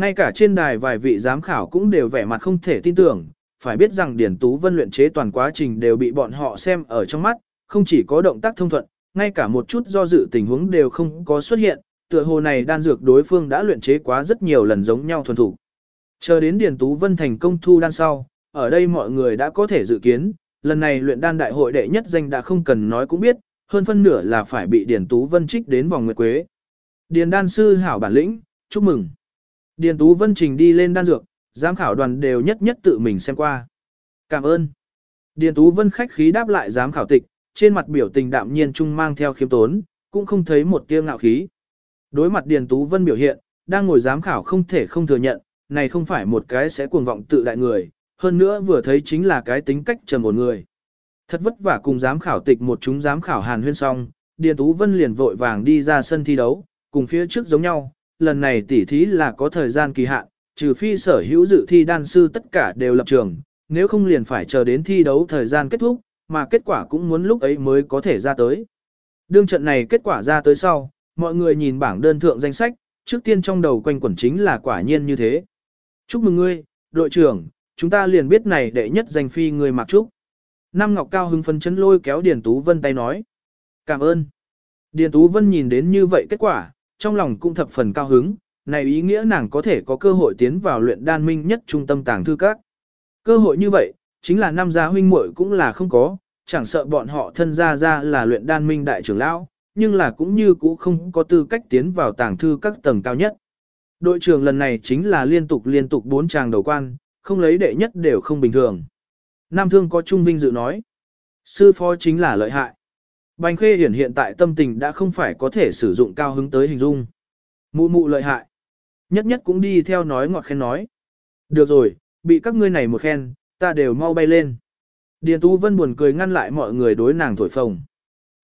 Ngay cả trên đài vài vị giám khảo cũng đều vẻ mặt không thể tin tưởng, phải biết rằng Điển Tú Vân luyện chế toàn quá trình đều bị bọn họ xem ở trong mắt, không chỉ có động tác thông thuận, ngay cả một chút do dự tình huống đều không có xuất hiện, tựa hồ này đan dược đối phương đã luyện chế quá rất nhiều lần giống nhau thuần thủ. Chờ đến Điền Tú Vân thành công thu đan sau, ở đây mọi người đã có thể dự kiến, lần này luyện đan đại hội đệ nhất danh đã không cần nói cũng biết, hơn phân nửa là phải bị Điền Tú Vân trích đến vòng nguyệt quế. Điền đan sư hảo bản lĩnh, chúc mừng. Điền Tú Vân trình đi lên đan dược, giám khảo đoàn đều nhất nhất tự mình xem qua. Cảm ơn. Điền Tú Vân khách khí đáp lại giám khảo tịch, trên mặt biểu tình đạm nhiên trung mang theo khiêm tốn, cũng không thấy một tia ngạo khí. Đối mặt Điền Tú Vân biểu hiện, đang ngồi giám khảo không thể không thừa nhận, này không phải một cái sẽ cuồng vọng tự đại người, hơn nữa vừa thấy chính là cái tính cách trầm một người. Thật vất vả cùng giám khảo tịch một chúng giám khảo hàn huyên xong, Điền Tú Vân liền vội vàng đi ra sân thi đấu, cùng phía trước giống nhau, lần này tỉ thí là có thời gian kỳ hạn, trừ phi sở hữu dự thi đan sư tất cả đều lập trường, nếu không liền phải chờ đến thi đấu thời gian kết thúc, mà kết quả cũng muốn lúc ấy mới có thể ra tới. Đương trận này kết quả ra tới sau, mọi người nhìn bảng đơn thượng danh sách, trước tiên trong đầu quanh quẩn chính là quả nhiên như thế. Chúc mừng ngươi, đội trưởng, chúng ta liền biết này đệ nhất danh phi người mặc trúc. Nam Ngọc Cao hưng phấn chấn lôi kéo Điền Tú Vân tay nói. Cảm ơn. Điền Tú Vân nhìn đến như vậy kết quả, trong lòng cũng thập phần cao hứng, này ý nghĩa nàng có thể có cơ hội tiến vào luyện đan minh nhất trung tâm tàng thư các. Cơ hội như vậy, chính là năm gia huynh muội cũng là không có, chẳng sợ bọn họ thân gia ra là luyện đan minh đại trưởng lão, nhưng là cũng như cũ không có tư cách tiến vào tàng thư các tầng cao nhất. Đội trưởng lần này chính là liên tục liên tục bốn chàng đầu quan, không lấy đệ nhất đều không bình thường. Nam Thương có trung vinh dự nói, sư phó chính là lợi hại. Bành khê hiển hiện tại tâm tình đã không phải có thể sử dụng cao hứng tới hình dung. Mụ mụ lợi hại. Nhất nhất cũng đi theo nói ngọt khen nói. Được rồi, bị các ngươi này một khen, ta đều mau bay lên. Điền Tú Vân buồn cười ngăn lại mọi người đối nàng thổi phồng.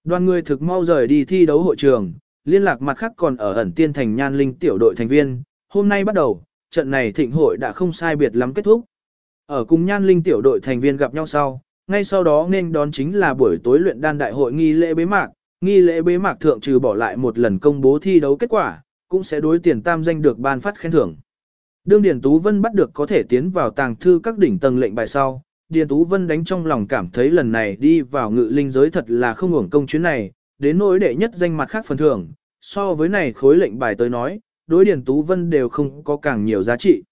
Đoàn người thực mau rời đi thi đấu hội trường, liên lạc mặt khác còn ở ẩn tiên thành nhan linh tiểu đội thành viên. Hôm nay bắt đầu, trận này thịnh hội đã không sai biệt lắm kết thúc. Ở cùng nhan linh tiểu đội thành viên gặp nhau sau, ngay sau đó nên đón chính là buổi tối luyện đan đại hội nghi lễ bế mạc. Nghi lễ bế mạc thượng trừ bỏ lại một lần công bố thi đấu kết quả, cũng sẽ đối tiền tam danh được ban phát khen thưởng. Đương Điền Tú Vân bắt được có thể tiến vào tàng thư các đỉnh tầng lệnh bài sau, Điền Tú Vân đánh trong lòng cảm thấy lần này đi vào ngự linh giới thật là không hưởng công chuyến này, đến nỗi đệ nhất danh mặt khác phần thưởng, so với này khối lệnh bài tới nói, đối Điền Tú Vân đều không có càng nhiều giá trị.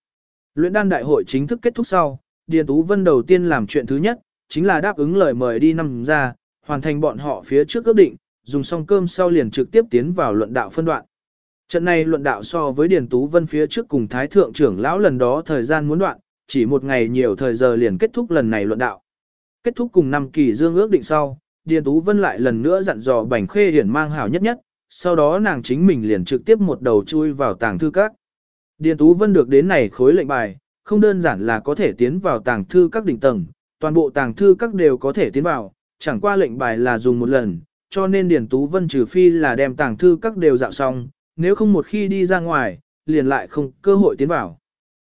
Luyện đan đại hội chính thức kết thúc sau, Điền Tú Vân đầu tiên làm chuyện thứ nhất, chính là đáp ứng lời mời đi năm ra, hoàn thành bọn họ phía trước ước định, dùng xong cơm sau liền trực tiếp tiến vào luận đạo phân đoạn. Trận này luận đạo so với Điền Tú Vân phía trước cùng Thái Thượng trưởng lão lần đó thời gian muốn đoạn, chỉ một ngày nhiều thời giờ liền kết thúc lần này luận đạo. Kết thúc cùng năm kỳ dương ước định sau, Điền Tú Vân lại lần nữa dặn dò Bành Khê Hiển mang hảo nhất nhất, sau đó nàng chính mình liền trực tiếp một đầu chui vào tàng thư các. Điền Tú Vân được đến này khối lệnh bài, không đơn giản là có thể tiến vào tàng thư các đỉnh tầng, toàn bộ tàng thư các đều có thể tiến vào, chẳng qua lệnh bài là dùng một lần, cho nên Điền Tú Vân trừ phi là đem tàng thư các đều dạo xong, nếu không một khi đi ra ngoài, liền lại không cơ hội tiến vào.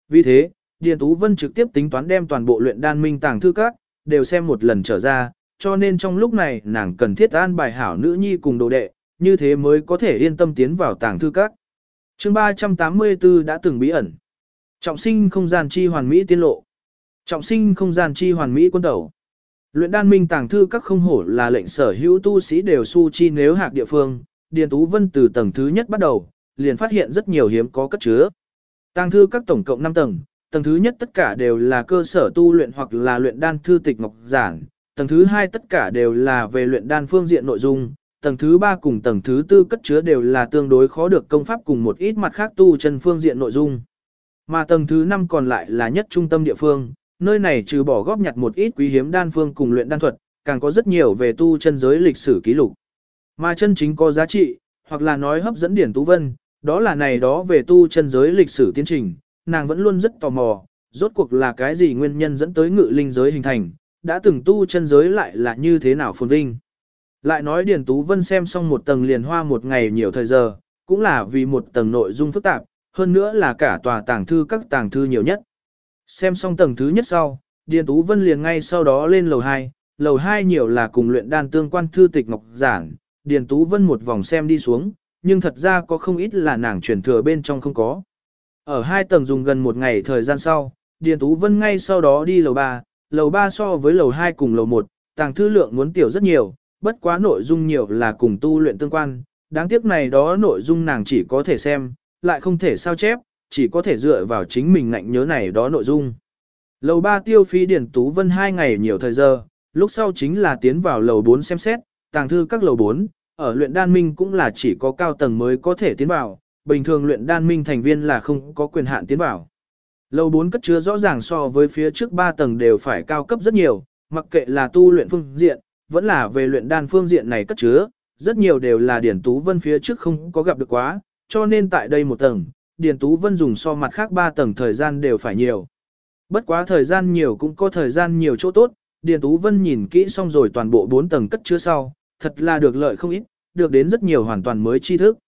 Vì thế, Điền Tú Vân trực tiếp tính toán đem toàn bộ luyện đan minh tàng thư các, đều xem một lần trở ra, cho nên trong lúc này nàng cần thiết an bài hảo nữ nhi cùng đồ đệ, như thế mới có thể yên tâm tiến vào tàng thư các. chương 384 đã từng bí ẩn. Trọng sinh không gian chi hoàn mỹ tiên lộ. Trọng sinh không gian chi hoàn mỹ quân tẩu. Luyện đan minh tàng thư các không hổ là lệnh sở hữu tu sĩ đều su chi nếu hạc địa phương, Điền Tú Vân từ tầng thứ nhất bắt đầu, liền phát hiện rất nhiều hiếm có cất chứa. Tàng thư các tổng cộng 5 tầng, tầng thứ nhất tất cả đều là cơ sở tu luyện hoặc là luyện đan thư tịch ngọc giản, tầng thứ hai tất cả đều là về luyện đan phương diện nội dung, tầng thứ ba cùng tầng thứ tư cất chứa đều là tương đối khó được công pháp cùng một ít mặt khác tu chân phương diện nội dung. Mà tầng thứ năm còn lại là nhất trung tâm địa phương, nơi này trừ bỏ góp nhặt một ít quý hiếm đan phương cùng luyện đan thuật, càng có rất nhiều về tu chân giới lịch sử ký lục. Mà chân chính có giá trị, hoặc là nói hấp dẫn Điển Tú Vân, đó là này đó về tu chân giới lịch sử tiến trình, nàng vẫn luôn rất tò mò, rốt cuộc là cái gì nguyên nhân dẫn tới ngự linh giới hình thành, đã từng tu chân giới lại là như thế nào phồn vinh. Lại nói Điền Tú Vân xem xong một tầng liền hoa một ngày nhiều thời giờ, cũng là vì một tầng nội dung phức tạp, hơn nữa là cả tòa tàng thư các tàng thư nhiều nhất. Xem xong tầng thứ nhất sau, Điền Tú Vân liền ngay sau đó lên lầu 2, lầu 2 nhiều là cùng luyện đan tương quan thư tịch ngọc giản, Điền Tú Vân một vòng xem đi xuống, nhưng thật ra có không ít là nàng truyền thừa bên trong không có. Ở hai tầng dùng gần một ngày thời gian sau, Điền Tú Vân ngay sau đó đi lầu 3, lầu 3 so với lầu 2 cùng lầu 1, tàng thư lượng muốn tiểu rất nhiều, bất quá nội dung nhiều là cùng tu luyện tương quan, đáng tiếc này đó nội dung nàng chỉ có thể xem, lại không thể sao chép, chỉ có thể dựa vào chính mình ngạnh nhớ này đó nội dung. Lầu 3 tiêu phí Điền Tú Vân 2 ngày nhiều thời giờ, lúc sau chính là tiến vào lầu 4 xem xét, tàng thư các lầu 4, ở luyện đan minh cũng là chỉ có cao tầng mới có thể tiến vào, bình thường luyện đan minh thành viên là không có quyền hạn tiến vào. Lầu 4 cất chứa rõ ràng so với phía trước 3 tầng đều phải cao cấp rất nhiều, mặc kệ là tu luyện phương diện, vẫn là về luyện đan phương diện này cất chứa, rất nhiều đều là Điển Tú Vân phía trước không có gặp được quá, cho nên tại đây một tầng, Điền Tú Vân dùng so mặt khác 3 tầng thời gian đều phải nhiều. Bất quá thời gian nhiều cũng có thời gian nhiều chỗ tốt, Điền Tú Vân nhìn kỹ xong rồi toàn bộ 4 tầng cất chứa sau, thật là được lợi không ít, được đến rất nhiều hoàn toàn mới tri thức.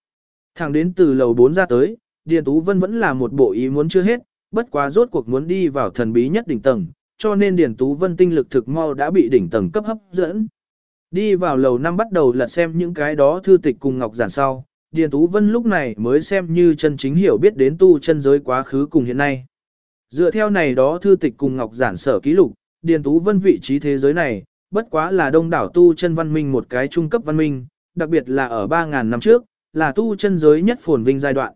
Thẳng đến từ lầu 4 ra tới, Điền Tú Vân vẫn là một bộ ý muốn chưa hết, bất quá rốt cuộc muốn đi vào thần bí nhất đỉnh tầng, cho nên Điền Tú Vân tinh lực thực mau đã bị đỉnh tầng cấp hấp dẫn. Đi vào lầu năm bắt đầu lật xem những cái đó thư tịch cùng Ngọc Giản sau, Điền Tú Vân lúc này mới xem như chân chính hiểu biết đến tu chân giới quá khứ cùng hiện nay. Dựa theo này đó thư tịch cùng Ngọc Giản sở ký lục, Điền Tú Vân vị trí thế giới này, bất quá là đông đảo tu chân văn minh một cái trung cấp văn minh, đặc biệt là ở 3.000 năm trước, là tu chân giới nhất phồn vinh giai đoạn.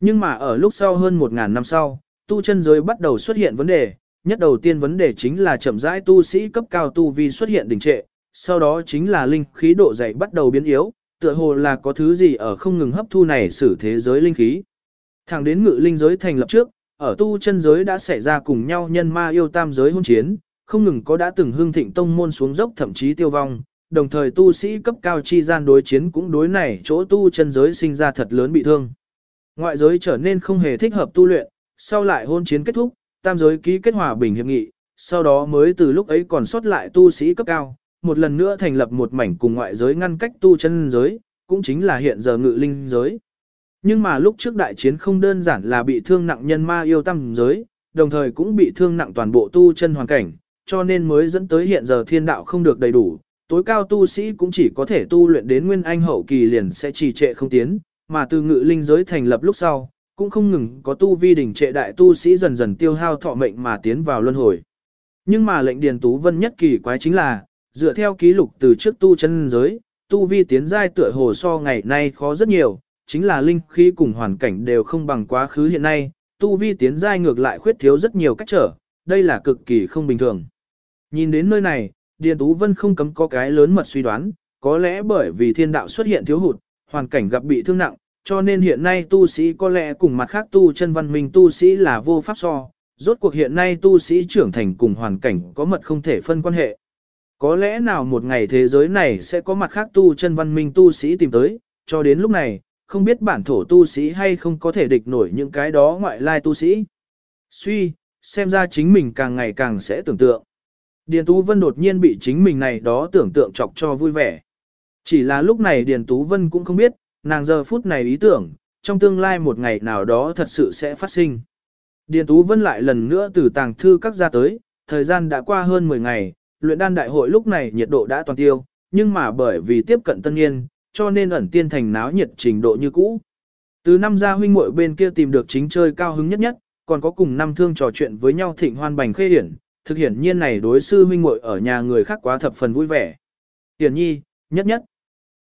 Nhưng mà ở lúc sau hơn 1.000 năm sau, tu chân giới bắt đầu xuất hiện vấn đề, nhất đầu tiên vấn đề chính là chậm rãi tu sĩ cấp cao tu vi xuất hiện đình trệ, sau đó chính là linh khí độ dày bắt đầu biến yếu, tựa hồ là có thứ gì ở không ngừng hấp thu này xử thế giới linh khí. Thẳng đến ngự linh giới thành lập trước, ở tu chân giới đã xảy ra cùng nhau nhân ma yêu tam giới hôn chiến, không ngừng có đã từng hương thịnh tông môn xuống dốc thậm chí tiêu vong, đồng thời tu sĩ cấp cao chi gian đối chiến cũng đối này chỗ tu chân giới sinh ra thật lớn bị thương. Ngoại giới trở nên không hề thích hợp tu luyện, sau lại hôn chiến kết thúc, tam giới ký kết hòa bình hiệp nghị, sau đó mới từ lúc ấy còn sót lại tu sĩ cấp cao, một lần nữa thành lập một mảnh cùng ngoại giới ngăn cách tu chân giới, cũng chính là hiện giờ ngự linh giới. Nhưng mà lúc trước đại chiến không đơn giản là bị thương nặng nhân ma yêu tam giới, đồng thời cũng bị thương nặng toàn bộ tu chân hoàn cảnh, cho nên mới dẫn tới hiện giờ thiên đạo không được đầy đủ, tối cao tu sĩ cũng chỉ có thể tu luyện đến nguyên anh hậu kỳ liền sẽ trì trệ không tiến, mà từ ngự linh giới thành lập lúc sau, cũng không ngừng có tu vi đỉnh trệ đại tu sĩ dần dần tiêu hao thọ mệnh mà tiến vào luân hồi. Nhưng mà lệnh điền tú vân nhất kỳ quái chính là, dựa theo ký lục từ trước tu chân giới, tu vi tiến giai tựa hồ so ngày nay khó rất nhiều, chính là linh khí cùng hoàn cảnh đều không bằng quá khứ hiện nay, tu vi tiến giai ngược lại khuyết thiếu rất nhiều cách trở, đây là cực kỳ không bình thường. Nhìn đến nơi này, Điền Tú Vân không cấm có cái lớn mật suy đoán, có lẽ bởi vì thiên đạo xuất hiện thiếu hụt, hoàn cảnh gặp bị thương nặng, cho nên hiện nay tu sĩ có lẽ cùng mặt khác tu chân văn minh tu sĩ là vô pháp so, rốt cuộc hiện nay tu sĩ trưởng thành cùng hoàn cảnh có mật không thể phân quan hệ. Có lẽ nào một ngày thế giới này sẽ có mặt khác tu chân văn minh tu sĩ tìm tới, cho đến lúc này, không biết bản thổ tu sĩ hay không có thể địch nổi những cái đó ngoại lai tu sĩ. Suy, xem ra chính mình càng ngày càng sẽ tưởng tượng. Điền Tú Vân đột nhiên bị chính mình này đó tưởng tượng chọc cho vui vẻ. Chỉ là lúc này Điền Tú Vân cũng không biết, nàng giờ phút này ý tưởng, trong tương lai một ngày nào đó thật sự sẽ phát sinh. Điền Tú Vân lại lần nữa từ tàng thư các ra tới, thời gian đã qua hơn 10 ngày, luyện đan đại hội lúc này nhiệt độ đã toàn tiêu, nhưng mà bởi vì tiếp cận tân niên, cho nên ẩn tiên thành náo nhiệt trình độ như cũ. Từ năm gia huynh muội bên kia tìm được chính chơi cao hứng nhất nhất, còn có cùng năm thương trò chuyện với nhau thịnh hoan bành khê hiển, thực hiển nhiên này đối sư huynh muội ở nhà người khác quá thập phần vui vẻ. Hiển nhi, nhất nhất.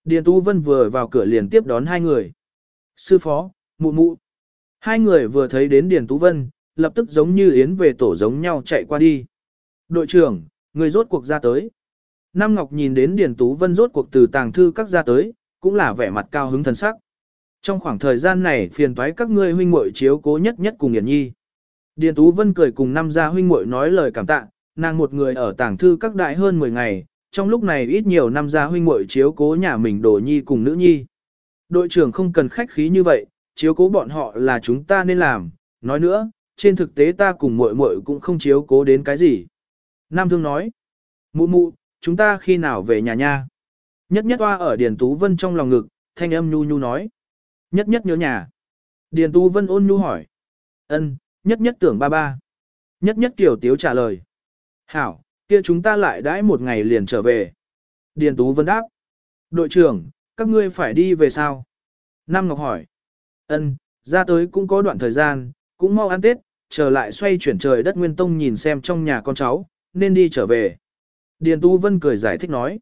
Điền Tu Vân vừa vào cửa liền tiếp đón hai người. Sư phó, mụ mụ. Hai người vừa thấy đến Điền Tú Vân, lập tức giống như yến về tổ giống nhau chạy qua đi. Đội trưởng, người rốt cuộc ra tới. Nam Ngọc nhìn đến Điền Tú Vân rốt cuộc từ tàng thư các ra tới, cũng là vẻ mặt cao hứng thần sắc. Trong khoảng thời gian này phiền toái các ngươi huynh muội chiếu cố nhất nhất cùng Nghiền Nhi. Điền Tú Vân cười cùng năm gia huynh muội nói lời cảm tạ, nàng một người ở tàng thư các đại hơn 10 ngày, trong lúc này ít nhiều năm gia huynh muội chiếu cố nhà mình đồ nhi cùng nữ nhi. Đội trưởng không cần khách khí như vậy, chiếu cố bọn họ là chúng ta nên làm, nói nữa, trên thực tế ta cùng muội muội cũng không chiếu cố đến cái gì. Nam Thương nói, mụ mụ, chúng ta khi nào về nhà nha? Nhất nhất toa ở Điền Tú Vân trong lòng ngực, thanh âm nhu nhu nói. Nhất nhất nhớ nhà. Điền Tú Vân ôn nhu hỏi. ân nhất nhất tưởng ba ba. Nhất nhất kiểu tiếu trả lời. Hảo, kia chúng ta lại đãi một ngày liền trở về. Điền Tú Vân đáp. Đội trưởng, các ngươi phải đi về sao? Nam Ngọc hỏi. Ân, ra tới cũng có đoạn thời gian, cũng mau ăn Tết, trở lại xoay chuyển trời đất nguyên tông nhìn xem trong nhà con cháu, nên đi trở về. Điền Tú Vân cười giải thích nói.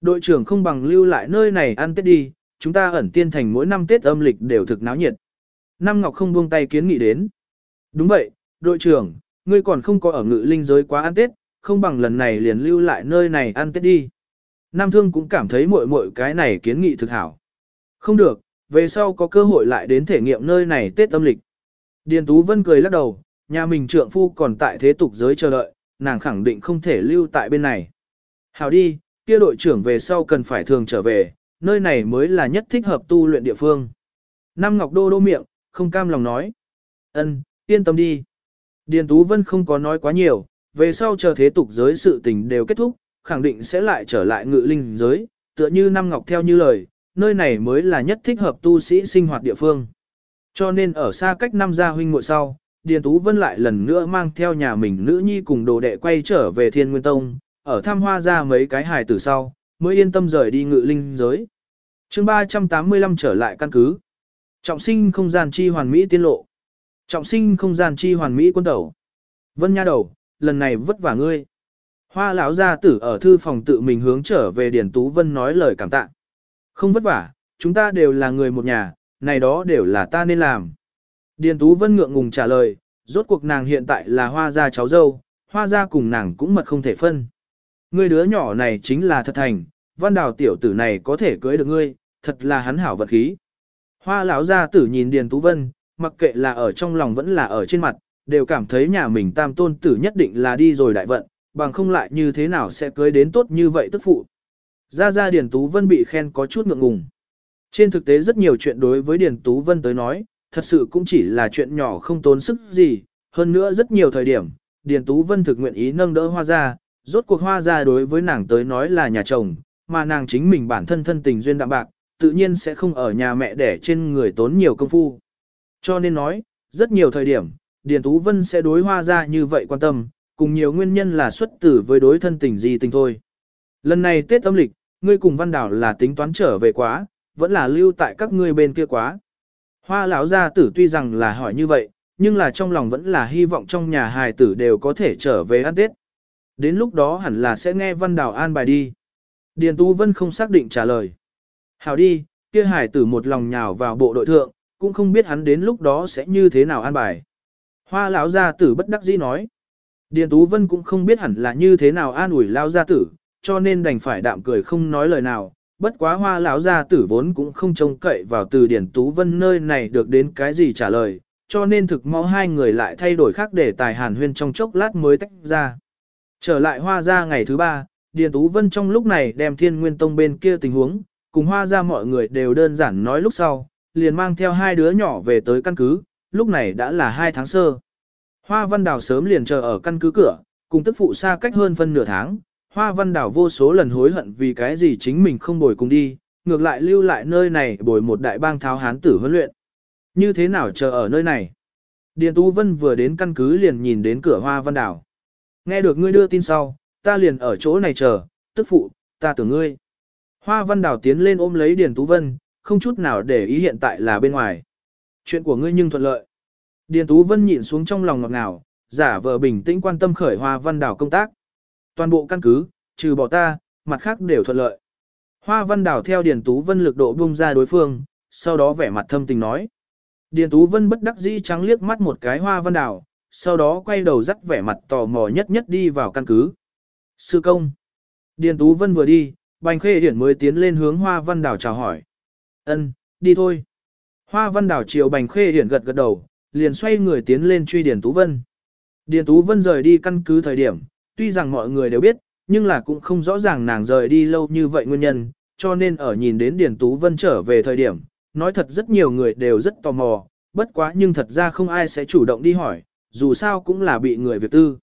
Đội trưởng không bằng lưu lại nơi này ăn Tết đi, chúng ta ẩn tiên thành mỗi năm Tết âm lịch đều thực náo nhiệt. Nam Ngọc không buông tay kiến nghị đến. Đúng vậy, đội trưởng, ngươi còn không có ở ngự linh giới quá ăn Tết, không bằng lần này liền lưu lại nơi này ăn Tết đi. Nam Thương cũng cảm thấy muội muội cái này kiến nghị thực hảo. Không được, về sau có cơ hội lại đến thể nghiệm nơi này Tết âm lịch. Điền Tú Vân cười lắc đầu, nhà mình trượng phu còn tại thế tục giới chờ đợi, nàng khẳng định không thể lưu tại bên này. Hảo đi, kia đội trưởng về sau cần phải thường trở về, nơi này mới là nhất thích hợp tu luyện địa phương. Nam Ngọc Đô đô miệng, không cam lòng nói. ân, yên tâm đi. Điền Tú Vân không có nói quá nhiều, về sau chờ thế tục giới sự tình đều kết thúc, khẳng định sẽ lại trở lại ngự linh giới, tựa như Nam Ngọc theo như lời, nơi này mới là nhất thích hợp tu sĩ sinh hoạt địa phương. Cho nên ở xa cách năm gia huynh muội sau, Điền Tú Vân lại lần nữa mang theo nhà mình nữ nhi cùng đồ đệ quay trở về Thiên Nguyên Tông, ở Tham hoa ra mấy cái hài tử sau, mới yên tâm rời đi ngự linh giới. chương 385 trở lại căn cứ. Trọng sinh không gian chi hoàn mỹ tiên lộ. Trọng sinh không gian chi hoàn mỹ quân đầu. Vân nha đầu, lần này vất vả ngươi. Hoa lão gia tử ở thư phòng tự mình hướng trở về Điền Tú Vân nói lời cảm tạ. Không vất vả, chúng ta đều là người một nhà, này đó đều là ta nên làm. Điền Tú Vân ngượng ngùng trả lời, rốt cuộc nàng hiện tại là hoa gia cháu dâu, hoa gia cùng nàng cũng mật không thể phân. Ngươi đứa nhỏ này chính là thật thành, văn đào tiểu tử này có thể cưới được ngươi, thật là hắn hảo vật khí. Hoa lão gia tử nhìn Điền Tú Vân, mặc kệ là ở trong lòng vẫn là ở trên mặt, đều cảm thấy nhà mình tam tôn tử nhất định là đi rồi đại vận, bằng không lại như thế nào sẽ cưới đến tốt như vậy tức phụ. Gia Gia Điền Tú Vân bị khen có chút ngượng ngùng. Trên thực tế rất nhiều chuyện đối với Điền Tú Vân tới nói, thật sự cũng chỉ là chuyện nhỏ không tốn sức gì, hơn nữa rất nhiều thời điểm, Điền Tú Vân thực nguyện ý nâng đỡ hoa gia, rốt cuộc hoa gia đối với nàng tới nói là nhà chồng, mà nàng chính mình bản thân thân tình duyên đạm bạc, tự nhiên sẽ không ở nhà mẹ đẻ trên người tốn nhiều công phu. Cho nên nói, rất nhiều thời điểm, Điền Tú Vân sẽ đối hoa gia như vậy quan tâm, cùng nhiều nguyên nhân là xuất tử với đối thân tình gì tình thôi. Lần này Tết âm lịch, ngươi cùng Văn Đảo là tính toán trở về quá, vẫn là lưu tại các ngươi bên kia quá. Hoa lão gia tử tuy rằng là hỏi như vậy, nhưng là trong lòng vẫn là hy vọng trong nhà hài tử đều có thể trở về ăn Tết. Đến lúc đó hẳn là sẽ nghe Văn Đào an bài đi. Điền Tú Vân không xác định trả lời. Hảo đi, kia hài tử một lòng nhào vào bộ đội thượng, cũng không biết hắn đến lúc đó sẽ như thế nào an bài. Hoa lão gia tử bất đắc dĩ nói. Điền Tú Vân cũng không biết hẳn là như thế nào an ủi lão gia tử, cho nên đành phải đạm cười không nói lời nào, bất quá hoa lão gia tử vốn cũng không trông cậy vào từ Điển Tú Vân nơi này được đến cái gì trả lời, cho nên thực mau hai người lại thay đổi khác để tài hàn huyên trong chốc lát mới tách ra. Trở lại hoa ra ngày thứ ba, Điền Tú Vân trong lúc này đem thiên nguyên tông bên kia tình huống, cùng hoa ra mọi người đều đơn giản nói lúc sau, liền mang theo hai đứa nhỏ về tới căn cứ, lúc này đã là hai tháng sơ. Hoa Văn Đào sớm liền chờ ở căn cứ cửa, cùng tức phụ xa cách hơn phân nửa tháng, Hoa Văn Đảo vô số lần hối hận vì cái gì chính mình không bồi cùng đi, ngược lại lưu lại nơi này bồi một đại bang tháo hán tử huấn luyện. Như thế nào chờ ở nơi này? Điền Tú Vân vừa đến căn cứ liền nhìn đến cửa Hoa Văn Đảo. Nghe được ngươi đưa tin sau, ta liền ở chỗ này chờ, tức phụ, ta tưởng ngươi. Hoa Văn Đảo tiến lên ôm lấy Điền Tú Vân, không chút nào để ý hiện tại là bên ngoài. Chuyện của ngươi nhưng thuận lợi. Điền Tú Vân nhịn xuống trong lòng ngọt ngào, giả vờ bình tĩnh quan tâm khởi Hoa Văn Đảo công tác. Toàn bộ căn cứ, trừ bỏ ta, mặt khác đều thuận lợi. Hoa Văn Đào theo Điền Tú Vân lực độ bung ra đối phương, sau đó vẻ mặt thâm tình nói. Điền Tú Vân bất đắc dĩ trắng liếc mắt một cái Hoa Văn Đào, sau đó quay đầu dắt vẻ mặt tò mò nhất nhất đi vào căn cứ. Sư công. Điền Tú Vân vừa đi, Bành Khê Điển mới tiến lên hướng Hoa Văn Đào chào hỏi. Ân, đi thôi. Hoa Văn Đào chiều Bành Khê Điển gật gật đầu, liền xoay người tiến lên truy Điền Tú Vân. Điền Tú Vân rời đi căn cứ thời điểm, tuy rằng mọi người đều biết, nhưng là cũng không rõ ràng nàng rời đi lâu như vậy nguyên nhân, cho nên ở nhìn đến Điền Tú Vân trở về thời điểm, nói thật rất nhiều người đều rất tò mò, bất quá nhưng thật ra không ai sẽ chủ động đi hỏi, dù sao cũng là bị người việc tư.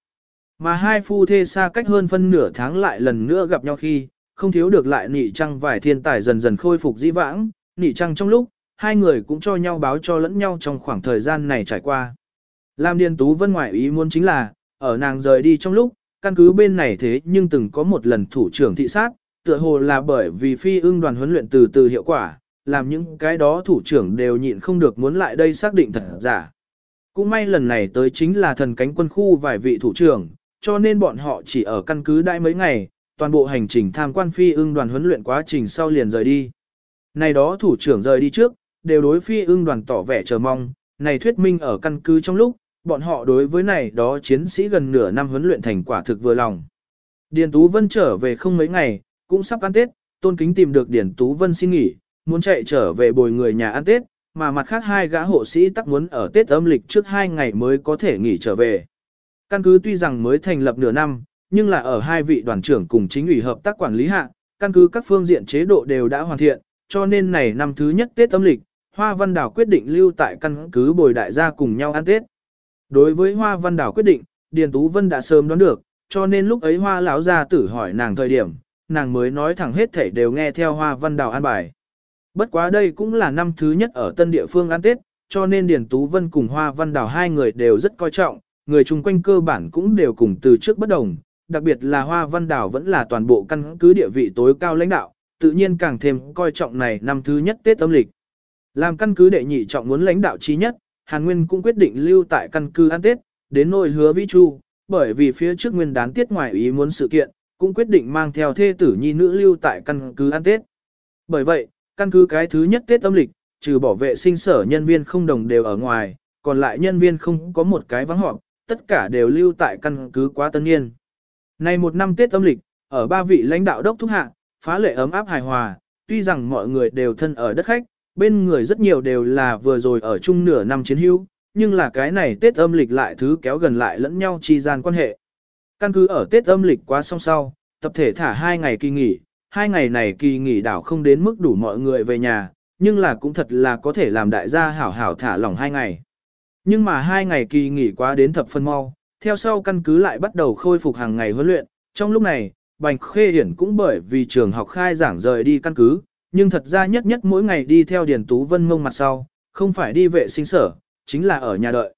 Mà hai phu thê xa cách hơn phân nửa tháng lại lần nữa gặp nhau khi, không thiếu được lại nị trăng vài thiên tài dần dần khôi phục dĩ vãng, nị trăng trong lúc, hai người cũng cho nhau báo cho lẫn nhau trong khoảng thời gian này trải qua. Lam Điền Tú Vân ngoại ý muốn chính là, ở nàng rời đi trong lúc, căn cứ bên này thế nhưng từng có một lần thủ trưởng thị sát, tựa hồ là bởi vì phi ưng đoàn huấn luyện từ từ hiệu quả, làm những cái đó thủ trưởng đều nhịn không được muốn lại đây xác định thật giả. cũng may lần này tới chính là thần cánh quân khu vài vị thủ trưởng, cho nên bọn họ chỉ ở căn cứ đại mấy ngày, toàn bộ hành trình tham quan phi ưng đoàn huấn luyện quá trình sau liền rời đi. Này đó thủ trưởng rời đi trước, đều đối phi ưng đoàn tỏ vẻ chờ mong, này thuyết minh ở căn cứ trong lúc, bọn họ đối với này đó chiến sĩ gần nửa năm huấn luyện thành quả thực vừa lòng. Điền Tú Vân trở về không mấy ngày, cũng sắp ăn Tết, Tôn Kính tìm được Điền Tú Vân xin nghỉ, muốn chạy trở về bồi người nhà ăn Tết, mà mặt khác hai gã hộ sĩ tắc muốn ở Tết âm lịch trước hai ngày mới có thể nghỉ trở về. Căn cứ tuy rằng mới thành lập nửa năm, nhưng là ở hai vị đoàn trưởng cùng chính ủy hợp tác quản lý hạ, căn cứ các phương diện chế độ đều đã hoàn thiện, cho nên này năm thứ nhất Tết âm lịch, Hoa Văn Đào quyết định lưu tại căn cứ bồi đại gia cùng nhau ăn Tết. Đối với Hoa Văn Đảo quyết định, Điền Tú Vân đã sớm đoán được, cho nên lúc ấy Hoa lão gia tử hỏi nàng thời điểm, nàng mới nói thẳng hết thảy đều nghe theo Hoa Văn Đảo an bài. Bất quá đây cũng là năm thứ nhất ở tân địa phương ăn Tết, cho nên Điền Tú Vân cùng Hoa Văn Đảo hai người đều rất coi trọng, người chung quanh cơ bản cũng đều cùng từ trước bất đồng, đặc biệt là Hoa Văn Đảo vẫn là toàn bộ căn cứ địa vị tối cao lãnh đạo, tự nhiên càng thêm coi trọng này năm thứ nhất Tết âm lịch. Làm căn cứ đệ nhị trọng muốn lãnh đạo chí nhất, Hàn Nguyên cũng quyết định lưu tại căn cứ ăn Tết, đến nỗi hứa Vĩ Chu, bởi vì phía trước nguyên đán tiết ngoài ý muốn sự kiện, cũng quyết định mang theo thê tử nhi nữ lưu tại căn cứ ăn Tết. Bởi vậy, căn cứ cái thứ nhất Tết âm lịch, trừ bảo vệ sinh sở nhân viên không đồng đều ở ngoài, còn lại nhân viên không có một cái vắng họp, tất cả đều lưu tại căn cứ quá tân niên. Nay một năm Tết âm lịch, ở ba vị lãnh đạo đốc thúc hạ, phá lệ ấm áp hài hòa, tuy rằng mọi người đều thân ở đất khách, bên người rất nhiều đều là vừa rồi ở chung nửa năm chiến hữu, nhưng là cái này Tết âm lịch lại thứ kéo gần lại lẫn nhau chi gian quan hệ. Căn cứ ở Tết âm lịch quá song sau, tập thể thả hai ngày kỳ nghỉ, hai ngày này kỳ nghỉ đảo không đến mức đủ mọi người về nhà, nhưng là cũng thật là có thể làm đại gia hảo hảo thả lỏng hai ngày. Nhưng mà hai ngày kỳ nghỉ quá đến thập phân mau, theo sau căn cứ lại bắt đầu khôi phục hàng ngày huấn luyện, trong lúc này, Bành Khê Hiển cũng bởi vì trường học khai giảng rời đi căn cứ, nhưng thật ra nhất nhất mỗi ngày đi theo Điền Tú Vân mông mặt sau, không phải đi vệ sinh sở, chính là ở nhà đợi.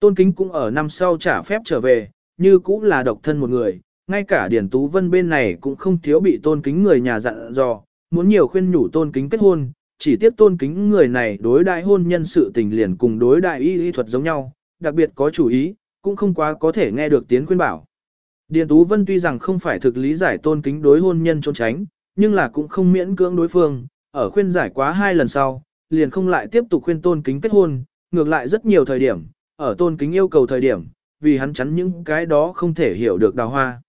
Tôn Kính cũng ở năm sau trả phép trở về, như cũng là độc thân một người, ngay cả Điền Tú Vân bên này cũng không thiếu bị Tôn Kính người nhà dặn dò, muốn nhiều khuyên nhủ Tôn Kính kết hôn, chỉ tiếp Tôn Kính người này đối đại hôn nhân sự tình liền cùng đối đại y y thuật giống nhau, đặc biệt có chủ ý, cũng không quá có thể nghe được tiếng khuyên bảo. Điền Tú Vân tuy rằng không phải thực lý giải Tôn Kính đối hôn nhân trốn tránh, nhưng là cũng không miễn cưỡng đối phương, ở khuyên giải quá hai lần sau, liền không lại tiếp tục khuyên tôn kính kết hôn, ngược lại rất nhiều thời điểm, ở tôn kính yêu cầu thời điểm, vì hắn chắn những cái đó không thể hiểu được đào hoa.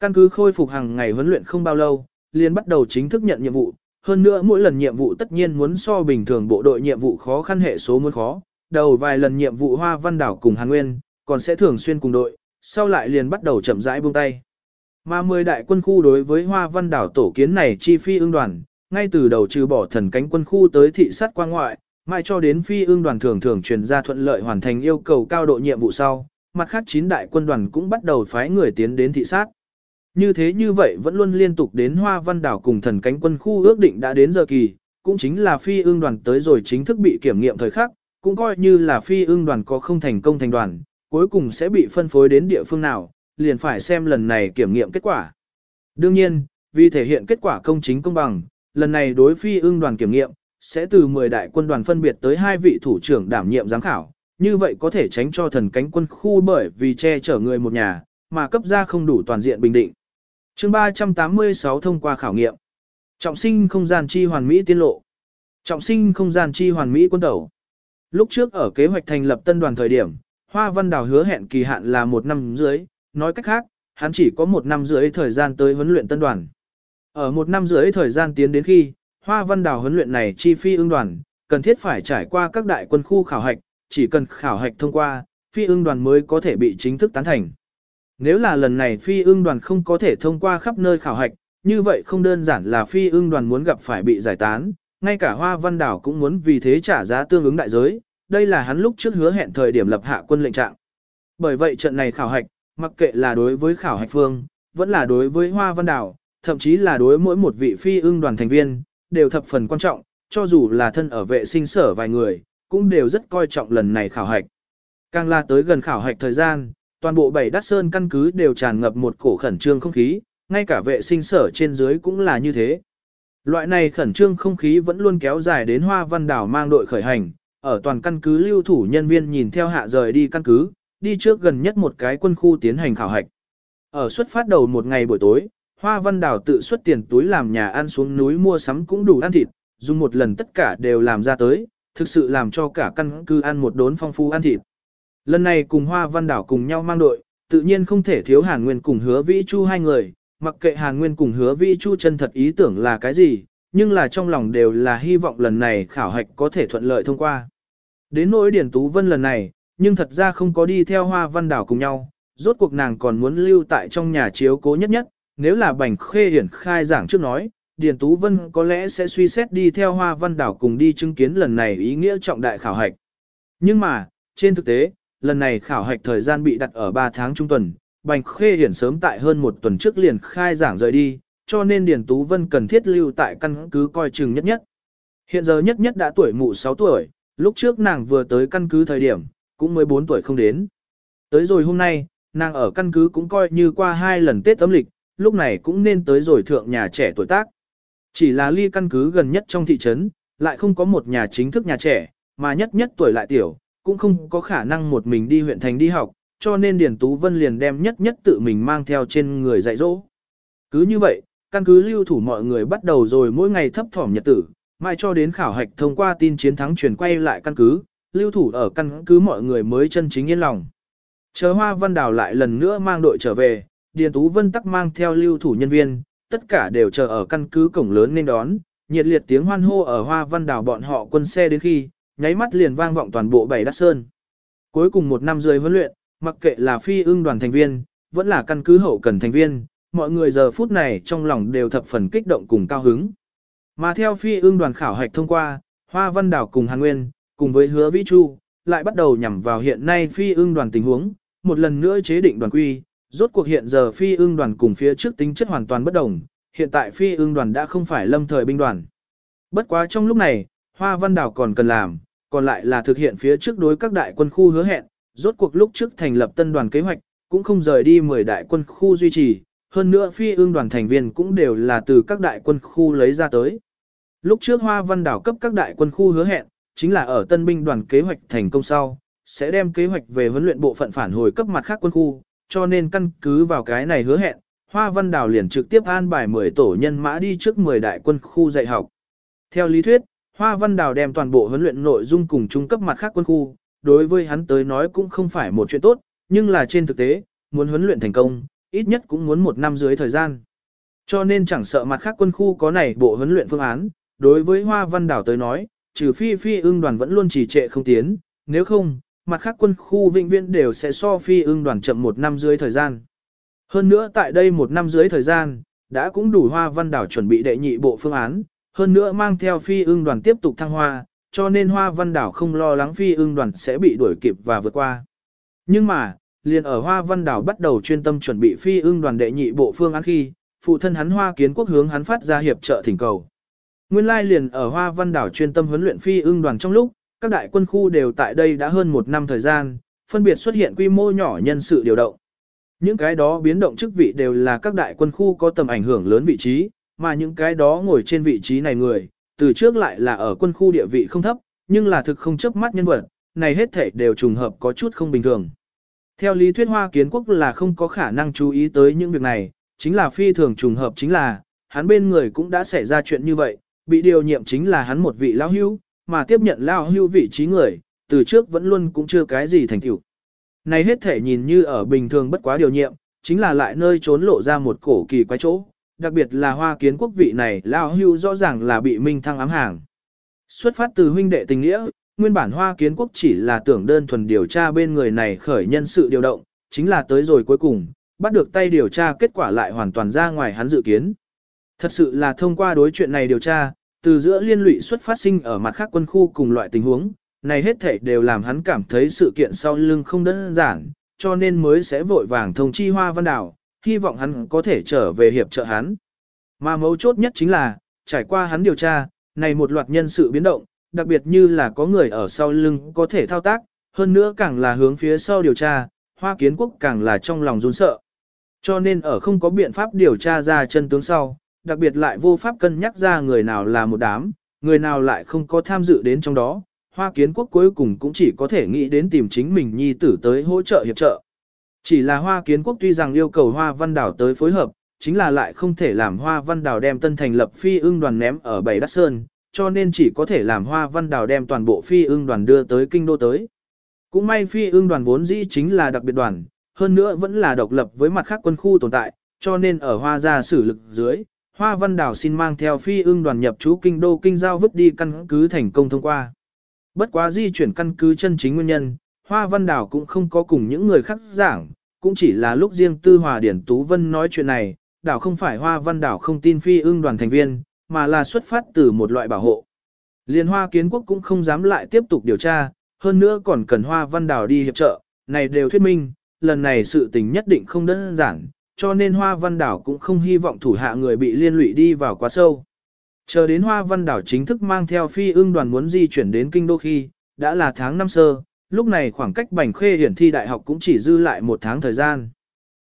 Căn cứ khôi phục hàng ngày huấn luyện không bao lâu, liền bắt đầu chính thức nhận nhiệm vụ, hơn nữa mỗi lần nhiệm vụ tất nhiên muốn so bình thường bộ đội nhiệm vụ khó khăn hệ số muốn khó, đầu vài lần nhiệm vụ Hoa Văn Đảo cùng Hàn Nguyên, còn sẽ thường xuyên cùng đội, sau lại liền bắt đầu chậm rãi buông tay. Mà mười đại quân khu đối với Hoa Văn đảo tổ kiến này chi phi ương đoàn, ngay từ đầu trừ bỏ thần cánh quân khu tới thị sát quang ngoại, mãi cho đến phi ương đoàn thường thường truyền ra thuận lợi hoàn thành yêu cầu cao độ nhiệm vụ sau, mặt khác chín đại quân đoàn cũng bắt đầu phái người tiến đến thị sát. Như thế như vậy vẫn luôn liên tục đến Hoa Văn đảo cùng thần cánh quân khu ước định đã đến giờ kỳ, cũng chính là phi ương đoàn tới rồi chính thức bị kiểm nghiệm thời khắc, cũng coi như là phi ương đoàn có không thành công thành đoàn, cuối cùng sẽ bị phân phối đến địa phương nào, liền phải xem lần này kiểm nghiệm kết quả. Đương nhiên, vì thể hiện kết quả công chính công bằng, lần này đối phi ưng đoàn kiểm nghiệm, sẽ từ 10 đại quân đoàn phân biệt tới hai vị thủ trưởng đảm nhiệm giám khảo, như vậy có thể tránh cho thần cánh quân khu bởi vì che chở người một nhà, mà cấp ra không đủ toàn diện bình định. chương 386 thông qua khảo nghiệm. Trọng sinh không gian chi hoàn mỹ tiên lộ. Trọng sinh không gian chi hoàn mỹ quân tẩu. Lúc trước ở kế hoạch thành lập tân đoàn thời điểm, Hoa Văn Đào hứa hẹn kỳ hạn là một năm dưới, nói cách khác, hắn chỉ có một năm rưỡi thời gian tới huấn luyện tân đoàn. Ở một năm rưỡi thời gian tiến đến khi, Hoa Văn Đào huấn luyện này chi phi ưng đoàn, cần thiết phải trải qua các đại quân khu khảo hạch, chỉ cần khảo hạch thông qua, phi ưng đoàn mới có thể bị chính thức tán thành. Nếu là lần này phi ưng đoàn không có thể thông qua khắp nơi khảo hạch, như vậy không đơn giản là phi ưng đoàn muốn gặp phải bị giải tán, ngay cả Hoa Văn Đảo cũng muốn vì thế trả giá tương ứng đại giới, đây là hắn lúc trước hứa hẹn thời điểm lập hạ quân lệnh trạng. Bởi vậy trận này khảo hạch, Mặc kệ là đối với khảo hạch phương, vẫn là đối với hoa văn đảo, thậm chí là đối mỗi một vị phi ưng đoàn thành viên, đều thập phần quan trọng, cho dù là thân ở vệ sinh sở vài người, cũng đều rất coi trọng lần này khảo hạch. Càng là tới gần khảo hạch thời gian, toàn bộ bảy đắt sơn căn cứ đều tràn ngập một cổ khẩn trương không khí, ngay cả vệ sinh sở trên dưới cũng là như thế. Loại này khẩn trương không khí vẫn luôn kéo dài đến hoa văn đảo mang đội khởi hành, ở toàn căn cứ lưu thủ nhân viên nhìn theo hạ rời đi căn cứ, đi trước gần nhất một cái quân khu tiến hành khảo hạch. Ở xuất phát đầu một ngày buổi tối, Hoa Văn Đào tự xuất tiền túi làm nhà ăn xuống núi mua sắm cũng đủ ăn thịt, dùng một lần tất cả đều làm ra tới, thực sự làm cho cả căn cứ ăn một đốn phong phú ăn thịt. Lần này cùng Hoa Văn Đảo cùng nhau mang đội, tự nhiên không thể thiếu Hàn Nguyên cùng hứa Vĩ Chu hai người, mặc kệ Hàn Nguyên cùng hứa Vĩ Chu chân thật ý tưởng là cái gì, nhưng là trong lòng đều là hy vọng lần này khảo hạch có thể thuận lợi thông qua. Đến nỗi Điển Tú Vân lần này, nhưng thật ra không có đi theo Hoa Văn Đảo cùng nhau, rốt cuộc nàng còn muốn lưu tại trong nhà chiếu cố nhất nhất, nếu là Bành Khê Hiển khai giảng trước nói, Điền Tú Vân có lẽ sẽ suy xét đi theo Hoa Văn Đảo cùng đi chứng kiến lần này ý nghĩa trọng đại khảo hạch. Nhưng mà, trên thực tế, lần này khảo hạch thời gian bị đặt ở 3 tháng trung tuần, Bành Khê Hiển sớm tại hơn một tuần trước liền khai giảng rời đi, cho nên Điền Tú Vân cần thiết lưu tại căn cứ coi chừng nhất nhất. Hiện giờ nhất nhất đã tuổi mụ 6 tuổi, lúc trước nàng vừa tới căn cứ thời điểm, cũng 14 tuổi không đến. Tới rồi hôm nay, nàng ở căn cứ cũng coi như qua hai lần Tết âm lịch, lúc này cũng nên tới rồi thượng nhà trẻ tuổi tác. Chỉ là ly căn cứ gần nhất trong thị trấn, lại không có một nhà chính thức nhà trẻ, mà nhất nhất tuổi lại tiểu, cũng không có khả năng một mình đi huyện thành đi học, cho nên Điền Tú Vân liền đem nhất nhất tự mình mang theo trên người dạy dỗ. Cứ như vậy, căn cứ lưu thủ mọi người bắt đầu rồi mỗi ngày thấp thỏm nhật tử, mai cho đến khảo hạch thông qua tin chiến thắng chuyển quay lại căn cứ, lưu thủ ở căn cứ mọi người mới chân chính yên lòng. Chờ Hoa Văn Đào lại lần nữa mang đội trở về, Điền Tú Vân tắc mang theo lưu thủ nhân viên, tất cả đều chờ ở căn cứ cổng lớn nên đón, nhiệt liệt tiếng hoan hô ở Hoa Văn Đào bọn họ quân xe đến khi, nháy mắt liền vang vọng toàn bộ bảy đắc sơn. Cuối cùng một năm rưỡi huấn luyện, mặc kệ là phi ưng đoàn thành viên, vẫn là căn cứ hậu cần thành viên, mọi người giờ phút này trong lòng đều thập phần kích động cùng cao hứng. Mà theo phi ưng đoàn khảo hạch thông qua, Hoa Văn Đảo cùng Hàn Nguyên, cùng với Hứa Vĩ Chu, lại bắt đầu nhằm vào hiện nay phi ưng đoàn tình huống, một lần nữa chế định đoàn quy, rốt cuộc hiện giờ phi ưng đoàn cùng phía trước tính chất hoàn toàn bất đồng, hiện tại phi ưng đoàn đã không phải lâm thời binh đoàn. Bất quá trong lúc này, Hoa Văn Đảo còn cần làm, còn lại là thực hiện phía trước đối các đại quân khu hứa hẹn, rốt cuộc lúc trước thành lập tân đoàn kế hoạch, cũng không rời đi 10 đại quân khu duy trì, hơn nữa phi ương đoàn thành viên cũng đều là từ các đại quân khu lấy ra tới. Lúc trước Hoa Văn Đảo cấp các đại quân khu hứa hẹn, chính là ở tân binh đoàn kế hoạch thành công sau, sẽ đem kế hoạch về huấn luyện bộ phận phản hồi cấp mặt khác quân khu, cho nên căn cứ vào cái này hứa hẹn, Hoa Văn Đào liền trực tiếp an bài 10 tổ nhân mã đi trước 10 đại quân khu dạy học. Theo lý thuyết, Hoa Văn Đào đem toàn bộ huấn luyện nội dung cùng trung cấp mặt khác quân khu, đối với hắn tới nói cũng không phải một chuyện tốt, nhưng là trên thực tế, muốn huấn luyện thành công, ít nhất cũng muốn một năm dưới thời gian. Cho nên chẳng sợ mặt khác quân khu có này bộ huấn luyện phương án, đối với Hoa Văn Đào tới nói, trừ phi phi ưng đoàn vẫn luôn trì trệ không tiến, nếu không, mặt khác quân khu vĩnh viễn đều sẽ so phi ưng đoàn chậm một năm dưới thời gian. Hơn nữa tại đây một năm dưới thời gian, đã cũng đủ Hoa Văn Đảo chuẩn bị đệ nhị bộ phương án, hơn nữa mang theo phi ưng đoàn tiếp tục thăng hoa, cho nên Hoa Văn Đảo không lo lắng phi ưng đoàn sẽ bị đuổi kịp và vượt qua. Nhưng mà, liền ở Hoa Văn Đảo bắt đầu chuyên tâm chuẩn bị phi ưng đoàn đệ nhị bộ phương án khi, phụ thân hắn Hoa Kiến Quốc hướng hắn phát ra hiệp trợ thỉnh cầu. Nguyên lai liền ở Hoa Văn Đảo chuyên tâm huấn luyện phi ưng đoàn trong lúc, các đại quân khu đều tại đây đã hơn một năm thời gian, phân biệt xuất hiện quy mô nhỏ nhân sự điều động. Những cái đó biến động chức vị đều là các đại quân khu có tầm ảnh hưởng lớn vị trí, mà những cái đó ngồi trên vị trí này người, từ trước lại là ở quân khu địa vị không thấp, nhưng là thực không chấp mắt nhân vật, này hết thể đều trùng hợp có chút không bình thường. Theo lý thuyết Hoa Kiến Quốc là không có khả năng chú ý tới những việc này, chính là phi thường trùng hợp chính là, hắn bên người cũng đã xảy ra chuyện như vậy, bị điều nhiệm chính là hắn một vị lao hưu, mà tiếp nhận lao hưu vị trí người, từ trước vẫn luôn cũng chưa cái gì thành tựu. Này hết thể nhìn như ở bình thường bất quá điều nhiệm, chính là lại nơi trốn lộ ra một cổ kỳ quái chỗ, đặc biệt là hoa kiến quốc vị này lao hưu rõ ràng là bị minh thăng ám hàng. Xuất phát từ huynh đệ tình nghĩa, nguyên bản hoa kiến quốc chỉ là tưởng đơn thuần điều tra bên người này khởi nhân sự điều động, chính là tới rồi cuối cùng, bắt được tay điều tra kết quả lại hoàn toàn ra ngoài hắn dự kiến. Thật sự là thông qua đối chuyện này điều tra, từ giữa liên lụy xuất phát sinh ở mặt khác quân khu cùng loại tình huống, này hết thảy đều làm hắn cảm thấy sự kiện sau lưng không đơn giản, cho nên mới sẽ vội vàng thông chi hoa văn đảo, hy vọng hắn có thể trở về hiệp trợ hắn. Mà mấu chốt nhất chính là, trải qua hắn điều tra, này một loạt nhân sự biến động, đặc biệt như là có người ở sau lưng có thể thao tác, hơn nữa càng là hướng phía sau điều tra, Hoa Kiến Quốc càng là trong lòng run sợ. Cho nên ở không có biện pháp điều tra ra chân tướng sau, đặc biệt lại vô pháp cân nhắc ra người nào là một đám, người nào lại không có tham dự đến trong đó, Hoa Kiến Quốc cuối cùng cũng chỉ có thể nghĩ đến tìm chính mình nhi tử tới hỗ trợ hiệp trợ. Chỉ là Hoa Kiến Quốc tuy rằng yêu cầu Hoa Văn Đảo tới phối hợp, chính là lại không thể làm Hoa Văn Đảo đem tân thành lập phi ưng đoàn ném ở Bảy Đắc Sơn, cho nên chỉ có thể làm Hoa Văn Đảo đem toàn bộ phi ưng đoàn đưa tới kinh đô tới. Cũng may phi ưng đoàn vốn dĩ chính là đặc biệt đoàn, hơn nữa vẫn là độc lập với mặt khác quân khu tồn tại, cho nên ở Hoa gia sử lực dưới, Hoa Văn Đảo xin mang theo phi ưng đoàn nhập trú kinh đô kinh giao vứt đi căn cứ thành công thông qua. Bất quá di chuyển căn cứ chân chính nguyên nhân, Hoa Văn Đảo cũng không có cùng những người khác giảng, cũng chỉ là lúc riêng Tư Hòa Điển Tú Vân nói chuyện này, đảo không phải Hoa Văn Đảo không tin phi ưng đoàn thành viên, mà là xuất phát từ một loại bảo hộ. Liên Hoa Kiến Quốc cũng không dám lại tiếp tục điều tra, hơn nữa còn cần Hoa Văn Đảo đi hiệp trợ, này đều thuyết minh, lần này sự tình nhất định không đơn giản, cho nên Hoa Văn Đảo cũng không hy vọng thủ hạ người bị liên lụy đi vào quá sâu. Chờ đến Hoa Văn Đảo chính thức mang theo phi ưng đoàn muốn di chuyển đến kinh đô khi, đã là tháng năm sơ, lúc này khoảng cách Bành Khê hiển thi đại học cũng chỉ dư lại một tháng thời gian.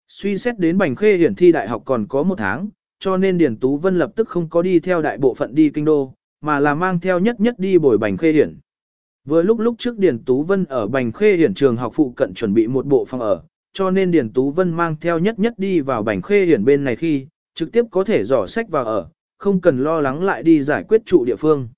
Suy xét đến Bành Khê hiển thi đại học còn có một tháng, cho nên Điền Tú Vân lập tức không có đi theo đại bộ phận đi kinh đô, mà là mang theo nhất nhất đi bồi Bành Khê hiển. Vừa lúc lúc trước Điền Tú Vân ở Bành Khê hiển trường học phụ cận chuẩn bị một bộ phòng ở, cho nên Điền Tú Vân mang theo nhất nhất đi vào Bành Khê hiển bên này khi, trực tiếp có thể dò sách vào ở, không cần lo lắng lại đi giải quyết trụ địa phương.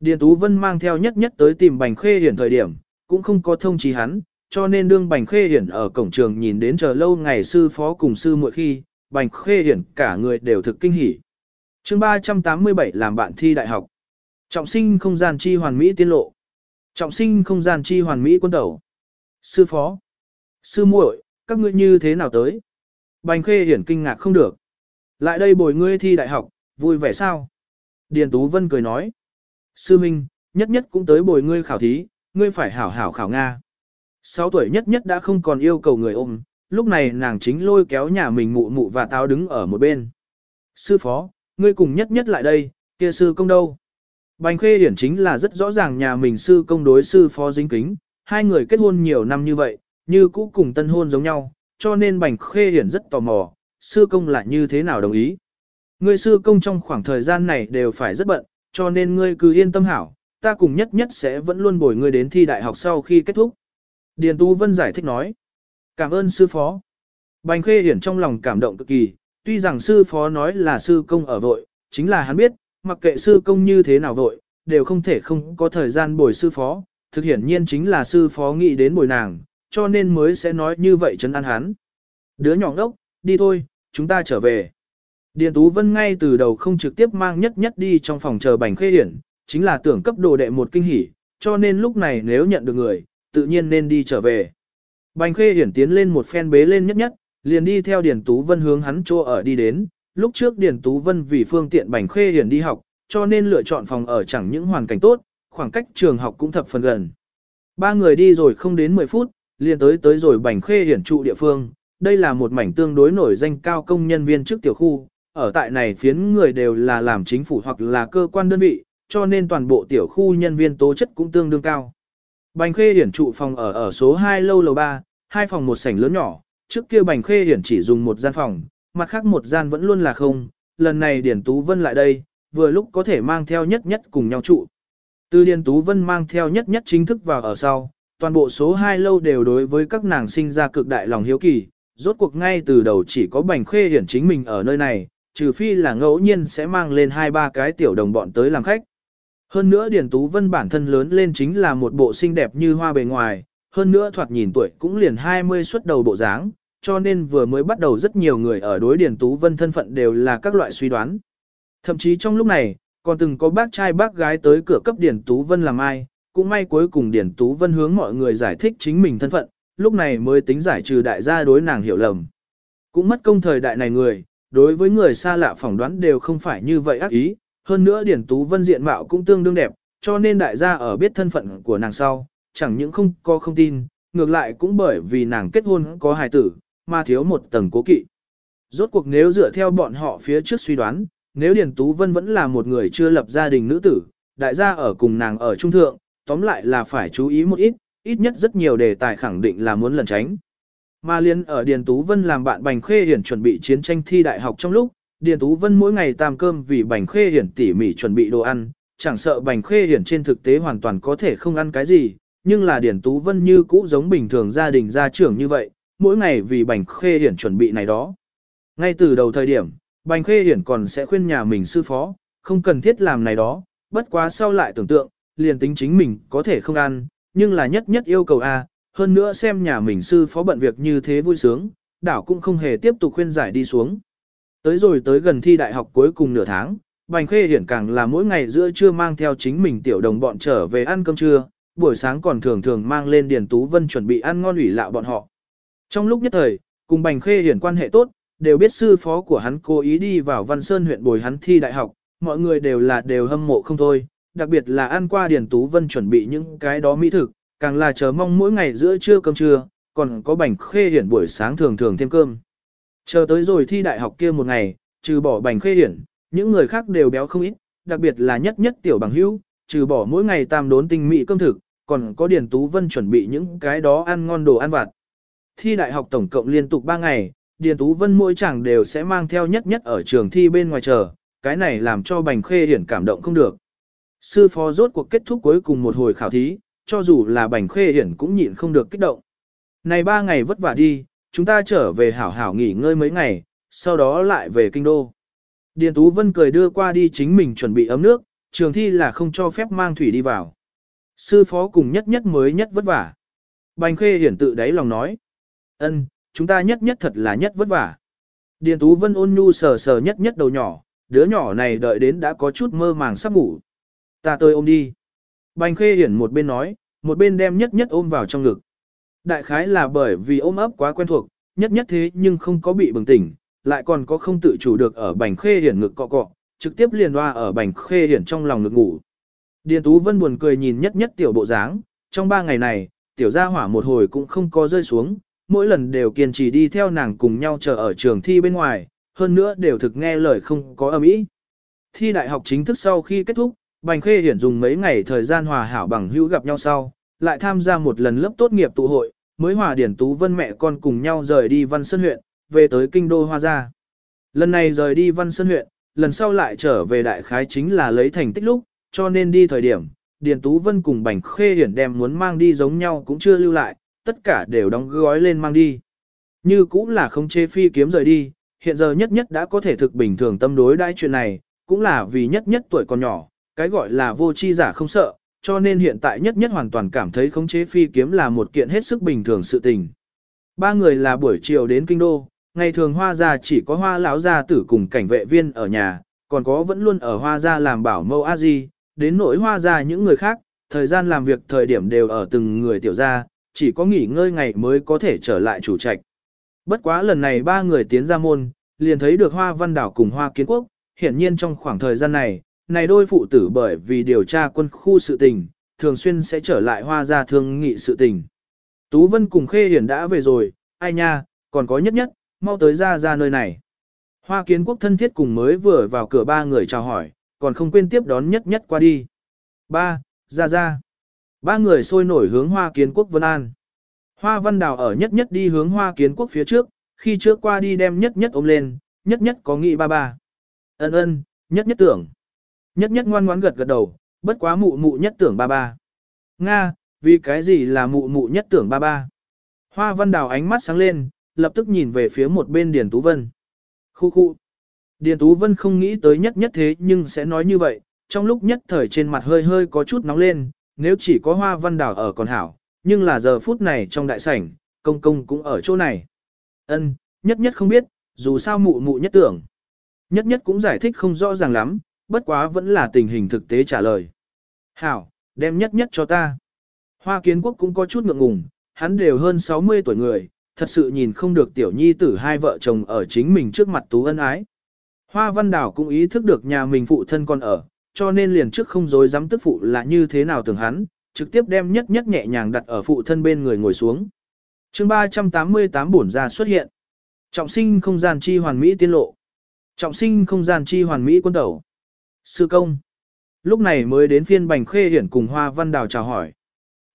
Điền Tú Vân mang theo nhất nhất tới tìm Bành Khê hiển thời điểm, cũng không có thông chí hắn, cho nên đương Bành Khê Hiển ở cổng trường nhìn đến chờ lâu ngày sư phó cùng sư muội khi, Bành Khê Hiển cả người đều thực kinh hỉ. chương 387 làm bạn thi đại học. Trọng sinh không gian chi hoàn mỹ tiên lộ. Trọng sinh không gian chi hoàn mỹ quân đầu. Sư phó. Sư muội, các ngươi như thế nào tới? Bành Khê Hiển kinh ngạc không được. Lại đây bồi ngươi thi đại học, vui vẻ sao? Điền Tú Vân cười nói. Sư Minh, nhất nhất cũng tới bồi ngươi khảo thí, ngươi phải hảo hảo khảo Nga. Sáu tuổi nhất nhất đã không còn yêu cầu người ôm, lúc này nàng chính lôi kéo nhà mình mụ mụ và táo đứng ở một bên. Sư phó, ngươi cùng nhất nhất lại đây, kia sư công đâu? Bành khê điển chính là rất rõ ràng nhà mình sư công đối sư phó dính kính, hai người kết hôn nhiều năm như vậy, như cũ cùng tân hôn giống nhau, cho nên bành khê Hiển rất tò mò, sư công lại như thế nào đồng ý. Ngươi sư công trong khoảng thời gian này đều phải rất bận, cho nên ngươi cứ yên tâm hảo, ta cùng nhất nhất sẽ vẫn luôn bồi ngươi đến thi đại học sau khi kết thúc. Điền Tú Vân giải thích nói. Cảm ơn sư phó. Bành Khê Hiển trong lòng cảm động cực kỳ, tuy rằng sư phó nói là sư công ở vội, chính là hắn biết, mặc kệ sư công như thế nào vội, đều không thể không có thời gian bồi sư phó, thực hiển nhiên chính là sư phó nghĩ đến bồi nàng, cho nên mới sẽ nói như vậy chấn an hắn. Đứa nhỏ ngốc, đi thôi, chúng ta trở về. Điền Tú Vân ngay từ đầu không trực tiếp mang nhất nhất đi trong phòng chờ Bành Khê Hiển, chính là tưởng cấp đồ đệ một kinh hỉ, cho nên lúc này nếu nhận được người, tự nhiên nên đi trở về. Bành Khê Hiển tiến lên một phen bế lên nhất nhất, liền đi theo Điền Tú Vân hướng hắn chỗ ở đi đến. Lúc trước Điền Tú Vân vì phương tiện Bành Khê Hiển đi học, cho nên lựa chọn phòng ở chẳng những hoàn cảnh tốt, khoảng cách trường học cũng thập phần gần. Ba người đi rồi không đến 10 phút, liền tới tới rồi Bành Khê Hiển trụ địa phương. Đây là một mảnh tương đối nổi danh cao công nhân viên trước tiểu khu, ở tại này phiến người đều là làm chính phủ hoặc là cơ quan đơn vị, cho nên toàn bộ tiểu khu nhân viên tố chất cũng tương đương cao. Bành Khê Hiển trụ phòng ở ở số 2 lâu lầu 3, hai phòng một sảnh lớn nhỏ, trước kia Bành Khê Hiển chỉ dùng một gian phòng, mặt khác một gian vẫn luôn là không, lần này Điển Tú Vân lại đây, vừa lúc có thể mang theo nhất nhất cùng nhau trụ. Từ Điền Tú Vân mang theo nhất nhất chính thức vào ở sau, toàn bộ số 2 lâu đều đối với các nàng sinh ra cực đại lòng hiếu kỳ, rốt cuộc ngay từ đầu chỉ có Bành Khê Hiển chính mình ở nơi này, trừ phi là ngẫu nhiên sẽ mang lên hai ba cái tiểu đồng bọn tới làm khách. Hơn nữa Điền Tú Vân bản thân lớn lên chính là một bộ xinh đẹp như hoa bề ngoài, hơn nữa thoạt nhìn tuổi cũng liền 20 xuất đầu bộ dáng, cho nên vừa mới bắt đầu rất nhiều người ở đối Điền Tú Vân thân phận đều là các loại suy đoán. Thậm chí trong lúc này, còn từng có bác trai bác gái tới cửa cấp Điền Tú Vân làm ai, cũng may cuối cùng điển Tú Vân hướng mọi người giải thích chính mình thân phận, lúc này mới tính giải trừ đại gia đối nàng hiểu lầm. Cũng mất công thời đại này người, đối với người xa lạ phỏng đoán đều không phải như vậy ác ý, hơn nữa Điển Tú Vân diện mạo cũng tương đương đẹp, cho nên đại gia ở biết thân phận của nàng sau, chẳng những không có không tin, ngược lại cũng bởi vì nàng kết hôn có hài tử, mà thiếu một tầng cố kỵ. Rốt cuộc nếu dựa theo bọn họ phía trước suy đoán, nếu Điền Tú Vân vẫn là một người chưa lập gia đình nữ tử, đại gia ở cùng nàng ở trung thượng, tóm lại là phải chú ý một ít, ít nhất rất nhiều đề tài khẳng định là muốn lẩn tránh. Mà liên ở Điền Tú Vân làm bạn Bành Khê Hiển chuẩn bị chiến tranh thi đại học trong lúc, Điền Tú Vân mỗi ngày tam cơm vì Bành Khê Hiển tỉ mỉ chuẩn bị đồ ăn, chẳng sợ Bành Khê Hiển trên thực tế hoàn toàn có thể không ăn cái gì, nhưng là Điền Tú Vân như cũ giống bình thường gia đình gia trưởng như vậy, mỗi ngày vì Bành Khê Hiển chuẩn bị này đó. Ngay từ đầu thời điểm, Bành Khê Hiển còn sẽ khuyên nhà mình sư phó, không cần thiết làm này đó, bất quá sau lại tưởng tượng, liền tính chính mình có thể không ăn, nhưng là nhất nhất yêu cầu A, hơn nữa xem nhà mình sư phó bận việc như thế vui sướng, đảo cũng không hề tiếp tục khuyên giải đi xuống. Tới rồi tới gần thi đại học cuối cùng nửa tháng, Bành Khê Hiển càng là mỗi ngày giữa trưa mang theo chính mình tiểu đồng bọn trở về ăn cơm trưa, buổi sáng còn thường thường mang lên Điền Tú Vân chuẩn bị ăn ngon ủy lạ bọn họ. Trong lúc nhất thời, cùng Bành Khê Hiển quan hệ tốt, đều biết sư phó của hắn cố ý đi vào Văn Sơn huyện bồi hắn thi đại học, mọi người đều là đều hâm mộ không thôi, đặc biệt là ăn qua Điền Tú Vân chuẩn bị những cái đó mỹ thực, càng là chờ mong mỗi ngày giữa trưa cơm trưa, còn có Bành Khê Hiển buổi sáng thường thường thêm cơm. Chờ tới rồi thi đại học kia một ngày, trừ bỏ Bành Khê Hiển, những người khác đều béo không ít, đặc biệt là nhất nhất tiểu bằng hữu, trừ bỏ mỗi ngày tam đốn tinh mỹ cơm thực, còn có Điền Tú Vân chuẩn bị những cái đó ăn ngon đồ ăn vặt. Thi đại học tổng cộng liên tục 3 ngày, Điền Tú Vân mỗi chẳng đều sẽ mang theo nhất nhất ở trường thi bên ngoài chờ, cái này làm cho Bành Khê Hiển cảm động không được. Sư phó rốt cuộc kết thúc cuối cùng một hồi khảo thí, cho dù là Bành Khê Hiển cũng nhịn không được kích động. Này ba ngày vất vả đi, chúng ta trở về hảo hảo nghỉ ngơi mấy ngày, sau đó lại về kinh đô. Điền Tú Vân cười đưa qua đi chính mình chuẩn bị ấm nước, trường thi là không cho phép mang thủy đi vào. Sư phó cùng nhất nhất mới nhất vất vả. Bành Khê Hiển tự đáy lòng nói. ân, chúng ta nhất nhất thật là nhất vất vả. Điền Tú Vân ôn nhu sờ sờ nhất nhất đầu nhỏ, đứa nhỏ này đợi đến đã có chút mơ màng sắp ngủ. Ta tôi ôm đi. Bành Khê Hiển một bên nói, một bên đem nhất nhất ôm vào trong ngực. Đại khái là bởi vì ôm ấp quá quen thuộc, nhất nhất thế nhưng không có bị bừng tỉnh, lại còn có không tự chủ được ở Bành Khê Hiển ngực cọ cọ, trực tiếp liền hoa ở Bành Khê Hiển trong lòng ngực ngủ. Điền Tú Vân buồn cười nhìn nhất nhất tiểu bộ dáng, trong ba ngày này, tiểu gia hỏa một hồi cũng không có rơi xuống, mỗi lần đều kiên trì đi theo nàng cùng nhau chờ ở trường thi bên ngoài, hơn nữa đều thực nghe lời không có âm ý. Thi đại học chính thức sau khi kết thúc, Bành Khê Hiển dùng mấy ngày thời gian hòa hảo bằng hữu gặp nhau sau, lại tham gia một lần lớp tốt nghiệp tụ hội, mới hòa Điển Tú Vân mẹ con cùng nhau rời đi Văn Sơn huyện, về tới kinh đô Hoa Gia. Lần này rời đi Văn Sơn huyện, lần sau lại trở về đại khái chính là lấy thành tích lúc, cho nên đi thời điểm, Điền Tú Vân cùng Bành Khê Hiển đem muốn mang đi giống nhau cũng chưa lưu lại, tất cả đều đóng gói lên mang đi. Như cũng là không chê phi kiếm rời đi, hiện giờ nhất nhất đã có thể thực bình thường tâm đối đãi chuyện này, cũng là vì nhất nhất tuổi còn nhỏ, cái gọi là vô chi giả không sợ, cho nên hiện tại nhất nhất hoàn toàn cảm thấy khống chế phi kiếm là một kiện hết sức bình thường sự tình. Ba người là buổi chiều đến kinh đô, ngày thường hoa gia chỉ có hoa lão gia tử cùng cảnh vệ viên ở nhà, còn có vẫn luôn ở hoa gia làm bảo mâu a di, đến nỗi hoa gia những người khác, thời gian làm việc thời điểm đều ở từng người tiểu gia, chỉ có nghỉ ngơi ngày mới có thể trở lại chủ trạch. Bất quá lần này ba người tiến ra môn, liền thấy được hoa văn đảo cùng hoa kiến quốc, hiển nhiên trong khoảng thời gian này, này đôi phụ tử bởi vì điều tra quân khu sự tình, thường xuyên sẽ trở lại hoa gia thương nghị sự tình. Tú Vân cùng Khê Hiển đã về rồi, ai nha, còn có nhất nhất, mau tới ra ra nơi này. Hoa kiến quốc thân thiết cùng mới vừa vào cửa ba người chào hỏi, còn không quên tiếp đón nhất nhất qua đi. Ba, ra ra. Ba người sôi nổi hướng hoa kiến quốc vân an. Hoa văn đào ở nhất nhất đi hướng hoa kiến quốc phía trước, khi trước qua đi đem nhất nhất ôm lên, nhất nhất có nghĩ ba ba. Ân ân, nhất nhất tưởng. Nhất nhất ngoan ngoãn gật gật đầu, bất quá mụ mụ nhất tưởng ba ba. Nga, vì cái gì là mụ mụ nhất tưởng ba ba? Hoa văn đào ánh mắt sáng lên, lập tức nhìn về phía một bên Điền Tú Vân. Khu khu. Điền Tú Vân không nghĩ tới nhất nhất thế nhưng sẽ nói như vậy, trong lúc nhất thời trên mặt hơi hơi có chút nóng lên, nếu chỉ có hoa văn đào ở còn hảo, nhưng là giờ phút này trong đại sảnh, công công cũng ở chỗ này. Ân, nhất nhất không biết, dù sao mụ mụ nhất tưởng. Nhất nhất cũng giải thích không rõ ràng lắm, bất quá vẫn là tình hình thực tế trả lời. Hảo, đem nhất nhất cho ta. Hoa kiến quốc cũng có chút ngượng ngùng, hắn đều hơn 60 tuổi người, thật sự nhìn không được tiểu nhi tử hai vợ chồng ở chính mình trước mặt tú ân ái. Hoa văn đảo cũng ý thức được nhà mình phụ thân còn ở, cho nên liền trước không dối dám tức phụ là như thế nào tưởng hắn, trực tiếp đem nhất nhất nhẹ nhàng đặt ở phụ thân bên người ngồi xuống. chương 388 bổn ra xuất hiện. Trọng sinh không gian chi hoàn mỹ tiên lộ. Trọng sinh không gian chi hoàn mỹ quân tẩu. Sư công. Lúc này mới đến phiên bành khê hiển cùng hoa văn đào chào hỏi.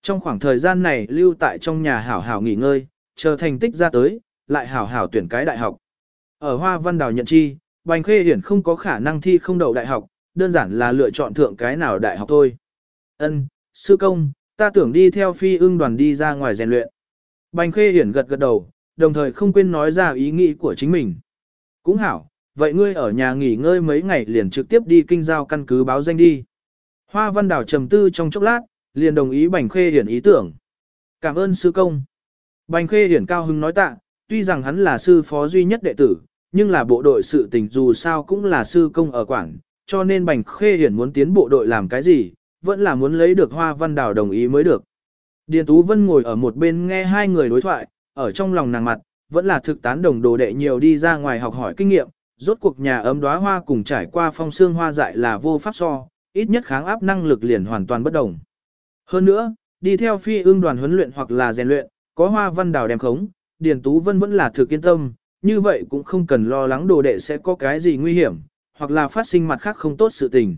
Trong khoảng thời gian này lưu tại trong nhà hảo hảo nghỉ ngơi, chờ thành tích ra tới, lại hảo hảo tuyển cái đại học. Ở hoa văn đào nhận chi, bành khê hiển không có khả năng thi không đậu đại học, đơn giản là lựa chọn thượng cái nào đại học thôi. Ân, sư công, ta tưởng đi theo phi ưng đoàn đi ra ngoài rèn luyện. Bành khê hiển gật gật đầu, đồng thời không quên nói ra ý nghĩ của chính mình. Cũng hảo, vậy ngươi ở nhà nghỉ ngơi mấy ngày liền trực tiếp đi kinh giao căn cứ báo danh đi. Hoa văn đảo trầm tư trong chốc lát, liền đồng ý bành khê hiển ý tưởng. Cảm ơn sư công. Bành khê hiển cao hứng nói tạ, tuy rằng hắn là sư phó duy nhất đệ tử, nhưng là bộ đội sự tình dù sao cũng là sư công ở quảng, cho nên bành khê hiển muốn tiến bộ đội làm cái gì, vẫn là muốn lấy được hoa văn đảo đồng ý mới được. Điền Tú Vân ngồi ở một bên nghe hai người đối thoại, ở trong lòng nàng mặt, vẫn là thực tán đồng đồ đệ nhiều đi ra ngoài học hỏi kinh nghiệm, rốt cuộc nhà ấm đóa hoa cùng trải qua phong xương hoa dại là vô pháp so, ít nhất kháng áp năng lực liền hoàn toàn bất đồng. Hơn nữa, đi theo phi ương đoàn huấn luyện hoặc là rèn luyện, có hoa văn đào đem khống, Điền Tú Vân vẫn là thực kiên tâm, như vậy cũng không cần lo lắng đồ đệ sẽ có cái gì nguy hiểm, hoặc là phát sinh mặt khác không tốt sự tình.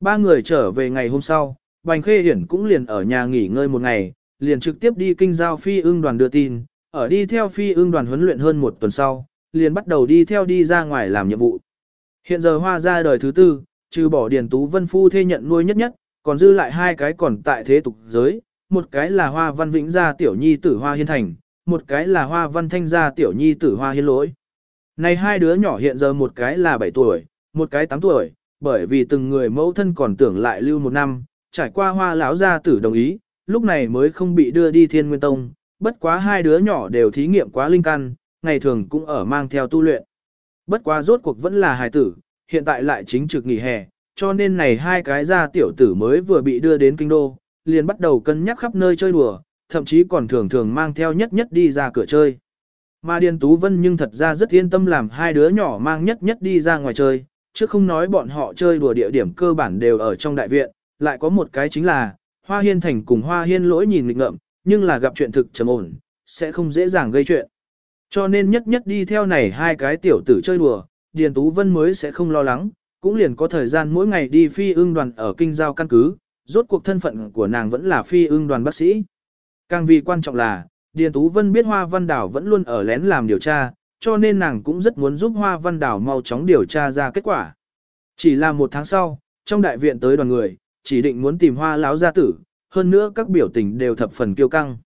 Ba người trở về ngày hôm sau, Bành Khê Hiển cũng liền ở nhà nghỉ ngơi một ngày, liền trực tiếp đi kinh giao phi ương đoàn đưa tin, ở đi theo phi ương đoàn huấn luyện hơn một tuần sau, liền bắt đầu đi theo đi ra ngoài làm nhiệm vụ. Hiện giờ hoa ra đời thứ tư, trừ bỏ Điền Tú Vân Phu thê nhận nuôi nhất nhất, còn dư lại hai cái còn tại thế tục giới, một cái là hoa văn vĩnh gia tiểu nhi tử hoa hiên thành, một cái là hoa văn thanh gia tiểu nhi tử hoa hiên lỗi. Này hai đứa nhỏ hiện giờ một cái là 7 tuổi, một cái 8 tuổi, bởi vì từng người mẫu thân còn tưởng lại lưu một năm, trải qua hoa lão gia tử đồng ý, lúc này mới không bị đưa đi thiên nguyên tông, bất quá hai đứa nhỏ đều thí nghiệm quá linh căn, ngày thường cũng ở mang theo tu luyện. Bất quá rốt cuộc vẫn là hài tử, hiện tại lại chính trực nghỉ hè, cho nên này hai cái gia tiểu tử mới vừa bị đưa đến kinh đô, liền bắt đầu cân nhắc khắp nơi chơi đùa, thậm chí còn thường thường mang theo nhất nhất đi ra cửa chơi. Mà Điền Tú Vân nhưng thật ra rất yên tâm làm hai đứa nhỏ mang nhất nhất đi ra ngoài chơi, chứ không nói bọn họ chơi đùa địa điểm cơ bản đều ở trong đại viện, lại có một cái chính là, Hoa Hiên Thành cùng Hoa Hiên lỗi nhìn nghịch ngợm, nhưng là gặp chuyện thực trầm ổn, sẽ không dễ dàng gây chuyện. Cho nên nhất nhất đi theo này hai cái tiểu tử chơi đùa, Điền Tú Vân mới sẽ không lo lắng, cũng liền có thời gian mỗi ngày đi phi ương đoàn ở kinh giao căn cứ, rốt cuộc thân phận của nàng vẫn là phi ương đoàn bác sĩ. Càng vì quan trọng là, Điền Tú Vân biết Hoa Văn Đảo vẫn luôn ở lén làm điều tra, cho nên nàng cũng rất muốn giúp Hoa Văn Đảo mau chóng điều tra ra kết quả. Chỉ là một tháng sau, trong đại viện tới đoàn người, chỉ định muốn tìm Hoa Láo gia tử, hơn nữa các biểu tình đều thập phần kiêu căng.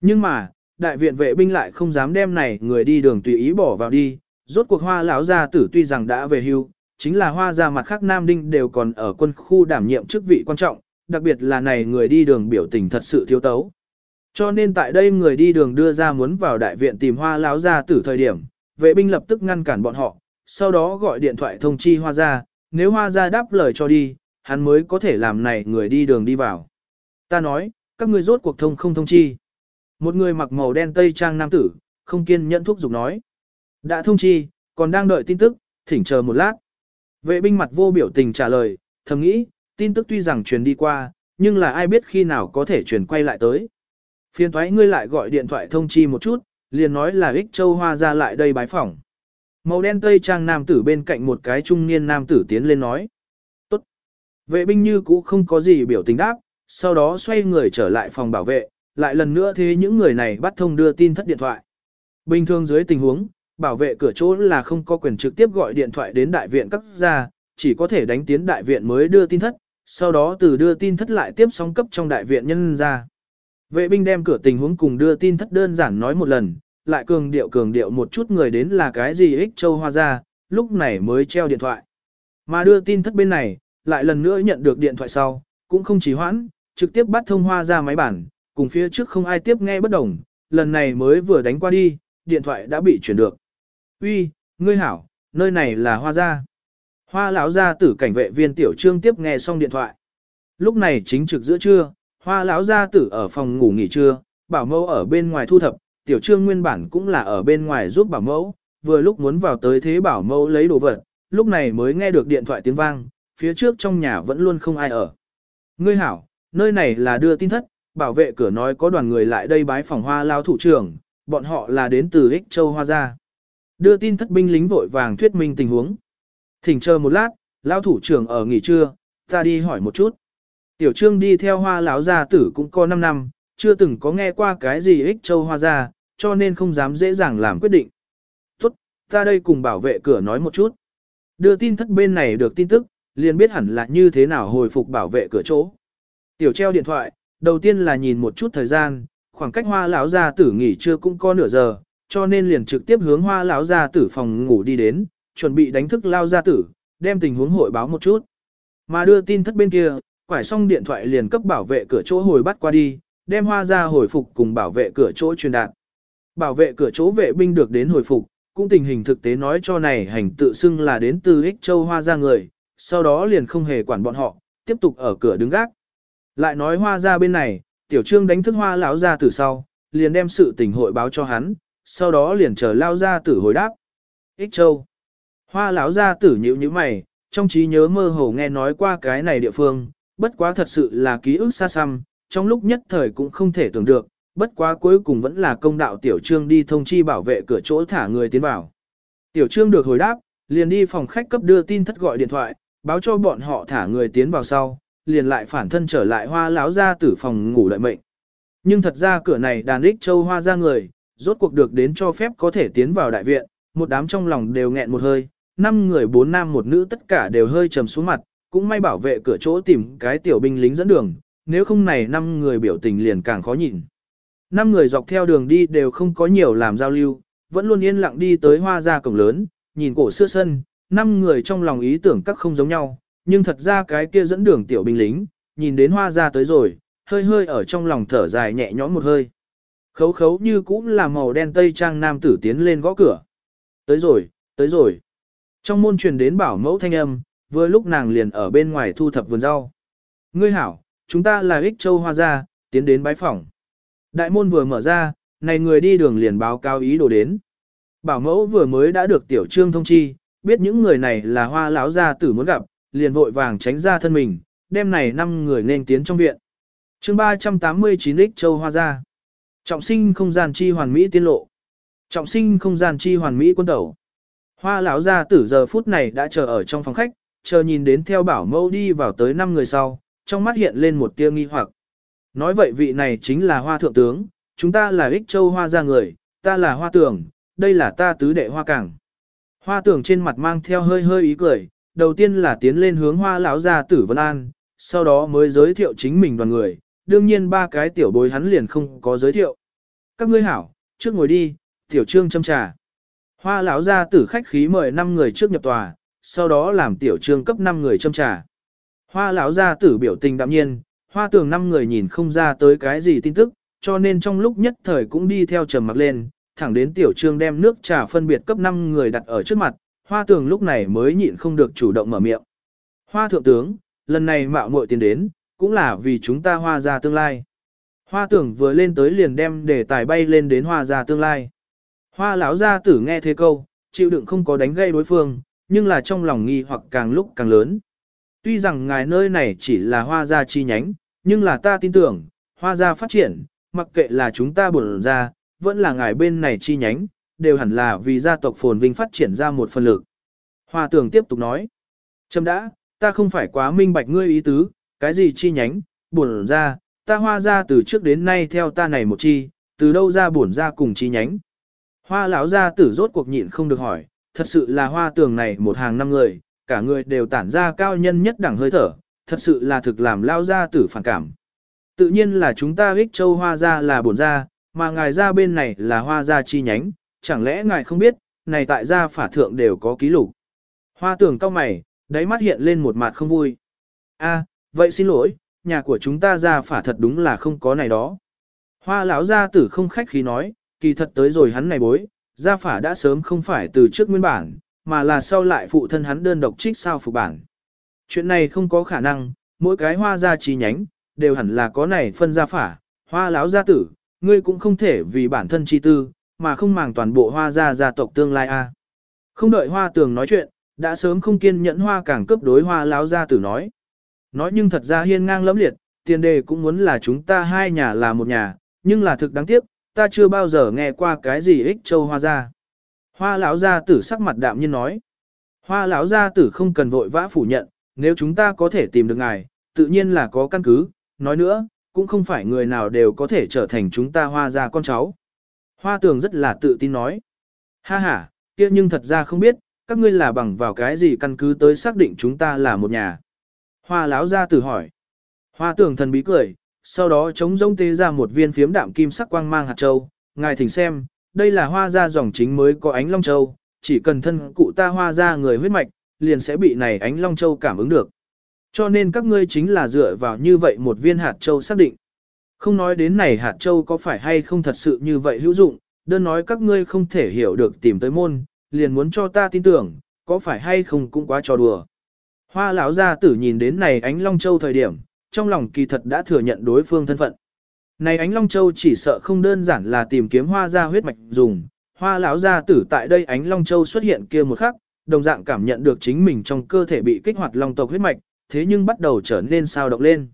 Nhưng mà, đại viện vệ binh lại không dám đem này người đi đường tùy ý bỏ vào đi, rốt cuộc Hoa Lão gia tử tuy rằng đã về hưu, chính là Hoa gia mặt khác Nam Đinh đều còn ở quân khu đảm nhiệm chức vị quan trọng, đặc biệt là này người đi đường biểu tình thật sự thiếu tấu. Cho nên tại đây người đi đường đưa ra muốn vào đại viện tìm hoa Lão gia tử thời điểm, vệ binh lập tức ngăn cản bọn họ, sau đó gọi điện thoại thông chi hoa gia, nếu hoa gia đáp lời cho đi, hắn mới có thể làm này người đi đường đi vào. Ta nói, các ngươi rốt cuộc thông không thông chi. Một người mặc màu đen tây trang nam tử, không kiên nhẫn thúc giục nói. Đã thông chi, còn đang đợi tin tức, thỉnh chờ một lát. Vệ binh mặt vô biểu tình trả lời, thầm nghĩ, tin tức tuy rằng truyền đi qua, nhưng là ai biết khi nào có thể truyền quay lại tới. Phiên thoái ngươi lại gọi điện thoại thông chi một chút, liền nói là ích châu hoa ra lại đây bái phỏng. Màu đen tây trang nam tử bên cạnh một cái trung niên nam tử tiến lên nói. Tốt. Vệ binh như cũ không có gì biểu tình đáp, sau đó xoay người trở lại phòng bảo vệ, lại lần nữa thế những người này bắt thông đưa tin thất điện thoại. Bình thường dưới tình huống, bảo vệ cửa chỗ là không có quyền trực tiếp gọi điện thoại đến đại viện cấp gia, chỉ có thể đánh tiến đại viện mới đưa tin thất, sau đó từ đưa tin thất lại tiếp sóng cấp trong đại viện nhân ra. Vệ binh đem cửa tình huống cùng đưa tin thất đơn giản nói một lần, lại cường điệu cường điệu một chút người đến là cái gì ích châu hoa ra, lúc này mới treo điện thoại. Mà đưa tin thất bên này, lại lần nữa nhận được điện thoại sau, cũng không chỉ hoãn, trực tiếp bắt thông hoa ra máy bản, cùng phía trước không ai tiếp nghe bất đồng, lần này mới vừa đánh qua đi, điện thoại đã bị chuyển được. Uy, ngươi hảo, nơi này là hoa gia. Hoa lão gia tử cảnh vệ viên tiểu trương tiếp nghe xong điện thoại. Lúc này chính trực giữa trưa, hoa lão gia tử ở phòng ngủ nghỉ trưa, bảo mẫu ở bên ngoài thu thập, tiểu trương nguyên bản cũng là ở bên ngoài giúp bảo mẫu, vừa lúc muốn vào tới thế bảo mẫu lấy đồ vật, lúc này mới nghe được điện thoại tiếng vang, phía trước trong nhà vẫn luôn không ai ở. Ngươi hảo, nơi này là đưa tin thất, bảo vệ cửa nói có đoàn người lại đây bái phòng hoa lao thủ trưởng, bọn họ là đến từ Ích Châu Hoa Gia. Đưa tin thất binh lính vội vàng thuyết minh tình huống. Thỉnh chờ một lát, lao thủ trưởng ở nghỉ trưa, ta đi hỏi một chút. Tiểu trương đi theo hoa lão gia tử cũng có 5 năm, chưa từng có nghe qua cái gì ích châu hoa gia, cho nên không dám dễ dàng làm quyết định. Tốt, ta đây cùng bảo vệ cửa nói một chút. Đưa tin thất bên này được tin tức, liền biết hẳn là như thế nào hồi phục bảo vệ cửa chỗ. Tiểu treo điện thoại, đầu tiên là nhìn một chút thời gian, khoảng cách hoa lão gia tử nghỉ trưa cũng có nửa giờ, cho nên liền trực tiếp hướng hoa lão gia tử phòng ngủ đi đến, chuẩn bị đánh thức lao gia tử, đem tình huống hội báo một chút. Mà đưa tin thất bên kia, quải xong điện thoại liền cấp bảo vệ cửa chỗ hồi bắt qua đi, đem hoa ra hồi phục cùng bảo vệ cửa chỗ truyền đạt. Bảo vệ cửa chỗ vệ binh được đến hồi phục, cũng tình hình thực tế nói cho này hành tự xưng là đến từ ích châu hoa ra người, sau đó liền không hề quản bọn họ, tiếp tục ở cửa đứng gác. Lại nói hoa ra bên này, tiểu trương đánh thức hoa lão ra từ sau, liền đem sự tình hội báo cho hắn, sau đó liền chờ lao ra tử hồi đáp. Ích châu. Hoa lão ra tử nhíu như mày, trong trí nhớ mơ hồ nghe nói qua cái này địa phương, bất quá thật sự là ký ức xa xăm, trong lúc nhất thời cũng không thể tưởng được, bất quá cuối cùng vẫn là công đạo tiểu trương đi thông chi bảo vệ cửa chỗ thả người tiến vào. Tiểu trương được hồi đáp, liền đi phòng khách cấp đưa tin thất gọi điện thoại, báo cho bọn họ thả người tiến vào sau, liền lại phản thân trở lại hoa lão ra tử phòng ngủ lợi mệnh. Nhưng thật ra cửa này đàn ích châu hoa ra người, rốt cuộc được đến cho phép có thể tiến vào đại viện, một đám trong lòng đều nghẹn một hơi, năm người bốn nam một nữ tất cả đều hơi trầm xuống mặt, cũng may bảo vệ cửa chỗ tìm cái tiểu binh lính dẫn đường, nếu không này năm người biểu tình liền càng khó nhìn. Năm người dọc theo đường đi đều không có nhiều làm giao lưu, vẫn luôn yên lặng đi tới hoa gia cổng lớn, nhìn cổ xưa sân, năm người trong lòng ý tưởng các không giống nhau, nhưng thật ra cái kia dẫn đường tiểu binh lính, nhìn đến hoa gia tới rồi, hơi hơi ở trong lòng thở dài nhẹ nhõm một hơi. Khấu khấu như cũng là màu đen tây trang nam tử tiến lên gõ cửa. Tới rồi, tới rồi. Trong môn truyền đến bảo mẫu thanh âm, vừa lúc nàng liền ở bên ngoài thu thập vườn rau. Ngươi hảo, chúng ta là ích châu hoa gia, tiến đến bái phỏng. Đại môn vừa mở ra, này người đi đường liền báo cáo ý đồ đến. Bảo mẫu vừa mới đã được tiểu trương thông chi, biết những người này là hoa lão gia tử muốn gặp, liền vội vàng tránh ra thân mình, đem này năm người nên tiến trong viện. chương 389 lích châu hoa gia. Trọng sinh không gian chi hoàn mỹ tiên lộ. Trọng sinh không gian chi hoàn mỹ quân tẩu. Hoa lão gia tử giờ phút này đã chờ ở trong phòng khách, chờ nhìn đến theo bảo mẫu đi vào tới năm người sau, trong mắt hiện lên một tia nghi hoặc. Nói vậy vị này chính là hoa thượng tướng, chúng ta là ích châu hoa gia người, ta là hoa tưởng, đây là ta tứ đệ hoa cảng. Hoa tưởng trên mặt mang theo hơi hơi ý cười, đầu tiên là tiến lên hướng hoa lão gia tử Vân An, sau đó mới giới thiệu chính mình đoàn người, đương nhiên ba cái tiểu bối hắn liền không có giới thiệu. Các ngươi hảo, trước ngồi đi, tiểu trương châm trà. Hoa lão gia tử khách khí mời 5 người trước nhập tòa, sau đó làm tiểu trương cấp 5 người châm trà. Hoa lão gia tử biểu tình đạm nhiên, hoa tường 5 người nhìn không ra tới cái gì tin tức, cho nên trong lúc nhất thời cũng đi theo trầm mặc lên, thẳng đến tiểu trương đem nước trà phân biệt cấp 5 người đặt ở trước mặt, hoa tường lúc này mới nhịn không được chủ động mở miệng. Hoa thượng tướng, lần này mạo muội tiền đến, cũng là vì chúng ta hoa ra tương lai. Hoa tưởng vừa lên tới liền đem để tài bay lên đến hoa ra tương lai. Hoa lão gia tử nghe thế câu, chịu đựng không có đánh gây đối phương, nhưng là trong lòng nghi hoặc càng lúc càng lớn. Tuy rằng ngài nơi này chỉ là hoa gia chi nhánh, nhưng là ta tin tưởng, hoa gia phát triển, mặc kệ là chúng ta bổn ra, vẫn là ngài bên này chi nhánh, đều hẳn là vì gia tộc phồn vinh phát triển ra một phần lực. Hoa tưởng tiếp tục nói, Châm đã, ta không phải quá minh bạch ngươi ý tứ, cái gì chi nhánh, bổn ra, ta hoa gia từ trước đến nay theo ta này một chi, từ đâu ra bổn ra cùng chi nhánh. Hoa lão gia tử rốt cuộc nhịn không được hỏi, thật sự là hoa tường này một hàng năm người, cả người đều tản ra cao nhân nhất đẳng hơi thở, thật sự là thực làm lao gia tử phản cảm. Tự nhiên là chúng ta ích châu hoa gia là bổn gia, mà ngài gia bên này là hoa gia chi nhánh, chẳng lẽ ngài không biết, này tại gia phả thượng đều có ký lục. Hoa tường cao mày, đáy mắt hiện lên một mặt không vui. A, vậy xin lỗi, nhà của chúng ta gia phả thật đúng là không có này đó. Hoa lão gia tử không khách khí nói, kỳ thật tới rồi hắn này bối, gia phả đã sớm không phải từ trước nguyên bản, mà là sau lại phụ thân hắn đơn độc trích sao phục bản. Chuyện này không có khả năng, mỗi cái hoa gia chi nhánh, đều hẳn là có này phân gia phả, hoa lão gia tử, ngươi cũng không thể vì bản thân chi tư, mà không màng toàn bộ hoa gia gia tộc tương lai a. Không đợi hoa tường nói chuyện, đã sớm không kiên nhẫn hoa càng cấp đối hoa lão gia tử nói. Nói nhưng thật ra hiên ngang lẫm liệt, tiền đề cũng muốn là chúng ta hai nhà là một nhà, nhưng là thực đáng tiếc, ta chưa bao giờ nghe qua cái gì ích châu hoa gia. Hoa lão gia tử sắc mặt đạm nhiên nói. Hoa lão gia tử không cần vội vã phủ nhận, nếu chúng ta có thể tìm được ngài, tự nhiên là có căn cứ, nói nữa, cũng không phải người nào đều có thể trở thành chúng ta hoa gia con cháu. Hoa tường rất là tự tin nói. Ha ha, kia nhưng thật ra không biết, các ngươi là bằng vào cái gì căn cứ tới xác định chúng ta là một nhà. Hoa Láo ra tử hỏi. Hoa Tường thần bí cười, sau đó chống rông tế ra một viên phiếm đạm kim sắc quang mang hạt châu. Ngài thỉnh xem, đây là hoa ra dòng chính mới có ánh long châu, chỉ cần thân cụ ta hoa ra người huyết mạch, liền sẽ bị này ánh long châu cảm ứng được. Cho nên các ngươi chính là dựa vào như vậy một viên hạt châu xác định. Không nói đến này hạt châu có phải hay không thật sự như vậy hữu dụng, đơn nói các ngươi không thể hiểu được tìm tới môn, liền muốn cho ta tin tưởng, có phải hay không cũng quá trò đùa. Hoa lão gia tử nhìn đến này ánh long châu thời điểm, trong lòng kỳ thật đã thừa nhận đối phương thân phận. Này ánh long châu chỉ sợ không đơn giản là tìm kiếm hoa gia huyết mạch dùng, hoa lão gia tử tại đây ánh long châu xuất hiện kia một khắc, đồng dạng cảm nhận được chính mình trong cơ thể bị kích hoạt long tộc huyết mạch, thế nhưng bắt đầu trở nên sao động lên.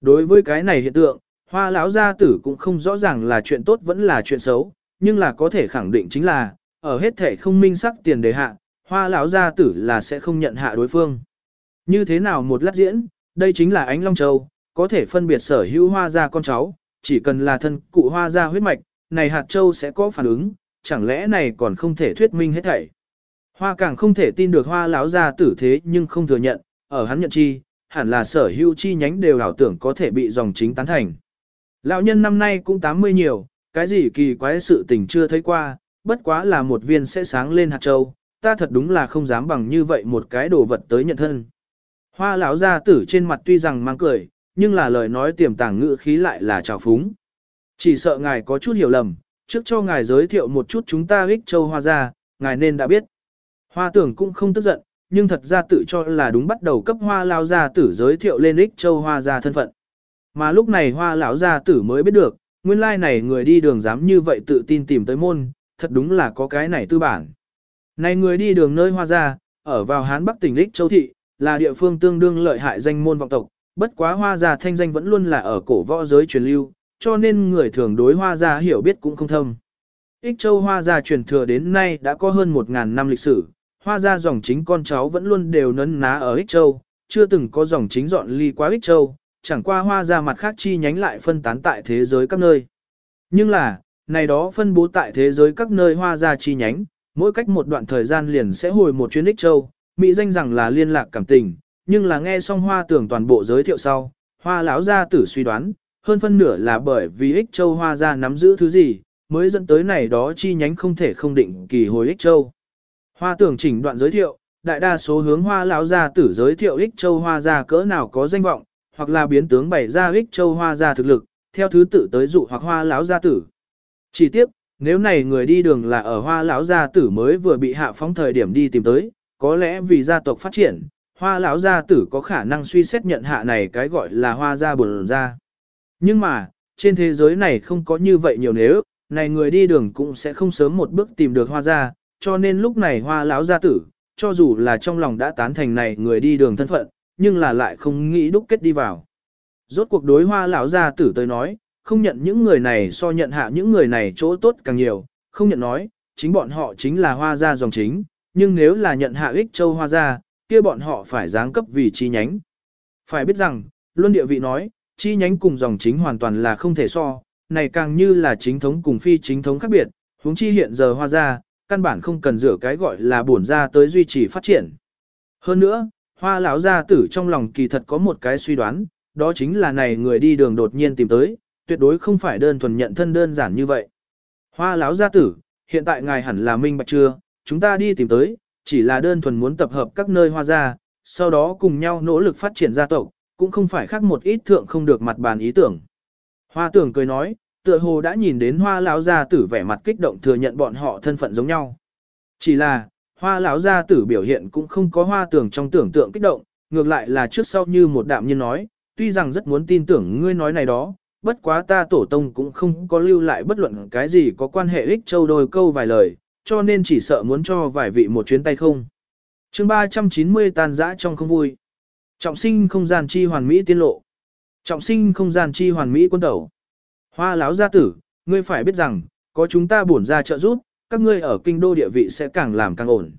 Đối với cái này hiện tượng, hoa lão gia tử cũng không rõ ràng là chuyện tốt vẫn là chuyện xấu, nhưng là có thể khẳng định chính là, ở hết thể không minh sắc tiền đề hạ, hoa lão gia tử là sẽ không nhận hạ đối phương. Như thế nào một lát diễn, đây chính là ánh long châu, có thể phân biệt sở hữu hoa gia con cháu, chỉ cần là thân cụ hoa gia huyết mạch, này hạt châu sẽ có phản ứng, chẳng lẽ này còn không thể thuyết minh hết thảy. Hoa càng không thể tin được hoa lão gia tử thế nhưng không thừa nhận, ở hắn nhận chi, hẳn là sở hữu chi nhánh đều ảo tưởng có thể bị dòng chính tán thành. Lão nhân năm nay cũng 80 nhiều, cái gì kỳ quái sự tình chưa thấy qua, bất quá là một viên sẽ sáng lên hạt châu, ta thật đúng là không dám bằng như vậy một cái đồ vật tới nhận thân. Hoa lão gia tử trên mặt tuy rằng mang cười, nhưng là lời nói tiềm tàng ngữ khí lại là trào phúng. Chỉ sợ ngài có chút hiểu lầm, trước cho ngài giới thiệu một chút chúng ta ích châu hoa gia, ngài nên đã biết. Hoa tưởng cũng không tức giận, nhưng thật ra tự cho là đúng bắt đầu cấp hoa lao gia tử giới thiệu lên ích châu hoa gia thân phận. Mà lúc này hoa lão gia tử mới biết được, nguyên lai này người đi đường dám như vậy tự tin tìm tới môn, thật đúng là có cái này tư bản. Này người đi đường nơi hoa gia, ở vào Hán Bắc tỉnh Lích Châu Thị, là địa phương tương đương lợi hại danh môn vọng tộc, bất quá hoa gia thanh danh vẫn luôn là ở cổ võ giới truyền lưu, cho nên người thường đối hoa gia hiểu biết cũng không thâm. Ích Châu hoa gia truyền thừa đến nay đã có hơn 1.000 năm lịch sử, hoa gia dòng chính con cháu vẫn luôn đều nấn ná ở Ích Châu, chưa từng có dòng chính dọn ly qua Ích Châu, chẳng qua hoa ra mặt khác chi nhánh lại phân tán tại thế giới các nơi. Nhưng là, này đó phân bố tại thế giới các nơi hoa ra chi nhánh, mỗi cách một đoạn thời gian liền sẽ hồi một chuyến Ích Châu, Mỹ danh rằng là liên lạc cảm tình, nhưng là nghe xong hoa tưởng toàn bộ giới thiệu sau, hoa lão gia tử suy đoán, hơn phân nửa là bởi vì Ích Châu hoa ra nắm giữ thứ gì, mới dẫn tới này đó chi nhánh không thể không định kỳ hồi Ích Châu. Hoa tưởng chỉnh đoạn giới thiệu, đại đa số hướng hoa lão gia tử giới thiệu ích châu hoa gia cỡ nào có danh vọng, hoặc là biến tướng bày ra ích châu hoa gia thực lực, theo thứ tự tới dụ hoặc hoa lão gia tử. Chỉ tiếp, nếu này người đi đường là ở hoa lão gia tử mới vừa bị hạ phóng thời điểm đi tìm tới, có lẽ vì gia tộc phát triển, hoa lão gia tử có khả năng suy xét nhận hạ này cái gọi là hoa gia bổn gia. Nhưng mà, trên thế giới này không có như vậy nhiều nếu, này người đi đường cũng sẽ không sớm một bước tìm được hoa gia, cho nên lúc này hoa lão gia tử, cho dù là trong lòng đã tán thành này người đi đường thân phận, nhưng là lại không nghĩ đúc kết đi vào. Rốt cuộc đối hoa lão gia tử tới nói, không nhận những người này so nhận hạ những người này chỗ tốt càng nhiều, không nhận nói, chính bọn họ chính là hoa gia dòng chính, nhưng nếu là nhận hạ ích châu hoa gia, kia bọn họ phải giáng cấp vì chi nhánh. Phải biết rằng, luân địa vị nói, chi nhánh cùng dòng chính hoàn toàn là không thể so, này càng như là chính thống cùng phi chính thống khác biệt, huống chi hiện giờ hoa gia, căn bản không cần rửa cái gọi là bổn gia tới duy trì phát triển. Hơn nữa, hoa lão gia tử trong lòng kỳ thật có một cái suy đoán, đó chính là này người đi đường đột nhiên tìm tới, tuyệt đối không phải đơn thuần nhận thân đơn giản như vậy. Hoa lão gia tử, hiện tại ngài hẳn là minh bạch chưa, chúng ta đi tìm tới, chỉ là đơn thuần muốn tập hợp các nơi hoa gia, sau đó cùng nhau nỗ lực phát triển gia tộc, cũng không phải khác một ít thượng không được mặt bàn ý tưởng. Hoa tưởng cười nói, tựa hồ đã nhìn đến hoa lão gia tử vẻ mặt kích động thừa nhận bọn họ thân phận giống nhau. Chỉ là, hoa lão gia tử biểu hiện cũng không có hoa tưởng trong tưởng tượng kích động, ngược lại là trước sau như một đạm nhiên nói, tuy rằng rất muốn tin tưởng ngươi nói này đó, bất quá ta tổ tông cũng không có lưu lại bất luận cái gì có quan hệ ích châu đôi câu vài lời, cho nên chỉ sợ muốn cho vài vị một chuyến tay không. chương 390 tàn dã trong không vui. Trọng sinh không gian chi hoàn mỹ tiên lộ. Trọng sinh không gian chi hoàn mỹ quân tẩu. Hoa lão gia tử, ngươi phải biết rằng, có chúng ta bổn ra trợ giúp, các ngươi ở kinh đô địa vị sẽ càng làm càng ổn.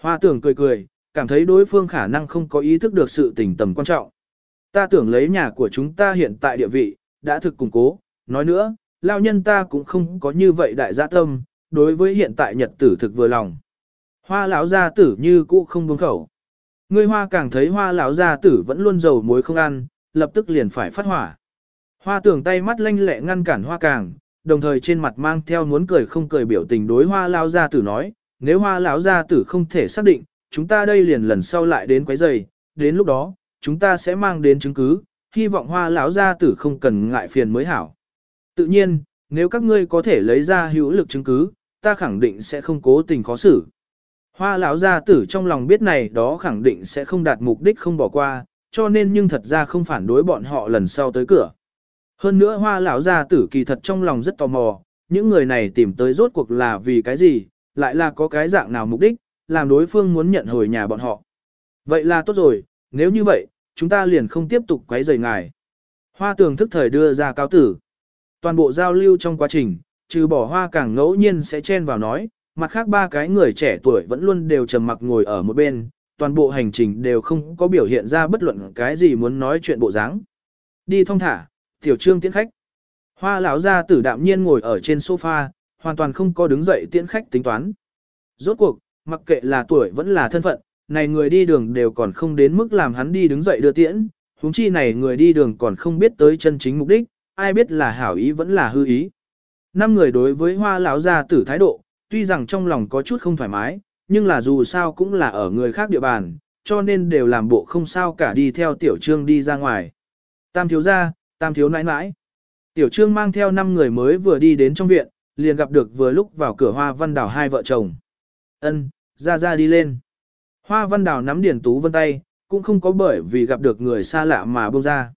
Hoa tưởng cười cười, cảm thấy đối phương khả năng không có ý thức được sự tình tầm quan trọng. Ta tưởng lấy nhà của chúng ta hiện tại địa vị, đã thực củng cố, nói nữa, lao nhân ta cũng không có như vậy đại gia tâm, đối với hiện tại nhật tử thực vừa lòng. Hoa lão gia tử như cũ không buông khẩu. Ngươi hoa càng thấy hoa lão gia tử vẫn luôn dầu muối không ăn, lập tức liền phải phát hỏa. Hoa tưởng tay mắt lanh lẹ ngăn cản hoa càng, đồng thời trên mặt mang theo muốn cười không cười biểu tình đối hoa lão gia tử nói, nếu hoa lão gia tử không thể xác định, chúng ta đây liền lần sau lại đến quấy giày, đến lúc đó, chúng ta sẽ mang đến chứng cứ, hy vọng hoa lão gia tử không cần ngại phiền mới hảo. Tự nhiên, nếu các ngươi có thể lấy ra hữu lực chứng cứ, ta khẳng định sẽ không cố tình khó xử. Hoa lão gia tử trong lòng biết này đó khẳng định sẽ không đạt mục đích không bỏ qua, cho nên nhưng thật ra không phản đối bọn họ lần sau tới cửa. Hơn nữa hoa lão gia tử kỳ thật trong lòng rất tò mò, những người này tìm tới rốt cuộc là vì cái gì, lại là có cái dạng nào mục đích, làm đối phương muốn nhận hồi nhà bọn họ. Vậy là tốt rồi, nếu như vậy, chúng ta liền không tiếp tục quấy rầy ngài. Hoa tường thức thời đưa ra cáo tử. Toàn bộ giao lưu trong quá trình, trừ bỏ hoa càng ngẫu nhiên sẽ chen vào nói, mặt khác ba cái người trẻ tuổi vẫn luôn đều trầm mặc ngồi ở một bên, toàn bộ hành trình đều không có biểu hiện ra bất luận cái gì muốn nói chuyện bộ dáng. Đi thong thả, tiểu trương tiễn khách. Hoa lão gia tử đạm nhiên ngồi ở trên sofa, hoàn toàn không có đứng dậy tiễn khách tính toán. Rốt cuộc, mặc kệ là tuổi vẫn là thân phận, này người đi đường đều còn không đến mức làm hắn đi đứng dậy đưa tiễn, huống chi này người đi đường còn không biết tới chân chính mục đích, ai biết là hảo ý vẫn là hư ý. Năm người đối với hoa lão gia tử thái độ, tuy rằng trong lòng có chút không thoải mái, nhưng là dù sao cũng là ở người khác địa bàn, cho nên đều làm bộ không sao cả đi theo tiểu trương đi ra ngoài. Tam thiếu gia, tam thiếu nãi nãi. Tiểu trương mang theo năm người mới vừa đi đến trong viện, liền gặp được vừa lúc vào cửa hoa văn đảo hai vợ chồng. Ân, ra ra đi lên. Hoa văn đảo nắm điển tú vân tay, cũng không có bởi vì gặp được người xa lạ mà buông ra.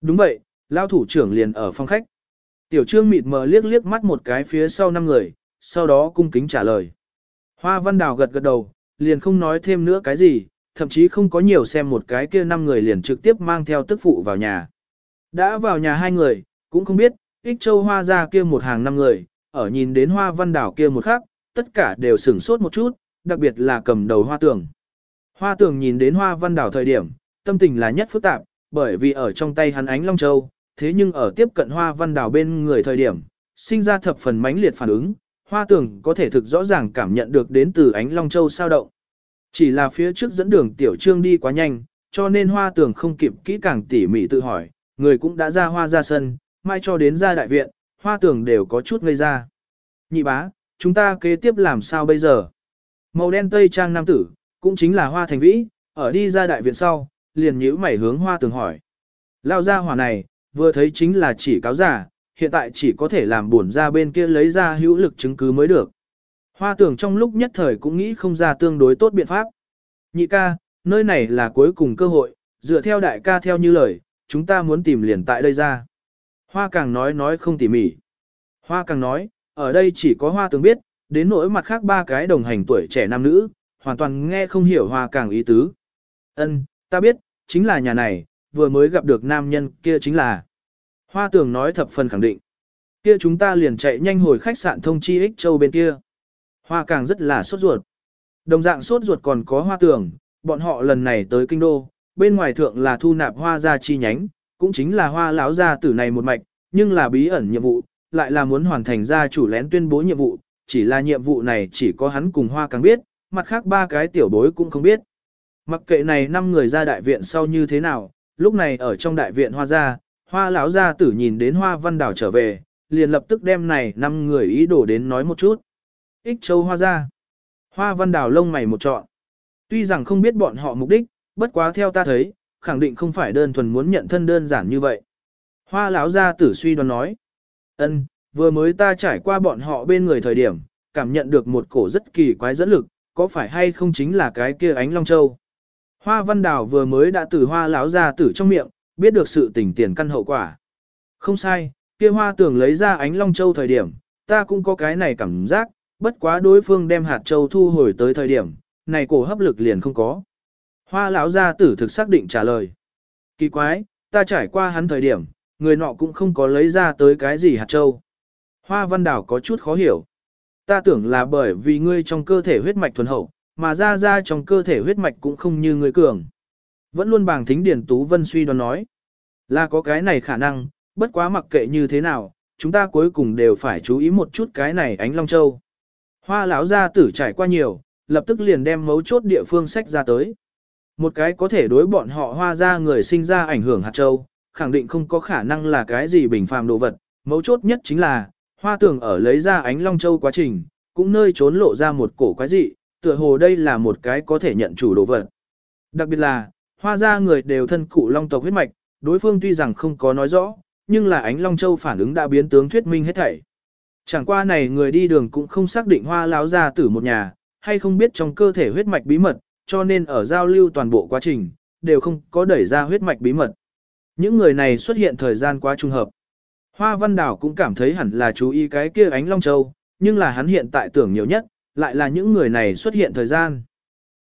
Đúng vậy, lao thủ trưởng liền ở phòng khách. Tiểu trương mịt mờ liếc liếc mắt một cái phía sau năm người, sau đó cung kính trả lời. Hoa văn đào gật gật đầu, liền không nói thêm nữa cái gì, thậm chí không có nhiều xem một cái kia năm người liền trực tiếp mang theo tức phụ vào nhà. Đã vào nhà hai người, cũng không biết, ích châu hoa ra kia một hàng năm người, ở nhìn đến hoa văn đảo kia một khắc, tất cả đều sửng sốt một chút, đặc biệt là cầm đầu hoa tường. Hoa tường nhìn đến hoa văn đảo thời điểm, tâm tình là nhất phức tạp, bởi vì ở trong tay hắn ánh long châu, thế nhưng ở tiếp cận hoa văn đảo bên người thời điểm, sinh ra thập phần mãnh liệt phản ứng, hoa tường có thể thực rõ ràng cảm nhận được đến từ ánh long châu sao động. Chỉ là phía trước dẫn đường tiểu trương đi quá nhanh, cho nên hoa tường không kịp kỹ càng tỉ mỉ tự hỏi, người cũng đã ra hoa ra sân, mai cho đến ra đại viện, hoa tưởng đều có chút ngây ra. Nhị bá, chúng ta kế tiếp làm sao bây giờ? Màu đen tây trang nam tử, cũng chính là hoa thành vĩ, ở đi ra đại viện sau, liền nhíu mày hướng hoa tường hỏi. Lao ra hỏa này, vừa thấy chính là chỉ cáo giả, hiện tại chỉ có thể làm buồn ra bên kia lấy ra hữu lực chứng cứ mới được. Hoa tưởng trong lúc nhất thời cũng nghĩ không ra tương đối tốt biện pháp. Nhị ca, nơi này là cuối cùng cơ hội, dựa theo đại ca theo như lời, chúng ta muốn tìm liền tại đây ra. Hoa càng nói nói không tỉ mỉ. Hoa càng nói, ở đây chỉ có hoa tưởng biết, đến nỗi mặt khác ba cái đồng hành tuổi trẻ nam nữ, hoàn toàn nghe không hiểu hoa càng ý tứ. Ân, ta biết, chính là nhà này, vừa mới gặp được nam nhân kia chính là. Hoa tường nói thập phần khẳng định. Kia chúng ta liền chạy nhanh hồi khách sạn thông chi ích châu bên kia. Hoa càng rất là sốt ruột. Đồng dạng sốt ruột còn có hoa tường, bọn họ lần này tới kinh đô, bên ngoài thượng là thu nạp hoa gia chi nhánh, cũng chính là hoa lão gia tử này một mạch, nhưng là bí ẩn nhiệm vụ, lại là muốn hoàn thành gia chủ lén tuyên bố nhiệm vụ, chỉ là nhiệm vụ này chỉ có hắn cùng hoa càng biết, mặt khác ba cái tiểu bối cũng không biết. Mặc kệ này năm người ra đại viện sau như thế nào, lúc này ở trong đại viện hoa gia, Hoa lão gia tử nhìn đến Hoa Văn Đảo trở về, liền lập tức đem này năm người ý đồ đến nói một chút. Ích Châu Hoa gia. Hoa Văn Đảo lông mày một trọn. Tuy rằng không biết bọn họ mục đích, bất quá theo ta thấy, khẳng định không phải đơn thuần muốn nhận thân đơn giản như vậy. Hoa lão gia tử suy đoán nói. Ân, vừa mới ta trải qua bọn họ bên người thời điểm, cảm nhận được một cổ rất kỳ quái dẫn lực, có phải hay không chính là cái kia ánh long châu. Hoa Văn đào vừa mới đã từ hoa lão gia tử trong miệng, biết được sự tình tiền căn hậu quả. Không sai, kia hoa tưởng lấy ra ánh long châu thời điểm, ta cũng có cái này cảm giác, bất quá đối phương đem hạt châu thu hồi tới thời điểm, này cổ hấp lực liền không có. Hoa lão gia tử thực xác định trả lời. Kỳ quái, ta trải qua hắn thời điểm, người nọ cũng không có lấy ra tới cái gì hạt châu. Hoa văn đảo có chút khó hiểu. Ta tưởng là bởi vì ngươi trong cơ thể huyết mạch thuần hậu, mà ra ra trong cơ thể huyết mạch cũng không như ngươi cường. Vẫn luôn bàng thính Điển Tú Vân suy đoán nói. Là có cái này khả năng, bất quá mặc kệ như thế nào, chúng ta cuối cùng đều phải chú ý một chút cái này ánh Long Châu. Hoa lão gia tử trải qua nhiều, lập tức liền đem mấu chốt địa phương sách ra tới. Một cái có thể đối bọn họ hoa ra người sinh ra ảnh hưởng hạt châu, khẳng định không có khả năng là cái gì bình phàm đồ vật, mấu chốt nhất chính là, hoa tường ở lấy ra ánh long châu quá trình, cũng nơi trốn lộ ra một cổ quái dị, tựa hồ đây là một cái có thể nhận chủ đồ vật. Đặc biệt là, hoa ra người đều thân cụ long tộc huyết mạch, đối phương tuy rằng không có nói rõ, nhưng là ánh long châu phản ứng đã biến tướng thuyết minh hết thảy. Chẳng qua này người đi đường cũng không xác định hoa láo ra tử một nhà, hay không biết trong cơ thể huyết mạch bí mật, cho nên ở giao lưu toàn bộ quá trình, đều không có đẩy ra huyết mạch bí mật. Những người này xuất hiện thời gian quá trùng hợp. Hoa Văn Đảo cũng cảm thấy hẳn là chú ý cái kia ánh Long Châu, nhưng là hắn hiện tại tưởng nhiều nhất, lại là những người này xuất hiện thời gian.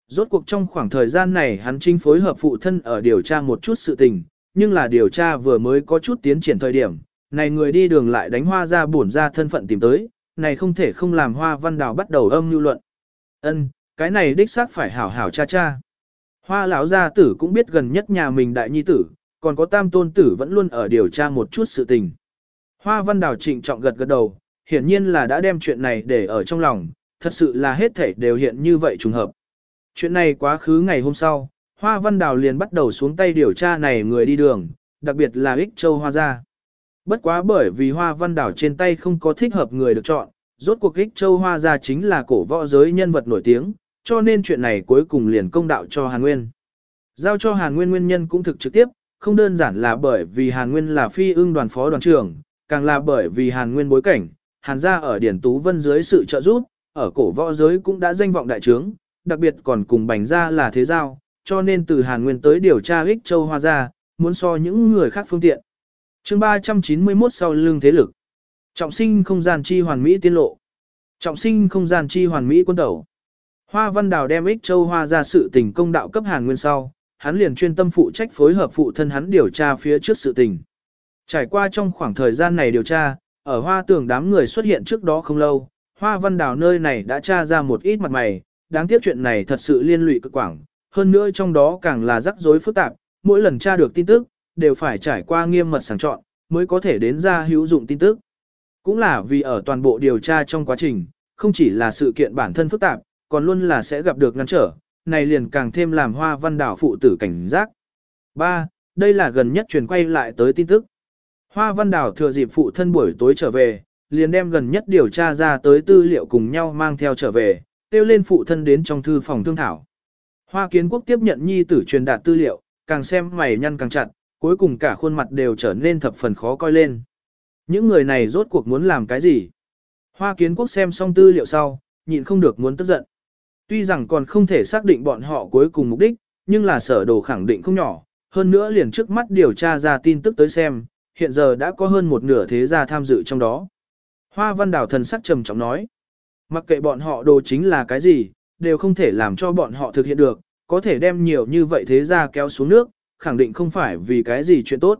Rốt cuộc trong khoảng thời gian này hắn chính phối hợp phụ thân ở điều tra một chút sự tình, nhưng là điều tra vừa mới có chút tiến triển thời điểm, này người đi đường lại đánh hoa ra bổn ra thân phận tìm tới, này không thể không làm hoa văn đào bắt đầu âm lưu luận. Ân, cái này đích xác phải hảo hảo cha cha. Hoa lão gia tử cũng biết gần nhất nhà mình đại nhi tử, còn có tam tôn tử vẫn luôn ở điều tra một chút sự tình. Hoa văn đào trịnh trọng gật gật đầu, hiển nhiên là đã đem chuyện này để ở trong lòng, thật sự là hết thể đều hiện như vậy trùng hợp. Chuyện này quá khứ ngày hôm sau, Hoa Văn Đào liền bắt đầu xuống tay điều tra này người đi đường, đặc biệt là ích châu hoa gia. Bất quá bởi vì Hoa Văn Đào trên tay không có thích hợp người được chọn, rốt cuộc ích châu hoa gia chính là cổ võ giới nhân vật nổi tiếng, cho nên chuyện này cuối cùng liền công đạo cho Hàn Nguyên. Giao cho Hàn Nguyên nguyên nhân cũng thực trực tiếp, không đơn giản là bởi vì Hàn Nguyên là phi ưng đoàn phó đoàn trưởng, càng là bởi vì Hàn Nguyên bối cảnh, Hàn gia ở Điển Tú Vân dưới sự trợ giúp, ở cổ võ giới cũng đã danh vọng đại trướng, đặc biệt còn cùng bành gia là thế giao, cho nên từ Hàn Nguyên tới điều tra ích châu hoa gia, muốn so những người khác phương tiện. chương 391 sau lương thế lực. Trọng sinh không gian chi hoàn mỹ tiên lộ. Trọng sinh không gian chi hoàn mỹ quân tẩu. Hoa Văn Đào đem ích châu hoa ra sự tình công đạo cấp Hàn Nguyên sau, hắn liền chuyên tâm phụ trách phối hợp phụ thân hắn điều tra phía trước sự tình. Trải qua trong khoảng thời gian này điều tra, ở hoa tường đám người xuất hiện trước đó không lâu, hoa văn đào nơi này đã tra ra một ít mặt mày, đáng tiếc chuyện này thật sự liên lụy cực quảng, hơn nữa trong đó càng là rắc rối phức tạp, mỗi lần tra được tin tức, đều phải trải qua nghiêm mật sàng chọn, mới có thể đến ra hữu dụng tin tức. Cũng là vì ở toàn bộ điều tra trong quá trình, không chỉ là sự kiện bản thân phức tạp, còn luôn là sẽ gặp được ngăn trở, này liền càng thêm làm hoa văn đảo phụ tử cảnh giác. 3. Đây là gần nhất truyền quay lại tới tin tức. Hoa văn đảo thừa dịp phụ thân buổi tối trở về, liền đem gần nhất điều tra ra tới tư liệu cùng nhau mang theo trở về, tiêu lên phụ thân đến trong thư phòng thương thảo. Hoa kiến quốc tiếp nhận nhi tử truyền đạt tư liệu, càng xem mày nhăn càng chặt, cuối cùng cả khuôn mặt đều trở nên thập phần khó coi lên. Những người này rốt cuộc muốn làm cái gì? Hoa kiến quốc xem xong tư liệu sau, nhịn không được muốn tức giận. Tuy rằng còn không thể xác định bọn họ cuối cùng mục đích, nhưng là sở đồ khẳng định không nhỏ, hơn nữa liền trước mắt điều tra ra tin tức tới xem, hiện giờ đã có hơn một nửa thế gia tham dự trong đó. Hoa văn đảo thần sắc trầm trọng nói, mặc kệ bọn họ đồ chính là cái gì, đều không thể làm cho bọn họ thực hiện được, có thể đem nhiều như vậy thế gia kéo xuống nước, khẳng định không phải vì cái gì chuyện tốt.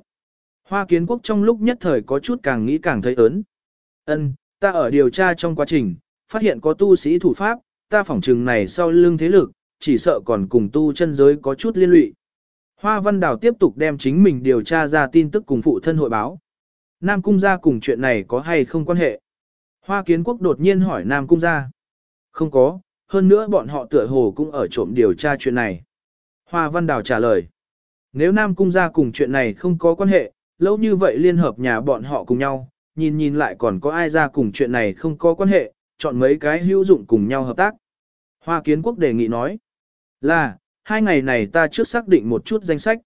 Hoa kiến quốc trong lúc nhất thời có chút càng nghĩ càng thấy ớn. Ân, ta ở điều tra trong quá trình, phát hiện có tu sĩ thủ pháp, ta phỏng chừng này sau lưng thế lực, chỉ sợ còn cùng tu chân giới có chút liên lụy. Hoa Văn Đào tiếp tục đem chính mình điều tra ra tin tức cùng phụ thân hội báo. Nam Cung gia cùng chuyện này có hay không quan hệ? Hoa Kiến Quốc đột nhiên hỏi Nam Cung gia. Không có, hơn nữa bọn họ tựa hồ cũng ở trộm điều tra chuyện này. Hoa Văn Đào trả lời. Nếu Nam Cung gia cùng chuyện này không có quan hệ, lâu như vậy liên hợp nhà bọn họ cùng nhau, nhìn nhìn lại còn có ai ra cùng chuyện này không có quan hệ, chọn mấy cái hữu dụng cùng nhau hợp tác. Hoa Kiến Quốc đề nghị nói. Là, hai ngày này ta trước xác định một chút danh sách.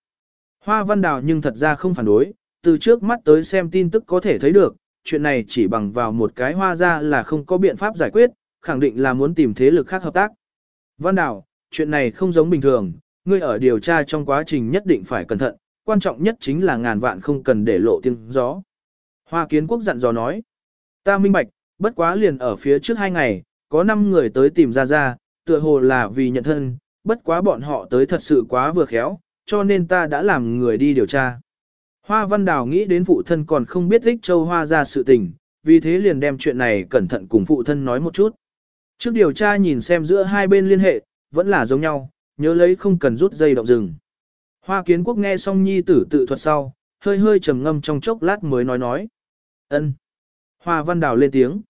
Hoa Văn Đào nhưng thật ra không phản đối, từ trước mắt tới xem tin tức có thể thấy được, chuyện này chỉ bằng vào một cái hoa ra là không có biện pháp giải quyết, khẳng định là muốn tìm thế lực khác hợp tác. Văn Đào, chuyện này không giống bình thường, ngươi ở điều tra trong quá trình nhất định phải cẩn thận, quan trọng nhất chính là ngàn vạn không cần để lộ tiếng gió. Hoa Kiến Quốc dặn dò nói, ta minh bạch, bất quá liền ở phía trước hai ngày, có 5 người tới tìm ra ra, tựa hồ là vì nhận thân, bất quá bọn họ tới thật sự quá vừa khéo, cho nên ta đã làm người đi điều tra. Hoa Văn Đào nghĩ đến phụ thân còn không biết Rích Châu Hoa ra sự tình, vì thế liền đem chuyện này cẩn thận cùng phụ thân nói một chút. Trước điều tra nhìn xem giữa hai bên liên hệ, vẫn là giống nhau, nhớ lấy không cần rút dây động rừng. Hoa Kiến Quốc nghe xong nhi tử tự thuật sau, hơi hơi trầm ngâm trong chốc lát mới nói nói. ân. Hoa Văn Đào lên tiếng.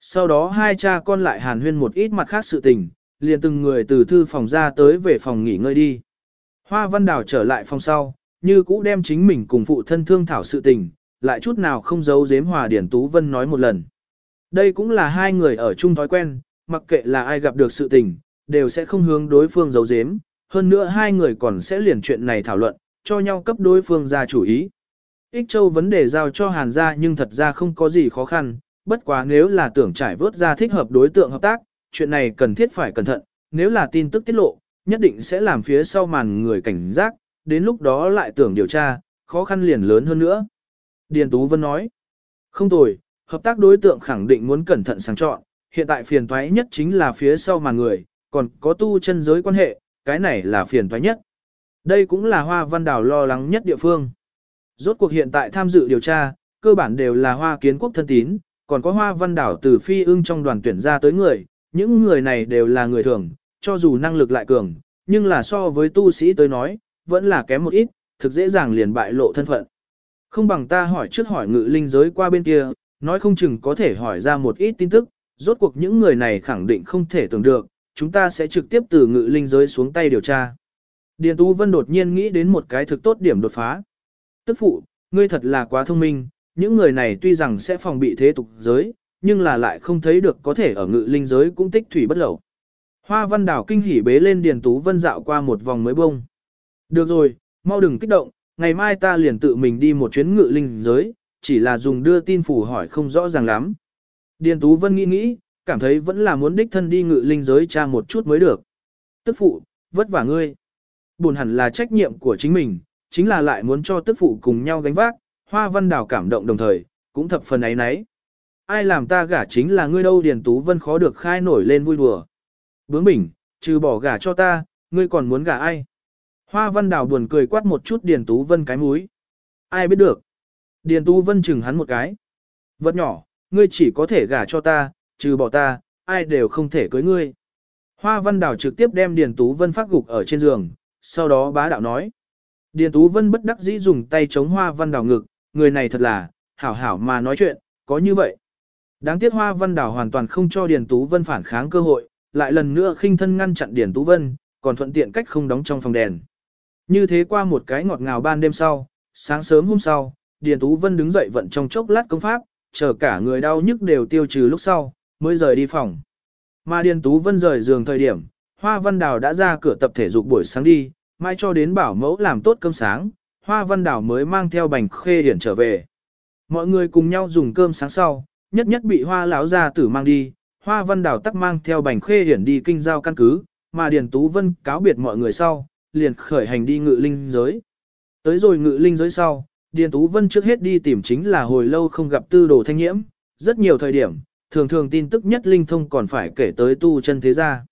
Sau đó hai cha con lại hàn huyên một ít mặt khác sự tình, liền từng người từ thư phòng ra tới về phòng nghỉ ngơi đi. Hoa Văn Đào trở lại phòng sau, như cũ đem chính mình cùng phụ thân thương thảo sự tình, lại chút nào không giấu giếm Hòa Điển Tú Vân nói một lần. Đây cũng là hai người ở chung thói quen, mặc kệ là ai gặp được sự tình, đều sẽ không hướng đối phương giấu giếm, hơn nữa hai người còn sẽ liền chuyện này thảo luận, cho nhau cấp đối phương ra chủ ý. Ích Châu vấn đề giao cho Hàn gia nhưng thật ra không có gì khó khăn, bất quá nếu là tưởng trải vớt ra thích hợp đối tượng hợp tác, chuyện này cần thiết phải cẩn thận, nếu là tin tức tiết lộ, nhất định sẽ làm phía sau màn người cảnh giác, đến lúc đó lại tưởng điều tra, khó khăn liền lớn hơn nữa. Điền Tú Vân nói, không tồi, hợp tác đối tượng khẳng định muốn cẩn thận sáng chọn, hiện tại phiền toái nhất chính là phía sau màn người, còn có tu chân giới quan hệ, cái này là phiền toái nhất. Đây cũng là Hoa Văn Đào lo lắng nhất địa phương. Rốt cuộc hiện tại tham dự điều tra, cơ bản đều là Hoa Kiến Quốc thân tín, còn có Hoa Văn đảo từ phi ưng trong đoàn tuyển ra tới người, những người này đều là người thường, cho dù năng lực lại cường, nhưng là so với tu sĩ tới nói, vẫn là kém một ít, thực dễ dàng liền bại lộ thân phận. Không bằng ta hỏi trước hỏi ngự linh giới qua bên kia, nói không chừng có thể hỏi ra một ít tin tức, rốt cuộc những người này khẳng định không thể tưởng được, chúng ta sẽ trực tiếp từ ngự linh giới xuống tay điều tra. Điền Tú Vân đột nhiên nghĩ đến một cái thực tốt điểm đột phá. Tức phụ, ngươi thật là quá thông minh, những người này tuy rằng sẽ phòng bị thế tục giới, nhưng là lại không thấy được có thể ở ngự linh giới cũng tích thủy bất lậu. Hoa văn đảo kinh hỉ bế lên Điền Tú Vân dạo qua một vòng mới bông. Được rồi, mau đừng kích động, ngày mai ta liền tự mình đi một chuyến ngự linh giới, chỉ là dùng đưa tin phủ hỏi không rõ ràng lắm. Điền Tú Vân nghĩ nghĩ, cảm thấy vẫn là muốn đích thân đi ngự linh giới tra một chút mới được. Tức phụ, vất vả ngươi. Buồn hẳn là trách nhiệm của chính mình, chính là lại muốn cho tức phụ cùng nhau gánh vác, hoa văn đảo cảm động đồng thời, cũng thập phần ấy nấy. Ai làm ta gả chính là ngươi đâu Điền Tú Vân khó được khai nổi lên vui đùa. Bướng bỉnh, trừ bỏ gả cho ta, ngươi còn muốn gả ai? Hoa văn đảo buồn cười quát một chút Điền Tú Vân cái múi. Ai biết được? Điền Tú Vân chừng hắn một cái. Vật nhỏ, ngươi chỉ có thể gả cho ta, trừ bỏ ta, ai đều không thể cưới ngươi. Hoa văn đảo trực tiếp đem Điền Tú Vân phát gục ở trên giường, sau đó bá đạo nói. Điền Tú Vân bất đắc dĩ dùng tay chống hoa văn đảo ngực, người này thật là, hảo hảo mà nói chuyện, có như vậy. Đáng tiếc hoa văn Đào hoàn toàn không cho Điền Tú Vân phản kháng cơ hội, lại lần nữa khinh thân ngăn chặn Điền Tú Vân, còn thuận tiện cách không đóng trong phòng đèn. Như thế qua một cái ngọt ngào ban đêm sau, sáng sớm hôm sau, Điền Tú Vân đứng dậy vận trong chốc lát công pháp, chờ cả người đau nhức đều tiêu trừ lúc sau, mới rời đi phòng. Mà Điền Tú Vân rời giường thời điểm, Hoa Văn Đào đã ra cửa tập thể dục buổi sáng đi, mai cho đến bảo mẫu làm tốt cơm sáng, Hoa Văn Đảo mới mang theo bành khê điển trở về. Mọi người cùng nhau dùng cơm sáng sau, nhất nhất bị Hoa lão gia tử mang đi, Hoa Văn Đảo tắc mang theo bành khê điển đi kinh giao căn cứ, mà Điền Tú Vân cáo biệt mọi người sau, liền khởi hành đi ngự linh giới. Tới rồi ngự linh giới sau, Điền Tú Vân trước hết đi tìm chính là hồi lâu không gặp tư đồ thanh nhiễm, rất nhiều thời điểm, thường thường tin tức nhất linh thông còn phải kể tới tu chân thế gia.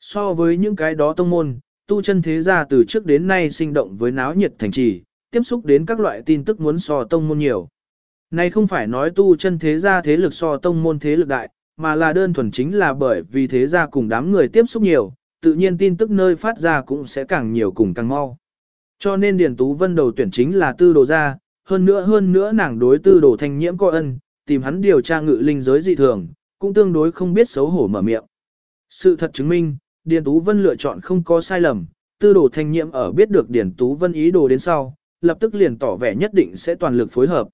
So với những cái đó tông môn, tu chân thế gia từ trước đến nay sinh động với náo nhiệt thành trì, tiếp xúc đến các loại tin tức muốn so tông môn nhiều. Này không phải nói tu chân thế gia thế lực so tông môn thế lực đại, mà là đơn thuần chính là bởi vì thế gia cùng đám người tiếp xúc nhiều, tự nhiên tin tức nơi phát ra cũng sẽ càng nhiều cùng càng mau. Cho nên Điền Tú Vân đầu tuyển chính là tư đồ gia, hơn nữa hơn nữa nàng đối tư đồ thanh nhiễm có ân, tìm hắn điều tra ngự linh giới dị thường, cũng tương đối không biết xấu hổ mở miệng. Sự thật chứng minh, Điền Tú Vân lựa chọn không có sai lầm, tư đồ thanh nhiễm ở biết được Điền Tú Vân ý đồ đến sau, lập tức liền tỏ vẻ nhất định sẽ toàn lực phối hợp.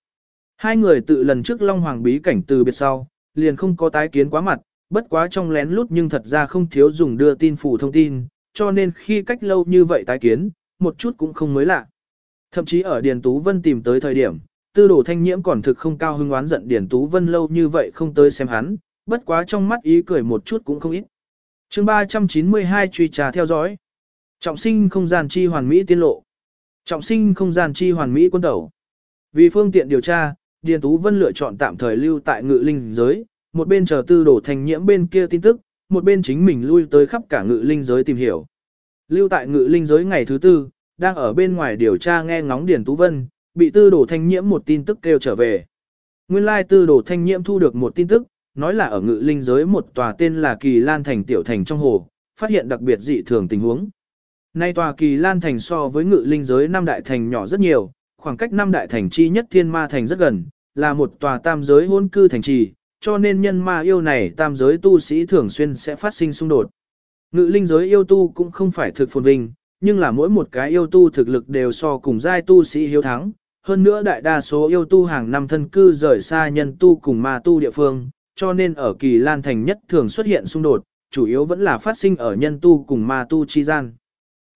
Hai người tự lần trước Long Hoàng bí cảnh từ biệt sau, liền không có tái kiến quá mặt, bất quá trong lén lút nhưng thật ra không thiếu dùng đưa tin phủ thông tin, cho nên khi cách lâu như vậy tái kiến, một chút cũng không mới lạ. Thậm chí ở Điền Tú Vân tìm tới thời điểm, tư đồ thanh nhiễm còn thực không cao hưng oán giận Điền Tú Vân lâu như vậy không tới xem hắn, bất quá trong mắt ý cười một chút cũng không ít. chương 392 truy trà theo dõi. Trọng sinh không gian chi hoàn mỹ tiên lộ. Trọng sinh không gian chi hoàn mỹ quân tẩu. Vì phương tiện điều tra, Điền Tú Vân lựa chọn tạm thời lưu tại ngự linh giới, một bên chờ tư đổ thanh nhiễm bên kia tin tức, một bên chính mình lui tới khắp cả ngự linh giới tìm hiểu. Lưu tại ngự linh giới ngày thứ tư, đang ở bên ngoài điều tra nghe ngóng Điền Tú Vân, bị tư đổ thanh nhiễm một tin tức kêu trở về. Nguyên lai tư đổ thanh nhiễm thu được một tin tức, nói là ở ngự linh giới một tòa tên là Kỳ Lan Thành Tiểu Thành trong hồ, phát hiện đặc biệt dị thường tình huống. Nay tòa Kỳ Lan Thành so với ngự linh giới năm đại thành nhỏ rất nhiều, khoảng cách năm đại thành chi nhất thiên ma thành rất gần, là một tòa tam giới hôn cư thành trì, cho nên nhân ma yêu này tam giới tu sĩ thường xuyên sẽ phát sinh xung đột. Ngự linh giới yêu tu cũng không phải thực phồn vinh, nhưng là mỗi một cái yêu tu thực lực đều so cùng giai tu sĩ hiếu thắng. Hơn nữa đại đa số yêu tu hàng năm thân cư rời xa nhân tu cùng ma tu địa phương, cho nên ở kỳ lan thành nhất thường xuất hiện xung đột, chủ yếu vẫn là phát sinh ở nhân tu cùng ma tu chi gian.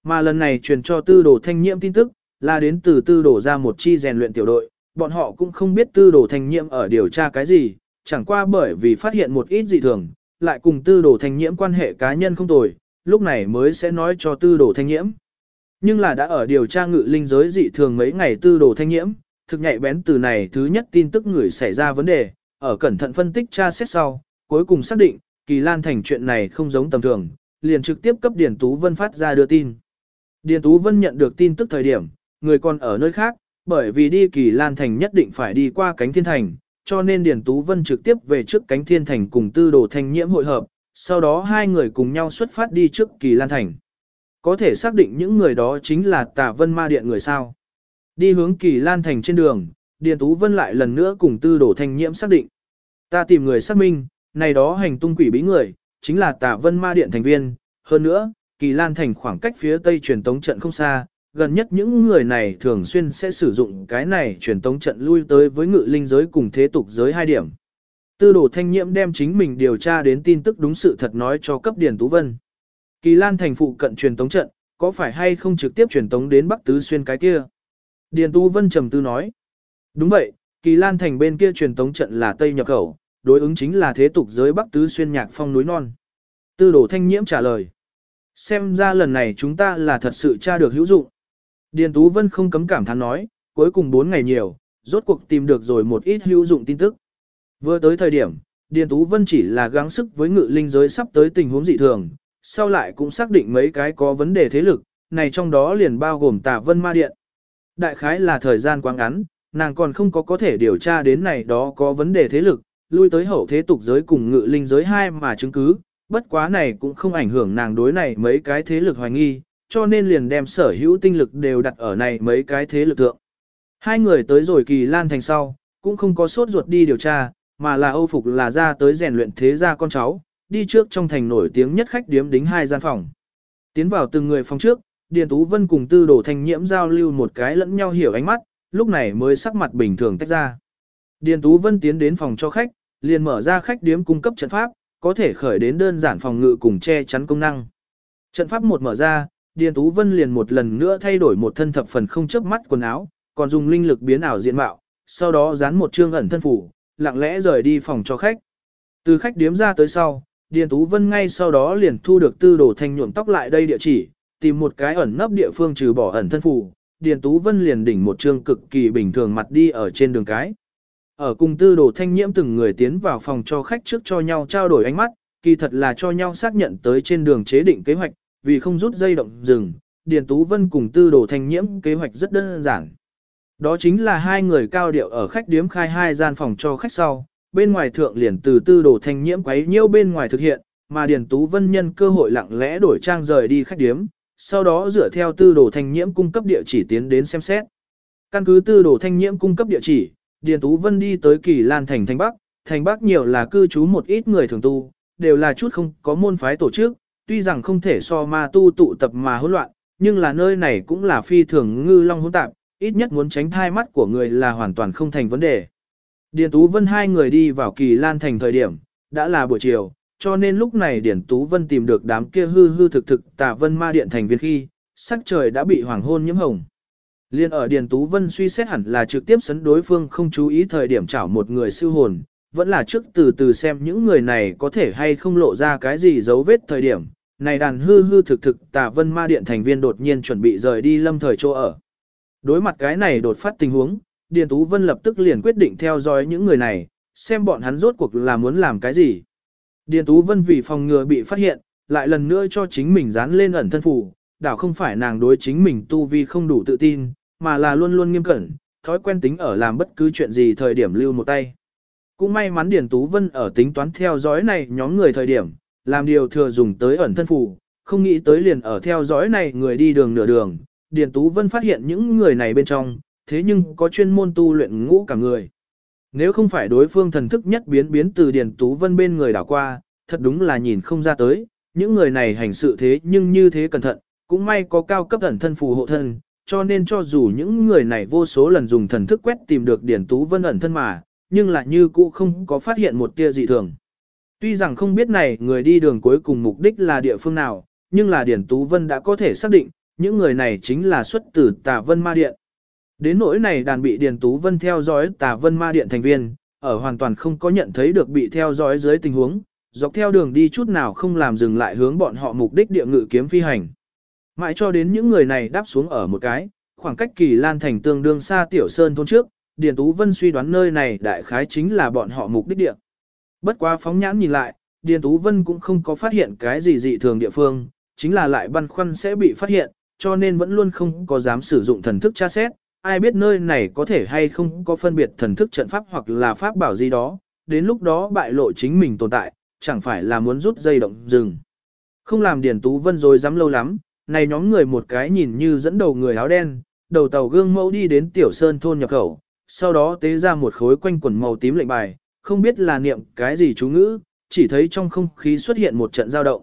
Mà lần này truyền cho tư đồ thanh nhiễm tin tức, là đến từ tư đồ ra một chi rèn luyện tiểu đội, bọn họ cũng không biết tư đồ thanh nhiễm ở điều tra cái gì, chẳng qua bởi vì phát hiện một ít dị thường, lại cùng tư đồ thanh nhiễm quan hệ cá nhân không tồi, lúc này mới sẽ nói cho tư đồ thanh nhiễm. Nhưng là đã ở điều tra ngự linh giới dị thường mấy ngày tư đồ thanh nhiễm, thực nhạy bén từ này thứ nhất tin tức người xảy ra vấn đề, ở cẩn thận phân tích tra xét sau, cuối cùng xác định, kỳ lan thành chuyện này không giống tầm thường, liền trực tiếp cấp Điền Tú Vân phát ra đưa tin. Điền Tú Vân nhận được tin tức thời điểm, người còn ở nơi khác, bởi vì đi kỳ lan thành nhất định phải đi qua cánh thiên thành, cho nên Điền Tú Vân trực tiếp về trước cánh thiên thành cùng tư đồ thanh nhiễm hội hợp, sau đó hai người cùng nhau xuất phát đi trước kỳ lan thành. Có thể xác định những người đó chính là tà vân ma điện người sao. Đi hướng kỳ lan thành trên đường, Điền Tú Vân lại lần nữa cùng tư đồ thanh nhiễm xác định. Ta tìm người xác minh, này đó hành tung quỷ bí người, chính là tà vân ma điện thành viên. Hơn nữa, kỳ lan thành khoảng cách phía tây truyền tống trận không xa, gần nhất những người này thường xuyên sẽ sử dụng cái này truyền tống trận lui tới với ngự linh giới cùng thế tục giới hai điểm. Tư đồ thanh nhiễm đem chính mình điều tra đến tin tức đúng sự thật nói cho cấp Điền Tú Vân. Kỳ Lan thành phụ cận truyền tống trận, có phải hay không trực tiếp truyền tống đến Bắc Tứ Xuyên cái kia? Điền Tú Vân trầm tư nói. Đúng vậy, Kỳ Lan thành bên kia truyền tống trận là Tây nhập khẩu, đối ứng chính là thế tục giới Bắc Tứ Xuyên nhạc phong núi non. Tư đồ thanh nhiễm trả lời. Xem ra lần này chúng ta là thật sự tra được hữu dụng. Điền Tú Vân không cấm cảm thán nói, cuối cùng 4 ngày nhiều, rốt cuộc tìm được rồi một ít hữu dụng tin tức. Vừa tới thời điểm, Điền Tú Vân chỉ là gắng sức với ngự linh giới sắp tới tình huống dị thường, sau lại cũng xác định mấy cái có vấn đề thế lực, này trong đó liền bao gồm Tà Vân Ma Điện. Đại khái là thời gian quá ngắn, nàng còn không có có thể điều tra đến này đó có vấn đề thế lực, lui tới hậu thế tục giới cùng ngự linh giới hai mà chứng cứ, bất quá này cũng không ảnh hưởng nàng đối này mấy cái thế lực hoài nghi, cho nên liền đem sở hữu tinh lực đều đặt ở này mấy cái thế lực tượng. Hai người tới rồi kỳ lan thành sau, cũng không có sốt ruột đi điều tra, mà là Âu Phục là ra tới rèn luyện thế gia con cháu, đi trước trong thành nổi tiếng nhất khách điếm đính hai gian phòng. Tiến vào từng người phòng trước, Điền Tú Vân cùng Tư Đồ Thanh Nhiễm giao lưu một cái lẫn nhau hiểu ánh mắt, lúc này mới sắc mặt bình thường tách ra. Điền Tú Vân tiến đến phòng cho khách, liền mở ra khách điếm cung cấp trận pháp, có thể khởi đến đơn giản phòng ngự cùng che chắn công năng. Trận pháp một mở ra, Điền Tú Vân liền một lần nữa thay đổi một thân thập phần không chớp mắt quần áo, còn dùng linh lực biến ảo diện mạo, sau đó dán một chương ẩn thân phủ, lặng lẽ rời đi phòng cho khách. Từ khách điếm ra tới sau, Điền Tú Vân ngay sau đó liền thu được tư đồ thanh nhuộm tóc lại đây địa chỉ, tìm một cái ẩn nấp địa phương trừ bỏ ẩn thân phủ, Điền Tú Vân liền đỉnh một trương cực kỳ bình thường mặt đi ở trên đường cái. Ở cùng tư đồ thanh nhiễm từng người tiến vào phòng cho khách trước cho nhau trao đổi ánh mắt, kỳ thật là cho nhau xác nhận tới trên đường chế định kế hoạch, vì không rút dây động rừng, Điền Tú Vân cùng tư đồ thanh nhiễm kế hoạch rất đơn giản. Đó chính là hai người cao điệu ở khách điếm khai hai gian phòng cho khách sau, bên ngoài thượng liền từ tư đồ thanh nhiễm quấy nhiễu bên ngoài thực hiện, mà Điền Tú Vân nhân cơ hội lặng lẽ đổi trang rời đi khách điếm, sau đó dựa theo tư đồ thanh nhiễm cung cấp địa chỉ tiến đến xem xét. Căn cứ tư đồ thanh nhiễm cung cấp địa chỉ, Điền Tú Vân đi tới Kỳ Lan thành thành Bắc, thành Bắc nhiều là cư trú một ít người thường tu, đều là chút không có môn phái tổ chức, tuy rằng không thể so ma tu tụ tập mà hỗn loạn, nhưng là nơi này cũng là phi thường ngư long hỗn tạp, ít nhất muốn tránh thai mắt của người là hoàn toàn không thành vấn đề. Điền Tú Vân hai người đi vào Kỳ Lan thành thời điểm, đã là buổi chiều, cho nên lúc này Điền Tú Vân tìm được đám kia hư hư thực thực tà vân ma điện thành viên khi, sắc trời đã bị hoàng hôn nhiễm hồng. Liên ở Điền Tú Vân suy xét hẳn là trực tiếp sấn đối phương không chú ý thời điểm chảo một người siêu hồn, vẫn là trước từ từ xem những người này có thể hay không lộ ra cái gì dấu vết thời điểm. Này đàn hư hư thực thực tà vân ma điện thành viên đột nhiên chuẩn bị rời đi lâm thời chỗ ở. Đối mặt cái này đột phát tình huống, Điền Tú Vân lập tức liền quyết định theo dõi những người này, xem bọn hắn rốt cuộc là muốn làm cái gì. Điền Tú Vân vì phòng ngừa bị phát hiện, lại lần nữa cho chính mình dán lên ẩn thân phủ, đảo không phải nàng đối chính mình tu vi không đủ tự tin, mà là luôn luôn nghiêm cẩn, thói quen tính ở làm bất cứ chuyện gì thời điểm lưu một tay. Cũng may mắn Điền Tú Vân ở tính toán theo dõi này nhóm người thời điểm, làm điều thừa dùng tới ẩn thân phù, không nghĩ tới liền ở theo dõi này người đi đường nửa đường, Điền Tú Vân phát hiện những người này bên trong, thế nhưng có chuyên môn tu luyện ngũ cả người. Nếu không phải đối phương thần thức nhất biến biến từ Điền Tú Vân bên người đảo qua, thật đúng là nhìn không ra tới, những người này hành sự thế nhưng như thế cẩn thận, cũng may có cao cấp ẩn thân phù hộ thân, cho nên cho dù những người này vô số lần dùng thần thức quét tìm được Điển Tú Vân ẩn thân mà, nhưng lại như cũ không có phát hiện một tia dị thường. Tuy rằng không biết này người đi đường cuối cùng mục đích là địa phương nào, nhưng là Điển Tú Vân đã có thể xác định, những người này chính là xuất từ Tà Vân Ma Điện. Đến nỗi này đàn bị Điền Tú Vân theo dõi Tà Vân Ma Điện thành viên, ở hoàn toàn không có nhận thấy được bị theo dõi dưới tình huống, dọc theo đường đi chút nào không làm dừng lại hướng bọn họ mục đích địa ngự kiếm phi hành. Mãi cho đến những người này đáp xuống ở một cái, khoảng cách kỳ lan thành tương đương xa tiểu sơn thôn trước, Điền Tú Vân suy đoán nơi này đại khái chính là bọn họ mục đích địa. Bất quá phóng nhãn nhìn lại, Điền Tú Vân cũng không có phát hiện cái gì dị thường địa phương, chính là lại băn khoăn sẽ bị phát hiện, cho nên vẫn luôn không có dám sử dụng thần thức tra xét, ai biết nơi này có thể hay không có phân biệt thần thức trận pháp hoặc là pháp bảo gì đó, đến lúc đó bại lộ chính mình tồn tại, chẳng phải là muốn rút dây động rừng. Không làm Điền Tú Vân rồi dám lâu lắm, này nhóm người một cái nhìn như dẫn đầu người áo đen, đầu tàu gương mẫu đi đến Tiểu Sơn thôn nhập khẩu, sau đó tế ra một khối quanh quần màu tím lệnh bài, không biết là niệm cái gì chú ngữ, chỉ thấy trong không khí xuất hiện một trận dao động.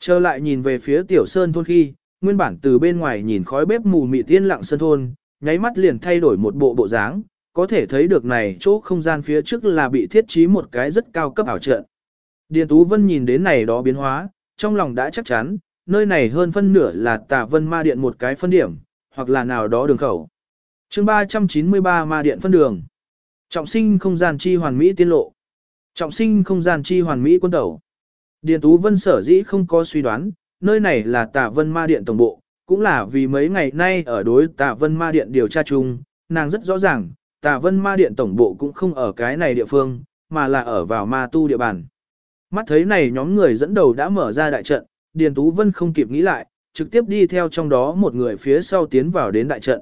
Trở lại nhìn về phía Tiểu Sơn thôn khi, nguyên bản từ bên ngoài nhìn khói bếp mù mị tiên lặng sơn thôn, nháy mắt liền thay đổi một bộ bộ dáng, có thể thấy được này chỗ không gian phía trước là bị thiết trí một cái rất cao cấp ảo trận. Điền Tú Vân nhìn đến này đó biến hóa, trong lòng đã chắc chắn, nơi này hơn phân nửa là tà vân ma điện một cái phân điểm, hoặc là nào đó đường khẩu. chương 393 ma điện phân đường. Trọng sinh không gian chi hoàn mỹ tiên lộ. Trọng sinh không gian chi hoàn mỹ quân tẩu. Điền Tú Vân sở dĩ không có suy đoán, nơi này là tà vân ma điện tổng bộ, cũng là vì mấy ngày nay ở đối tà vân ma điện điều tra chung, nàng rất rõ ràng, tà vân ma điện tổng bộ cũng không ở cái này địa phương, mà là ở vào ma tu địa bàn. Mắt thấy này nhóm người dẫn đầu đã mở ra đại trận, Điền Tú Vân không kịp nghĩ lại, trực tiếp đi theo trong đó một người phía sau tiến vào đến đại trận.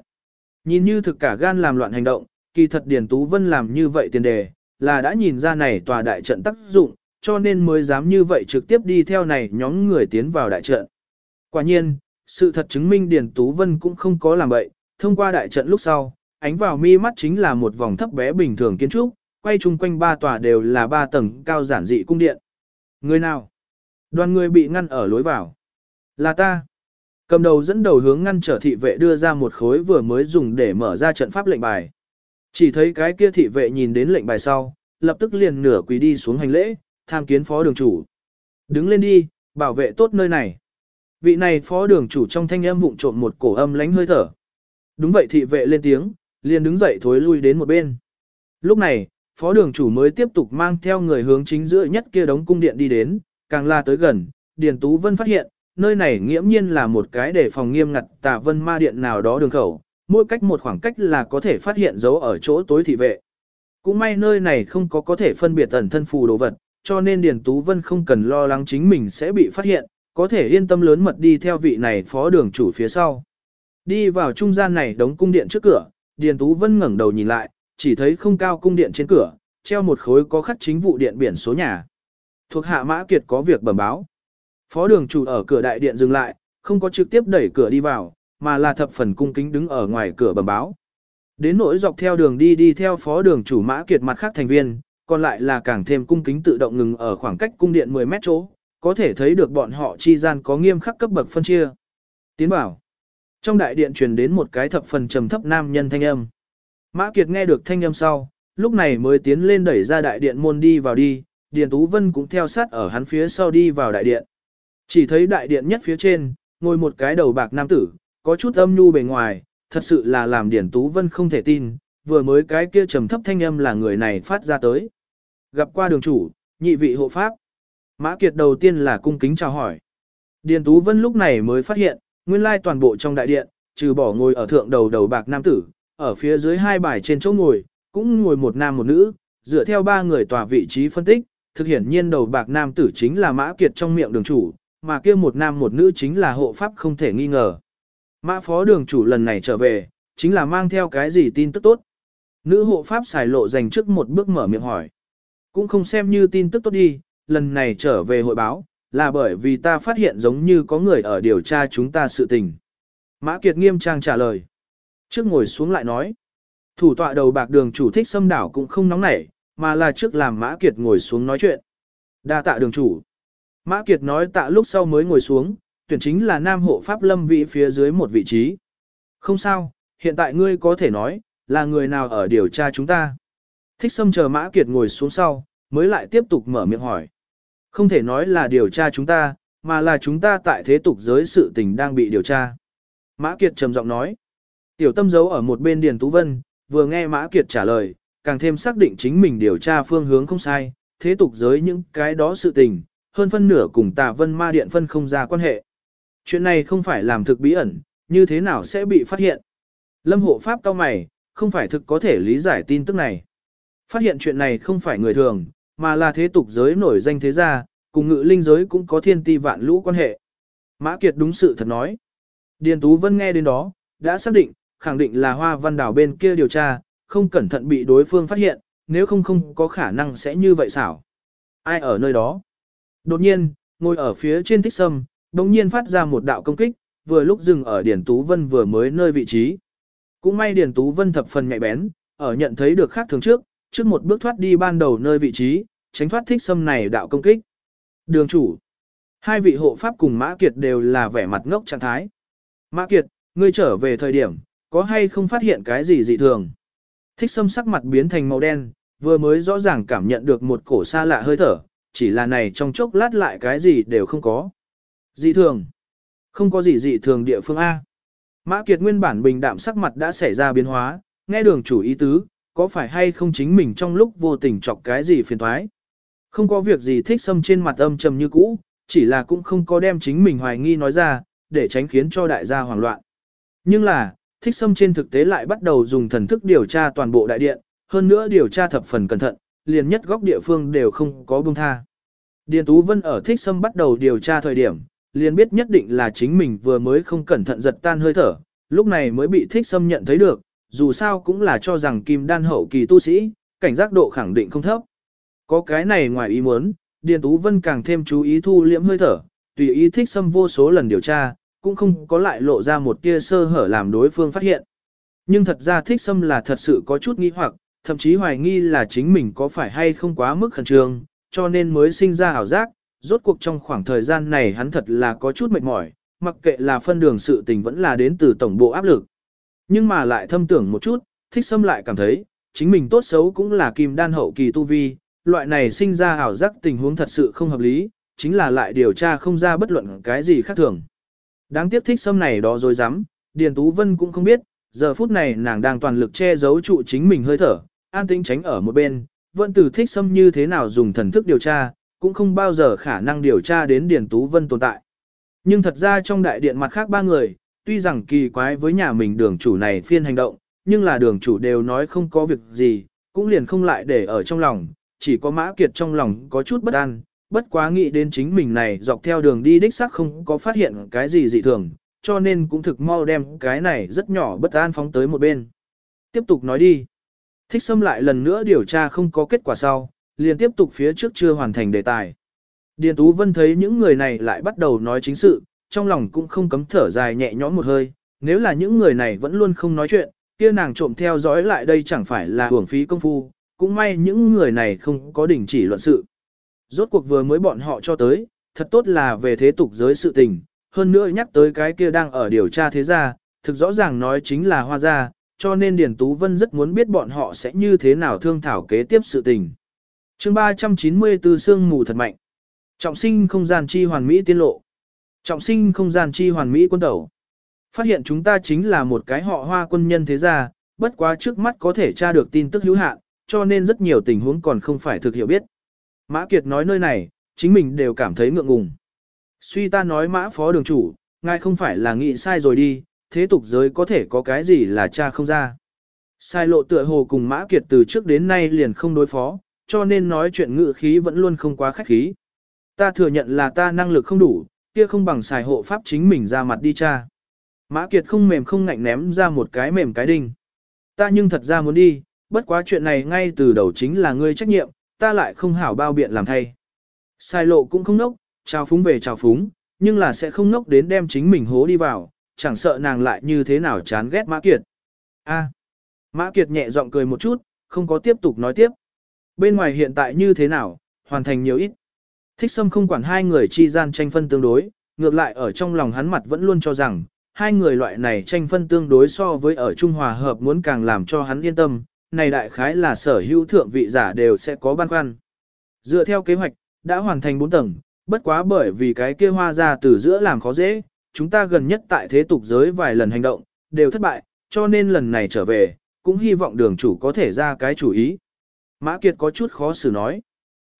Nhìn như thực cả gan làm loạn hành động, kỳ thật Điền Tú Vân làm như vậy tiền đề, là đã nhìn ra này tòa đại trận tác dụng, cho nên mới dám như vậy trực tiếp đi theo này nhóm người tiến vào đại trận. Quả nhiên, sự thật chứng minh Điền Tú Vân cũng không có làm vậy, thông qua đại trận lúc sau, ánh vào mi mắt chính là một vòng thấp bé bình thường kiến trúc, quay chung quanh ba tòa đều là ba tầng cao giản dị cung điện. Người nào? Đoàn người bị ngăn ở lối vào. Là ta. Cầm đầu dẫn đầu hướng ngăn trở thị vệ đưa ra một khối vừa mới dùng để mở ra trận pháp lệnh bài. Chỉ thấy cái kia thị vệ nhìn đến lệnh bài sau, lập tức liền nửa quỳ đi xuống hành lễ, tham kiến phó đường chủ. Đứng lên đi, bảo vệ tốt nơi này. Vị này phó đường chủ trong thanh âm vụng trộm một cổ âm lánh hơi thở. Đúng vậy thị vệ lên tiếng, liền đứng dậy thối lui đến một bên. Lúc này, phó đường chủ mới tiếp tục mang theo người hướng chính giữa nhất kia đống cung điện đi đến, càng la tới gần, Điền Tú Vân phát hiện, nơi này nghiễm nhiên là một cái để phòng nghiêm ngặt tà vân ma điện nào đó đường khẩu, mỗi cách một khoảng cách là có thể phát hiện dấu ở chỗ tối thị vệ. Cũng may nơi này không có có thể phân biệt ẩn thân phù đồ vật, cho nên Điền Tú Vân không cần lo lắng chính mình sẽ bị phát hiện, có thể yên tâm lớn mật đi theo vị này phó đường chủ phía sau. Đi vào trung gian này đống cung điện trước cửa, Điền Tú Vân ngẩng đầu nhìn lại, chỉ thấy không cao cung điện trên cửa, treo một khối có khắc chính vụ điện biển số nhà. Thuộc hạ Mã Kiệt có việc bẩm báo. Phó đường chủ ở cửa đại điện dừng lại, không có trực tiếp đẩy cửa đi vào, mà là thập phần cung kính đứng ở ngoài cửa bẩm báo. Đến nỗi dọc theo đường đi đi theo phó đường chủ Mã Kiệt mặt khác thành viên, còn lại là càng thêm cung kính tự động ngừng ở khoảng cách cung điện 10 mét chỗ, có thể thấy được bọn họ chi gian có nghiêm khắc cấp bậc phân chia. Tiến bảo. Trong đại điện truyền đến một cái thập phần trầm thấp nam nhân thanh âm. Mã Kiệt nghe được thanh âm sau, lúc này mới tiến lên đẩy ra đại điện môn đi vào đi, Điền Tú Vân cũng theo sát ở hắn phía sau đi vào đại điện. Chỉ thấy đại điện nhất phía trên, ngồi một cái đầu bạc nam tử, có chút âm nhu bề ngoài, thật sự là làm Điền Tú Vân không thể tin, vừa mới cái kia trầm thấp thanh âm là người này phát ra tới. Gặp qua đường chủ, nhị vị hộ pháp. Mã Kiệt đầu tiên là cung kính chào hỏi. Điền Tú Vân lúc này mới phát hiện, nguyên lai toàn bộ trong đại điện, trừ bỏ ngồi ở thượng đầu đầu bạc nam tử, ở phía dưới hai bài trên chỗ ngồi, cũng ngồi một nam một nữ, dựa theo ba người tòa vị trí phân tích, thực hiện nhiên đầu bạc nam tử chính là Mã Kiệt trong miệng đường chủ, mà kia một nam một nữ chính là hộ pháp không thể nghi ngờ. Mã phó đường chủ lần này trở về, chính là mang theo cái gì tin tức tốt. Nữ hộ pháp xài lộ dành trước một bước mở miệng hỏi. Cũng không xem như tin tức tốt đi, lần này trở về hội báo, là bởi vì ta phát hiện giống như có người ở điều tra chúng ta sự tình. Mã Kiệt nghiêm trang trả lời. Trước ngồi xuống lại nói. Thủ tọa đầu bạc đường chủ thích xâm đảo cũng không nóng nảy, mà là trước làm Mã Kiệt ngồi xuống nói chuyện. Đa tạ đường chủ. Mã Kiệt nói tạ lúc sau mới ngồi xuống, tuyển chính là nam hộ pháp lâm vị phía dưới một vị trí. Không sao, hiện tại ngươi có thể nói, là người nào ở điều tra chúng ta. Thích xâm chờ Mã Kiệt ngồi xuống sau, mới lại tiếp tục mở miệng hỏi. Không thể nói là điều tra chúng ta, mà là chúng ta tại thế tục giới sự tình đang bị điều tra. Mã Kiệt trầm giọng nói. Tiểu tâm giấu ở một bên Điền Tú Vân, vừa nghe Mã Kiệt trả lời, càng thêm xác định chính mình điều tra phương hướng không sai, thế tục giới những cái đó sự tình, hơn phân nửa cùng tà vân ma điện phân không ra quan hệ. Chuyện này không phải làm thực bí ẩn, như thế nào sẽ bị phát hiện. Lâm hộ pháp cao mày, không phải thực có thể lý giải tin tức này. Phát hiện chuyện này không phải người thường, mà là thế tục giới nổi danh thế gia, cùng ngự linh giới cũng có thiên ti vạn lũ quan hệ. Mã Kiệt đúng sự thật nói. Điền Tú Vân nghe đến đó, đã xác định, khẳng định là hoa văn đảo bên kia điều tra, không cẩn thận bị đối phương phát hiện, nếu không không có khả năng sẽ như vậy xảo. Ai ở nơi đó? Đột nhiên, ngồi ở phía trên thích sâm, đồng nhiên phát ra một đạo công kích, vừa lúc dừng ở điển Tú Vân vừa mới nơi vị trí. Cũng may điển Tú Vân thập phần nhạy bén, ở nhận thấy được khác thường trước, trước một bước thoát đi ban đầu nơi vị trí, tránh thoát thích sâm này đạo công kích. Đường chủ. Hai vị hộ pháp cùng Mã Kiệt đều là vẻ mặt ngốc trạng thái. Mã Kiệt, ngươi trở về thời điểm, có hay không phát hiện cái gì dị thường? Thích sâm sắc mặt biến thành màu đen, vừa mới rõ ràng cảm nhận được một cổ xa lạ hơi thở, chỉ là này trong chốc lát lại cái gì đều không có. Dị thường. Không có gì dị thường địa phương A. Mã Kiệt nguyên bản bình đạm sắc mặt đã xảy ra biến hóa, nghe đường chủ ý tứ, có phải hay không chính mình trong lúc vô tình chọc cái gì phiền thoái. Không có việc gì thích xâm trên mặt âm trầm như cũ, chỉ là cũng không có đem chính mình hoài nghi nói ra, để tránh khiến cho đại gia hoảng loạn. Nhưng là, thích xâm trên thực tế lại bắt đầu dùng thần thức điều tra toàn bộ đại điện, hơn nữa điều tra thập phần cẩn thận, liền nhất góc địa phương đều không có buông tha. Điền Tú Vân ở thích xâm bắt đầu điều tra thời điểm, liền biết nhất định là chính mình vừa mới không cẩn thận giật tan hơi thở, lúc này mới bị thích xâm nhận thấy được, dù sao cũng là cho rằng kim đan hậu kỳ tu sĩ, cảnh giác độ khẳng định không thấp. Có cái này ngoài ý muốn, Điền Tú Vân càng thêm chú ý thu liễm hơi thở, tùy ý thích xâm vô số lần điều tra, cũng không có lại lộ ra một tia sơ hở làm đối phương phát hiện. Nhưng thật ra thích xâm là thật sự có chút nghi hoặc, thậm chí hoài nghi là chính mình có phải hay không quá mức khẩn trương, cho nên mới sinh ra ảo giác, rốt cuộc trong khoảng thời gian này hắn thật là có chút mệt mỏi, mặc kệ là phân đường sự tình vẫn là đến từ tổng bộ áp lực. Nhưng mà lại thâm tưởng một chút, thích xâm lại cảm thấy, chính mình tốt xấu cũng là kim đan hậu kỳ tu vi, loại này sinh ra ảo giác tình huống thật sự không hợp lý, chính là lại điều tra không ra bất luận cái gì khác thường. Đáng tiếc thích xâm này đó rồi dám, Điền Tú Vân cũng không biết, giờ phút này nàng đang toàn lực che giấu trụ chính mình hơi thở, an tĩnh tránh ở một bên, vẫn từ thích xâm như thế nào dùng thần thức điều tra, cũng không bao giờ khả năng điều tra đến Điền Tú Vân tồn tại. Nhưng thật ra trong đại điện mặt khác ba người, tuy rằng kỳ quái với nhà mình đường chủ này phiên hành động, nhưng là đường chủ đều nói không có việc gì, cũng liền không lại để ở trong lòng, chỉ có mã kiệt trong lòng có chút bất an, bất quá nghĩ đến chính mình này dọc theo đường đi đích xác không có phát hiện cái gì dị thường, cho nên cũng thực mau đem cái này rất nhỏ bất an phóng tới một bên. Tiếp tục nói đi. Thích xâm lại lần nữa điều tra không có kết quả sau, liền tiếp tục phía trước chưa hoàn thành đề tài. Điền Tú Vân thấy những người này lại bắt đầu nói chính sự, trong lòng cũng không cấm thở dài nhẹ nhõm một hơi, nếu là những người này vẫn luôn không nói chuyện, kia nàng trộm theo dõi lại đây chẳng phải là hưởng phí công phu, cũng may những người này không có đình chỉ luận sự. Rốt cuộc vừa mới bọn họ cho tới, thật tốt là về thế tục giới sự tình, hơn nữa nhắc tới cái kia đang ở điều tra thế gia, thực rõ ràng nói chính là hoa gia, cho nên Điền Tú Vân rất muốn biết bọn họ sẽ như thế nào thương thảo kế tiếp sự tình. chương 394 Sương mù thật mạnh. Trọng sinh không gian chi hoàn mỹ tiên lộ. Trọng sinh không gian chi hoàn mỹ quân tẩu. Phát hiện chúng ta chính là một cái họ hoa quân nhân thế gia, bất quá trước mắt có thể tra được tin tức hữu hạn, cho nên rất nhiều tình huống còn không phải thực hiểu biết. Mã Kiệt nói nơi này, chính mình đều cảm thấy ngượng ngùng. Suy ta nói mã phó đường chủ, ngài không phải là nghĩ sai rồi đi, thế tục giới có thể có cái gì là cha không ra. Sai lộ tựa hồ cùng mã kiệt từ trước đến nay liền không đối phó, cho nên nói chuyện ngự khí vẫn luôn không quá khách khí. Ta thừa nhận là ta năng lực không đủ, kia không bằng xài hộ pháp chính mình ra mặt đi cha. Mã kiệt không mềm không ngạnh ném ra một cái mềm cái đinh. Ta nhưng thật ra muốn đi, bất quá chuyện này ngay từ đầu chính là ngươi trách nhiệm, ta lại không hảo bao biện làm thay. Sai lộ cũng không nốc, chào phúng về chào phúng, nhưng là sẽ không nốc đến đem chính mình hố đi vào, chẳng sợ nàng lại như thế nào chán ghét Mã Kiệt. A. Mã Kiệt nhẹ giọng cười một chút, không có tiếp tục nói tiếp. Bên ngoài hiện tại như thế nào, hoàn thành nhiều ít. Thích Sâm không quản hai người chi gian tranh phân tương đối, ngược lại ở trong lòng hắn mặt vẫn luôn cho rằng, hai người loại này tranh phân tương đối so với ở Trung Hòa hợp muốn càng làm cho hắn yên tâm, này đại khái là sở hữu thượng vị giả đều sẽ có băn khoăn. Dựa theo kế hoạch, đã hoàn thành 4 tầng, bất quá bởi vì cái kia hoa ra từ giữa làm khó dễ, chúng ta gần nhất tại thế tục giới vài lần hành động, đều thất bại, cho nên lần này trở về, cũng hy vọng đường chủ có thể ra cái chủ ý. Mã Kiệt có chút khó xử nói.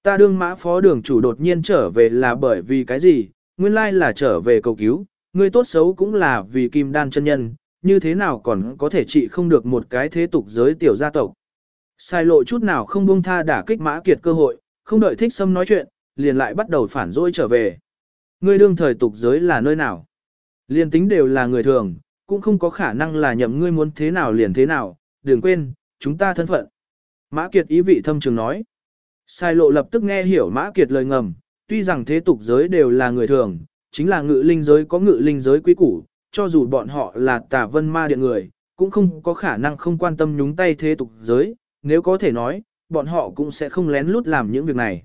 Ta đương mã phó đường chủ đột nhiên trở về là bởi vì cái gì, nguyên lai là trở về cầu cứu, người tốt xấu cũng là vì kim đan chân nhân, như thế nào còn có thể trị không được một cái thế tục giới tiểu gia tộc. Sai lộ chút nào không buông tha đả kích mã kiệt cơ hội, không đợi thích xâm nói chuyện, liền lại bắt đầu phản dỗi trở về. Ngươi đương thời tục giới là nơi nào? Liền tính đều là người thường, cũng không có khả năng là nhậm ngươi muốn thế nào liền thế nào, đừng quên, chúng ta thân phận. Mã Kiệt ý vị thâm trường nói. Sai lộ lập tức nghe hiểu Mã Kiệt lời ngầm, tuy rằng thế tục giới đều là người thường, chính là ngự linh giới có ngự linh giới quý củ, cho dù bọn họ là tà vân ma điện người, cũng không có khả năng không quan tâm nhúng tay thế tục giới, nếu có thể nói, bọn họ cũng sẽ không lén lút làm những việc này.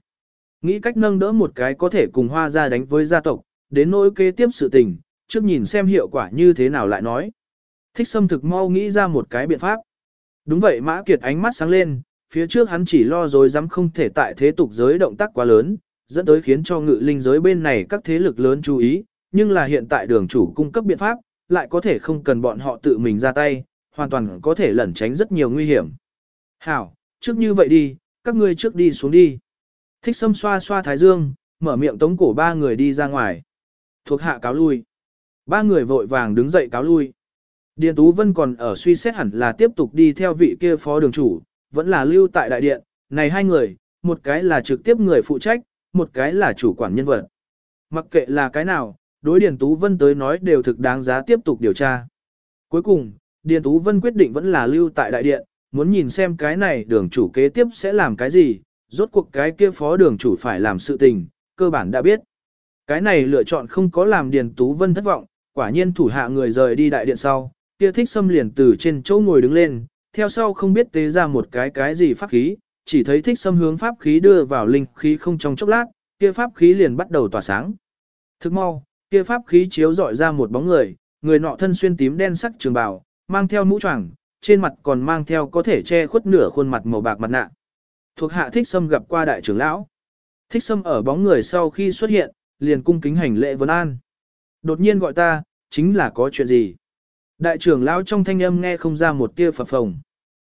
Nghĩ cách nâng đỡ một cái có thể cùng hoa ra đánh với gia tộc, đến nỗi kế tiếp sự tình, trước nhìn xem hiệu quả như thế nào lại nói. Thích xâm thực mau nghĩ ra một cái biện pháp. Đúng vậy Mã Kiệt ánh mắt sáng lên, phía trước hắn chỉ lo rồi dám không thể tại thế tục giới động tác quá lớn, dẫn tới khiến cho ngự linh giới bên này các thế lực lớn chú ý, nhưng là hiện tại đường chủ cung cấp biện pháp, lại có thể không cần bọn họ tự mình ra tay, hoàn toàn có thể lẩn tránh rất nhiều nguy hiểm. Hảo, trước như vậy đi, các ngươi trước đi xuống đi. Thích xâm xoa xoa thái dương, mở miệng tống cổ ba người đi ra ngoài. Thuộc hạ cáo lui. Ba người vội vàng đứng dậy cáo lui. Điền Tú Vân còn ở suy xét hẳn là tiếp tục đi theo vị kia phó đường chủ, vẫn là lưu tại đại điện. Này hai người, một cái là trực tiếp người phụ trách, một cái là chủ quản nhân vật. Mặc kệ là cái nào, đối Điền Tú Vân tới nói đều thực đáng giá tiếp tục điều tra. Cuối cùng, Điền Tú Vân quyết định vẫn là lưu tại đại điện, muốn nhìn xem cái này đường chủ kế tiếp sẽ làm cái gì, rốt cuộc cái kia phó đường chủ phải làm sự tình, cơ bản đã biết. Cái này lựa chọn không có làm Điền Tú Vân thất vọng, quả nhiên thủ hạ người rời đi đại điện sau, kia thích xâm liền từ trên chỗ ngồi đứng lên, theo sau không biết tế ra một cái cái gì pháp khí, chỉ thấy thích xâm hướng pháp khí đưa vào linh khí không trong chốc lát, kia pháp khí liền bắt đầu tỏa sáng. Thức mau, kia pháp khí chiếu dọi ra một bóng người, người nọ thân xuyên tím đen sắc trường bào, mang theo mũ choàng, trên mặt còn mang theo có thể che khuất nửa khuôn mặt màu bạc mặt nạ. Thuộc hạ thích sâm gặp qua đại trưởng lão. Thích sâm ở bóng người sau khi xuất hiện, liền cung kính hành lễ vấn an. Đột nhiên gọi ta, chính là có chuyện gì? Đại trưởng lão trong thanh âm nghe không ra một tia phập phồng.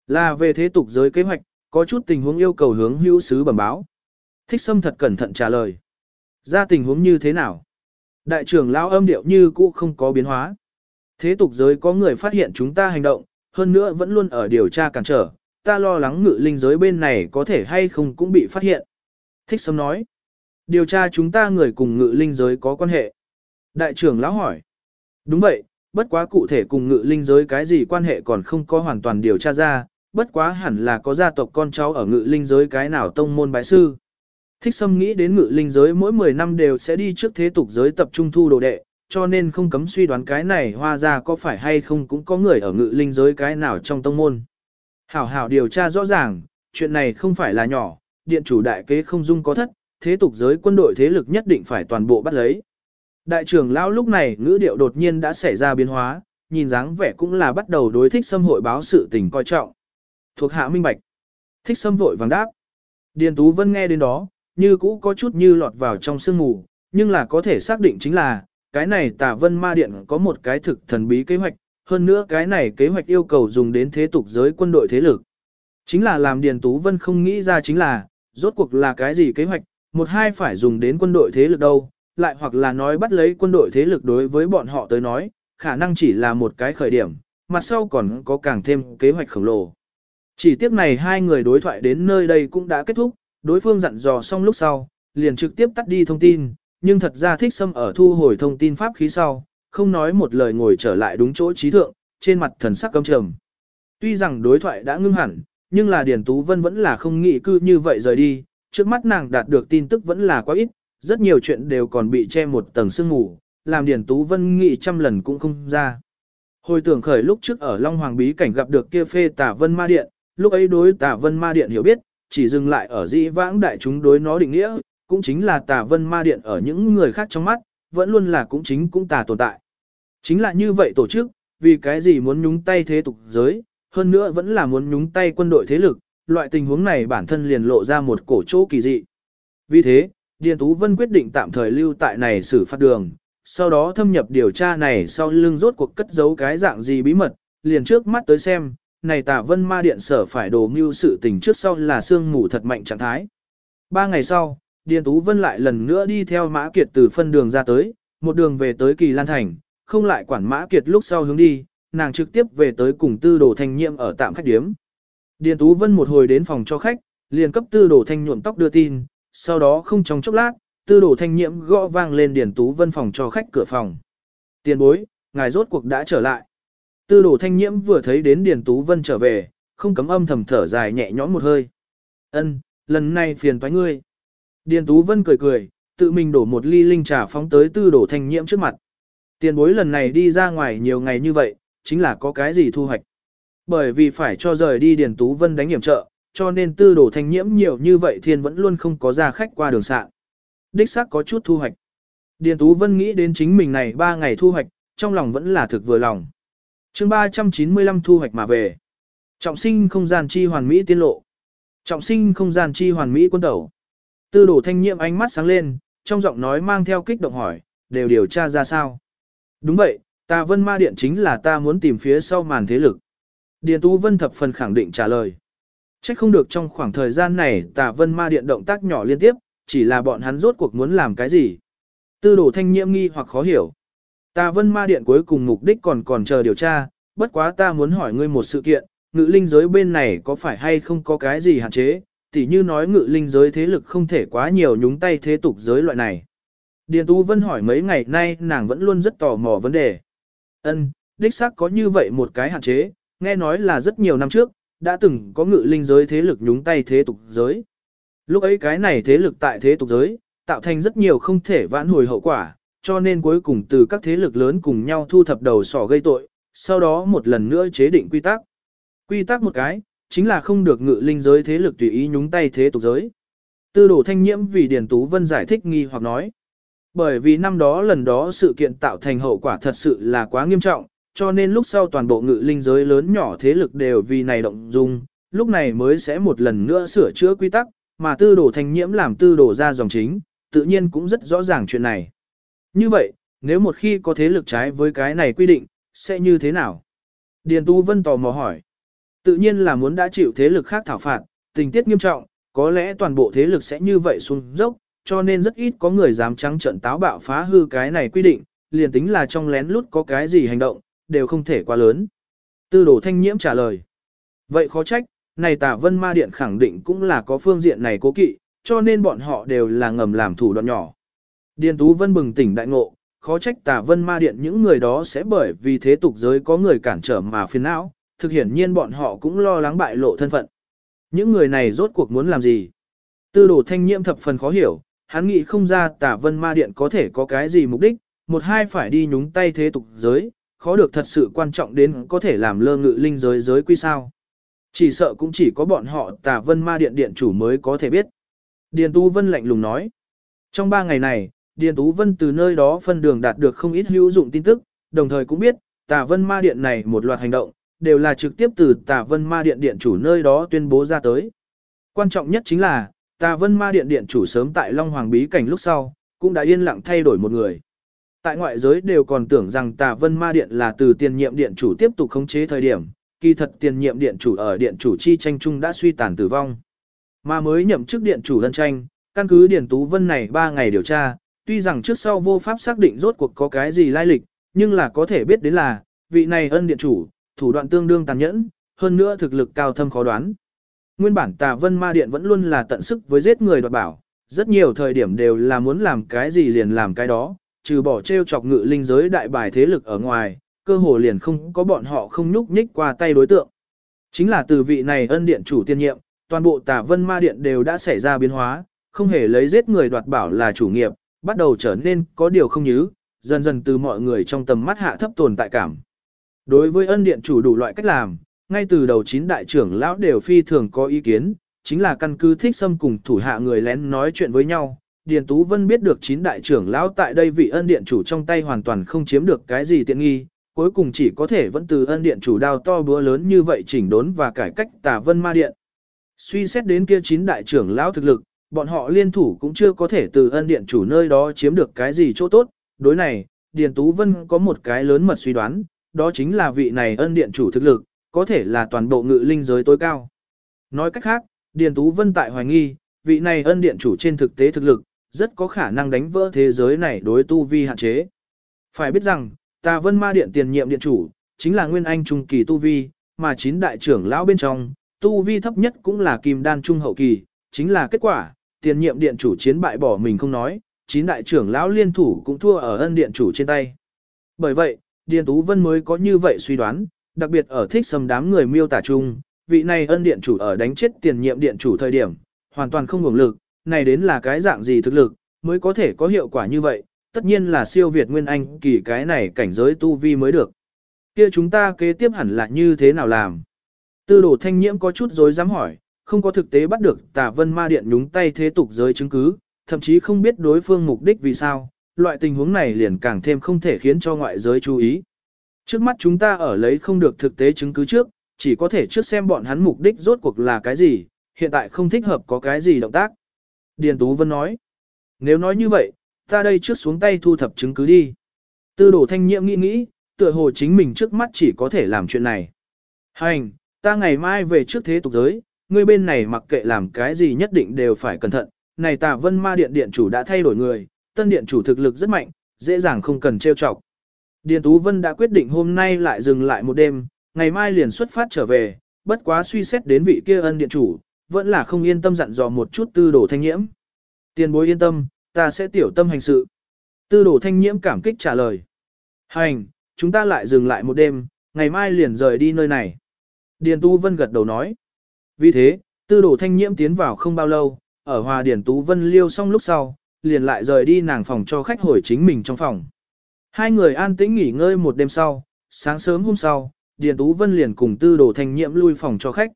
Là về thế tục giới kế hoạch, có chút tình huống yêu cầu hướng hữu sứ bẩm báo. Thích Sâm thật cẩn thận trả lời. Ra tình huống như thế nào? Đại trưởng lão âm điệu như cũ không có biến hóa. Thế tục giới có người phát hiện chúng ta hành động, hơn nữa vẫn luôn ở điều tra cản trở, ta lo lắng ngự linh giới bên này có thể hay không cũng bị phát hiện. Thích Sâm nói. Điều tra chúng ta người cùng ngự linh giới có quan hệ. Đại trưởng lão hỏi. Đúng vậy, bất quá cụ thể cùng ngự linh giới cái gì quan hệ còn không có hoàn toàn điều tra ra, bất quá hẳn là có gia tộc con cháu ở ngự linh giới cái nào tông môn bái sư. Thích Sâm nghĩ đến ngự linh giới mỗi 10 năm đều sẽ đi trước thế tục giới tập trung thu đồ đệ, cho nên không cấm suy đoán cái này hoa ra có phải hay không cũng có người ở ngự linh giới cái nào trong tông môn. Hảo hảo điều tra rõ ràng, chuyện này không phải là nhỏ, điện chủ đại kế không dung có thất, thế tục giới quân đội thế lực nhất định phải toàn bộ bắt lấy. Đại trưởng lão lúc này ngữ điệu đột nhiên đã xảy ra biến hóa, nhìn dáng vẻ cũng là bắt đầu đối thích xâm hội báo sự tình coi trọng. Thuộc hạ minh bạch. Thích xâm vội vàng đáp. Điền Tú Vân nghe đến đó, như cũ có chút như lọt vào trong sương mù, nhưng là có thể xác định chính là, cái này tà vân ma điện có một cái thực thần bí kế hoạch, hơn nữa cái này kế hoạch yêu cầu dùng đến thế tục giới quân đội thế lực. Chính là làm Điền Tú Vân không nghĩ ra chính là, rốt cuộc là cái gì kế hoạch, một hai phải dùng đến quân đội thế lực đâu, lại hoặc là nói bắt lấy quân đội thế lực đối với bọn họ tới nói, khả năng chỉ là một cái khởi điểm, mặt sau còn có càng thêm kế hoạch khổng lồ. Chỉ tiếc này hai người đối thoại đến nơi đây cũng đã kết thúc, đối phương dặn dò xong lúc sau, liền trực tiếp tắt đi thông tin, nhưng thật ra thích xâm ở thu hồi thông tin pháp khí sau, không nói một lời ngồi trở lại đúng chỗ trí thượng, trên mặt thần sắc căm trầm. Tuy rằng đối thoại đã ngưng hẳn, nhưng là Điền Tú Vân vẫn là không nghĩ cư như vậy rời đi, trước mắt nàng đạt được tin tức vẫn là quá ít, rất nhiều chuyện đều còn bị che một tầng sương mù, làm Điền Tú Vân nghĩ trăm lần cũng không ra. Hồi tưởng khởi lúc trước ở Long Hoàng Bí cảnh gặp được kia phê tả vân ma điện, lúc ấy đối tả vân ma điện hiểu biết, chỉ dừng lại ở dĩ vãng đại chúng đối nó định nghĩa, cũng chính là tà vân ma điện ở những người khác trong mắt, vẫn luôn là cũng chính cũng tà tồn tại. Chính là như vậy tổ chức, vì cái gì muốn nhúng tay thế tục giới, hơn nữa vẫn là muốn nhúng tay quân đội thế lực, loại tình huống này bản thân liền lộ ra một cổ chỗ kỳ dị. Vì thế, Điền Tú Vân quyết định tạm thời lưu tại này xử phát đường, sau đó thâm nhập điều tra này sau lưng rốt cuộc cất giấu cái dạng gì bí mật, liền trước mắt tới xem, này tà vân ma điện sở phải đồ mưu sự tình trước sau là sương mù thật mạnh trạng thái. Ba ngày sau, Điền Tú Vân lại lần nữa đi theo Mã Kiệt từ phân đường ra tới, một đường về tới Kỳ Lan Thành, không lại quản Mã Kiệt lúc sau hướng đi, nàng trực tiếp về tới cùng tư đồ thanh nhiệm ở tạm khách điếm. Điền Tú Vân một hồi đến phòng cho khách, liền cấp tư đồ thanh nhuộm tóc đưa tin, sau đó không trong chốc lát, tư đồ thanh nhiệm gõ vang lên Điền Tú Vân phòng cho khách cửa phòng. Tiền bối, ngài rốt cuộc đã trở lại. Tư đồ thanh nhiễm vừa thấy đến Điền Tú Vân trở về, không cấm âm thầm thở dài nhẹ nhõm một hơi. Ân, lần này phiền toái ngươi. Điền Tú Vân cười cười, tự mình đổ một ly linh trà phóng tới tư đồ thanh nhiễm trước mặt. Tiền bối lần này đi ra ngoài nhiều ngày như vậy, chính là có cái gì thu hoạch. Bởi vì phải cho rời đi Điền Tú Vân đánh hiểm trợ, cho nên tư đồ thanh nhiễm nhiều như vậy thiên vẫn luôn không có ra khách qua đường sạn. Đích xác có chút thu hoạch. Điền Tú Vân nghĩ đến chính mình này 3 ngày thu hoạch, trong lòng vẫn là thực vừa lòng chương 395 thu hoạch mà về. Trọng sinh không gian chi hoàn mỹ tiên lộ. Trọng sinh không gian chi hoàn mỹ quân tẩu. Tư đồ thanh nhiệm ánh mắt sáng lên, trong giọng nói mang theo kích động hỏi, đều điều tra ra sao. Đúng vậy, ta vân ma điện chính là ta muốn tìm phía sau màn thế lực. Điền Tú Vân thập phần khẳng định trả lời. Chắc không được trong khoảng thời gian này tà vân ma điện động tác nhỏ liên tiếp, chỉ là bọn hắn rốt cuộc muốn làm cái gì. Tư đồ thanh nhiễm nghi hoặc khó hiểu. Ta vân ma điện cuối cùng mục đích còn còn chờ điều tra, bất quá ta muốn hỏi ngươi một sự kiện, ngự linh giới bên này có phải hay không có cái gì hạn chế, tỉ như nói ngự linh giới thế lực không thể quá nhiều nhúng tay thế tục giới loại này. Điền Tú Vân hỏi mấy ngày nay nàng vẫn luôn rất tò mò vấn đề. Ân, đích xác có như vậy một cái hạn chế, nghe nói là rất nhiều năm trước, đã từng có ngự linh giới thế lực nhúng tay thế tục giới. Lúc ấy cái này thế lực tại thế tục giới, tạo thành rất nhiều không thể vãn hồi hậu quả, cho nên cuối cùng từ các thế lực lớn cùng nhau thu thập đầu sỏ gây tội, sau đó một lần nữa chế định quy tắc. Quy tắc một cái, chính là không được ngự linh giới thế lực tùy ý nhúng tay thế tục giới. Tư đồ thanh nhiễm vì Điền Tú Vân giải thích nghi hoặc nói. Bởi vì năm đó lần đó sự kiện tạo thành hậu quả thật sự là quá nghiêm trọng, cho nên lúc sau toàn bộ ngự linh giới lớn nhỏ thế lực đều vì này động dung, lúc này mới sẽ một lần nữa sửa chữa quy tắc, mà tư đồ thanh nhiễm làm tư đồ ra dòng chính, tự nhiên cũng rất rõ ràng chuyện này. Như vậy, nếu một khi có thế lực trái với cái này quy định, sẽ như thế nào? Điền Tu Vân tò mò hỏi. Tự nhiên là muốn đã chịu thế lực khác thảo phạt, tình tiết nghiêm trọng, có lẽ toàn bộ thế lực sẽ như vậy xuống dốc, cho nên rất ít có người dám trắng trận táo bạo phá hư cái này quy định, liền tính là trong lén lút có cái gì hành động, đều không thể quá lớn. Tư đồ thanh nhiễm trả lời. Vậy khó trách, này tả vân ma điện khẳng định cũng là có phương diện này cố kỵ, cho nên bọn họ đều là ngầm làm thủ đoạn nhỏ. Điền Tú Vân bừng tỉnh đại ngộ, khó trách tả vân ma điện những người đó sẽ bởi vì thế tục giới có người cản trở mà phiền não, thực hiển nhiên bọn họ cũng lo lắng bại lộ thân phận. Những người này rốt cuộc muốn làm gì? Tư đồ thanh nhiễm thập phần khó hiểu, hắn nghĩ không ra tả vân ma điện có thể có cái gì mục đích, một hai phải đi nhúng tay thế tục giới, khó được thật sự quan trọng đến có thể làm lơ ngự linh giới giới quy sao. Chỉ sợ cũng chỉ có bọn họ tả vân ma điện điện chủ mới có thể biết. Điền Tú Vân lạnh lùng nói. Trong ba ngày này, Điền Tú Vân từ nơi đó phân đường đạt được không ít hữu dụng tin tức, đồng thời cũng biết, tà vân ma điện này một loạt hành động, đều là trực tiếp từ tà vân ma điện điện chủ nơi đó tuyên bố ra tới. Quan trọng nhất chính là, tà vân ma điện điện chủ sớm tại Long Hoàng bí cảnh lúc sau, cũng đã yên lặng thay đổi một người. Tại ngoại giới đều còn tưởng rằng tà vân ma điện là từ tiền nhiệm điện chủ tiếp tục khống chế thời điểm, kỳ thật tiền nhiệm điện chủ ở điện chủ chi tranh chung đã suy tàn tử vong. Mà mới nhậm chức điện chủ lân tranh, căn cứ Điền Tú Vân này 3 ngày điều tra, tuy rằng trước sau vô pháp xác định rốt cuộc có cái gì lai lịch, nhưng là có thể biết đến là, vị này ân điện chủ, thủ đoạn tương đương tàn nhẫn, hơn nữa thực lực cao thâm khó đoán. Nguyên bản tà vân ma điện vẫn luôn là tận sức với giết người đoạt bảo, rất nhiều thời điểm đều là muốn làm cái gì liền làm cái đó, trừ bỏ treo chọc ngự linh giới đại bài thế lực ở ngoài, cơ hồ liền không có bọn họ không nhúc nhích qua tay đối tượng. Chính là từ vị này ân điện chủ tiên nhiệm, toàn bộ tà vân ma điện đều đã xảy ra biến hóa, không hề lấy giết người đoạt bảo là chủ nghiệp, bắt đầu trở nên có điều không nhứ, dần dần từ mọi người trong tầm mắt hạ thấp tồn tại cảm. Đối với ân điện chủ đủ loại cách làm, ngay từ đầu chín đại trưởng lão đều phi thường có ý kiến, chính là căn cứ thích xâm cùng thủ hạ người lén nói chuyện với nhau, Điền Tú Vân biết được chín đại trưởng lão tại đây vị ân điện chủ trong tay hoàn toàn không chiếm được cái gì tiện nghi, cuối cùng chỉ có thể vẫn từ ân điện chủ đao to búa lớn như vậy chỉnh đốn và cải cách tà vân ma điện. Suy xét đến kia chín đại trưởng lão thực lực, bọn họ liên thủ cũng chưa có thể từ ân điện chủ nơi đó chiếm được cái gì chỗ tốt, đối này, Điền Tú Vân có một cái lớn mật suy đoán, đó chính là vị này ân điện chủ thực lực, có thể là toàn bộ ngự linh giới tối cao. Nói cách khác, Điền Tú Vân tại hoài nghi, vị này ân điện chủ trên thực tế thực lực, rất có khả năng đánh vỡ thế giới này đối tu vi hạn chế. Phải biết rằng, Tà Vân Ma Điện tiền nhiệm điện chủ, chính là Nguyên Anh trung kỳ tu vi, mà chín đại trưởng lão bên trong, tu vi thấp nhất cũng là Kim Đan trung hậu kỳ, chính là kết quả, tiền nhiệm điện chủ chiến bại bỏ mình không nói, chín đại trưởng lão liên thủ cũng thua ở ân điện chủ trên tay. Bởi vậy, Điền Tú Vân mới có như vậy suy đoán, đặc biệt ở thích sầm đám người miêu tả chung, vị này ân điện chủ ở đánh chết tiền nhiệm điện chủ thời điểm, hoàn toàn không hưởng lực, này đến là cái dạng gì thực lực, mới có thể có hiệu quả như vậy, tất nhiên là siêu Việt Nguyên Anh kỳ cái này cảnh giới tu vi mới được. Kia chúng ta kế tiếp hẳn là như thế nào làm? Tư đồ thanh nhiễm có chút dối dám hỏi, không có thực tế bắt được tà vân ma điện nhúng tay thế tục giới chứng cứ, thậm chí không biết đối phương mục đích vì sao, loại tình huống này liền càng thêm không thể khiến cho ngoại giới chú ý. Trước mắt chúng ta ở lấy không được thực tế chứng cứ trước, chỉ có thể trước xem bọn hắn mục đích rốt cuộc là cái gì, hiện tại không thích hợp có cái gì động tác. Điền Tú Vân nói, nếu nói như vậy, ta đây trước xuống tay thu thập chứng cứ đi. Tư đổ thanh nhiệm nghĩ nghĩ, tựa hồ chính mình trước mắt chỉ có thể làm chuyện này. Hành, ta ngày mai về trước thế tục giới, ngươi bên này mặc kệ làm cái gì nhất định đều phải cẩn thận. Này tà vân ma điện điện chủ đã thay đổi người, tân điện chủ thực lực rất mạnh, dễ dàng không cần trêu chọc. Điền Tú Vân đã quyết định hôm nay lại dừng lại một đêm, ngày mai liền xuất phát trở về, bất quá suy xét đến vị kia ân điện chủ, vẫn là không yên tâm dặn dò một chút tư đồ thanh nhiễm. Tiền bối yên tâm, ta sẽ tiểu tâm hành sự. Tư đồ thanh nhiễm cảm kích trả lời. Hành, chúng ta lại dừng lại một đêm, ngày mai liền rời đi nơi này. Điền Tú Vân gật đầu nói. Vì thế, tư đồ thanh nhiễm tiến vào không bao lâu, ở hòa điển Tú Vân liêu xong lúc sau, liền lại rời đi nàng phòng cho khách hồi chính mình trong phòng. Hai người an tĩnh nghỉ ngơi một đêm sau, sáng sớm hôm sau, Điền Tú Vân liền cùng tư đồ thanh nhiễm lui phòng cho khách.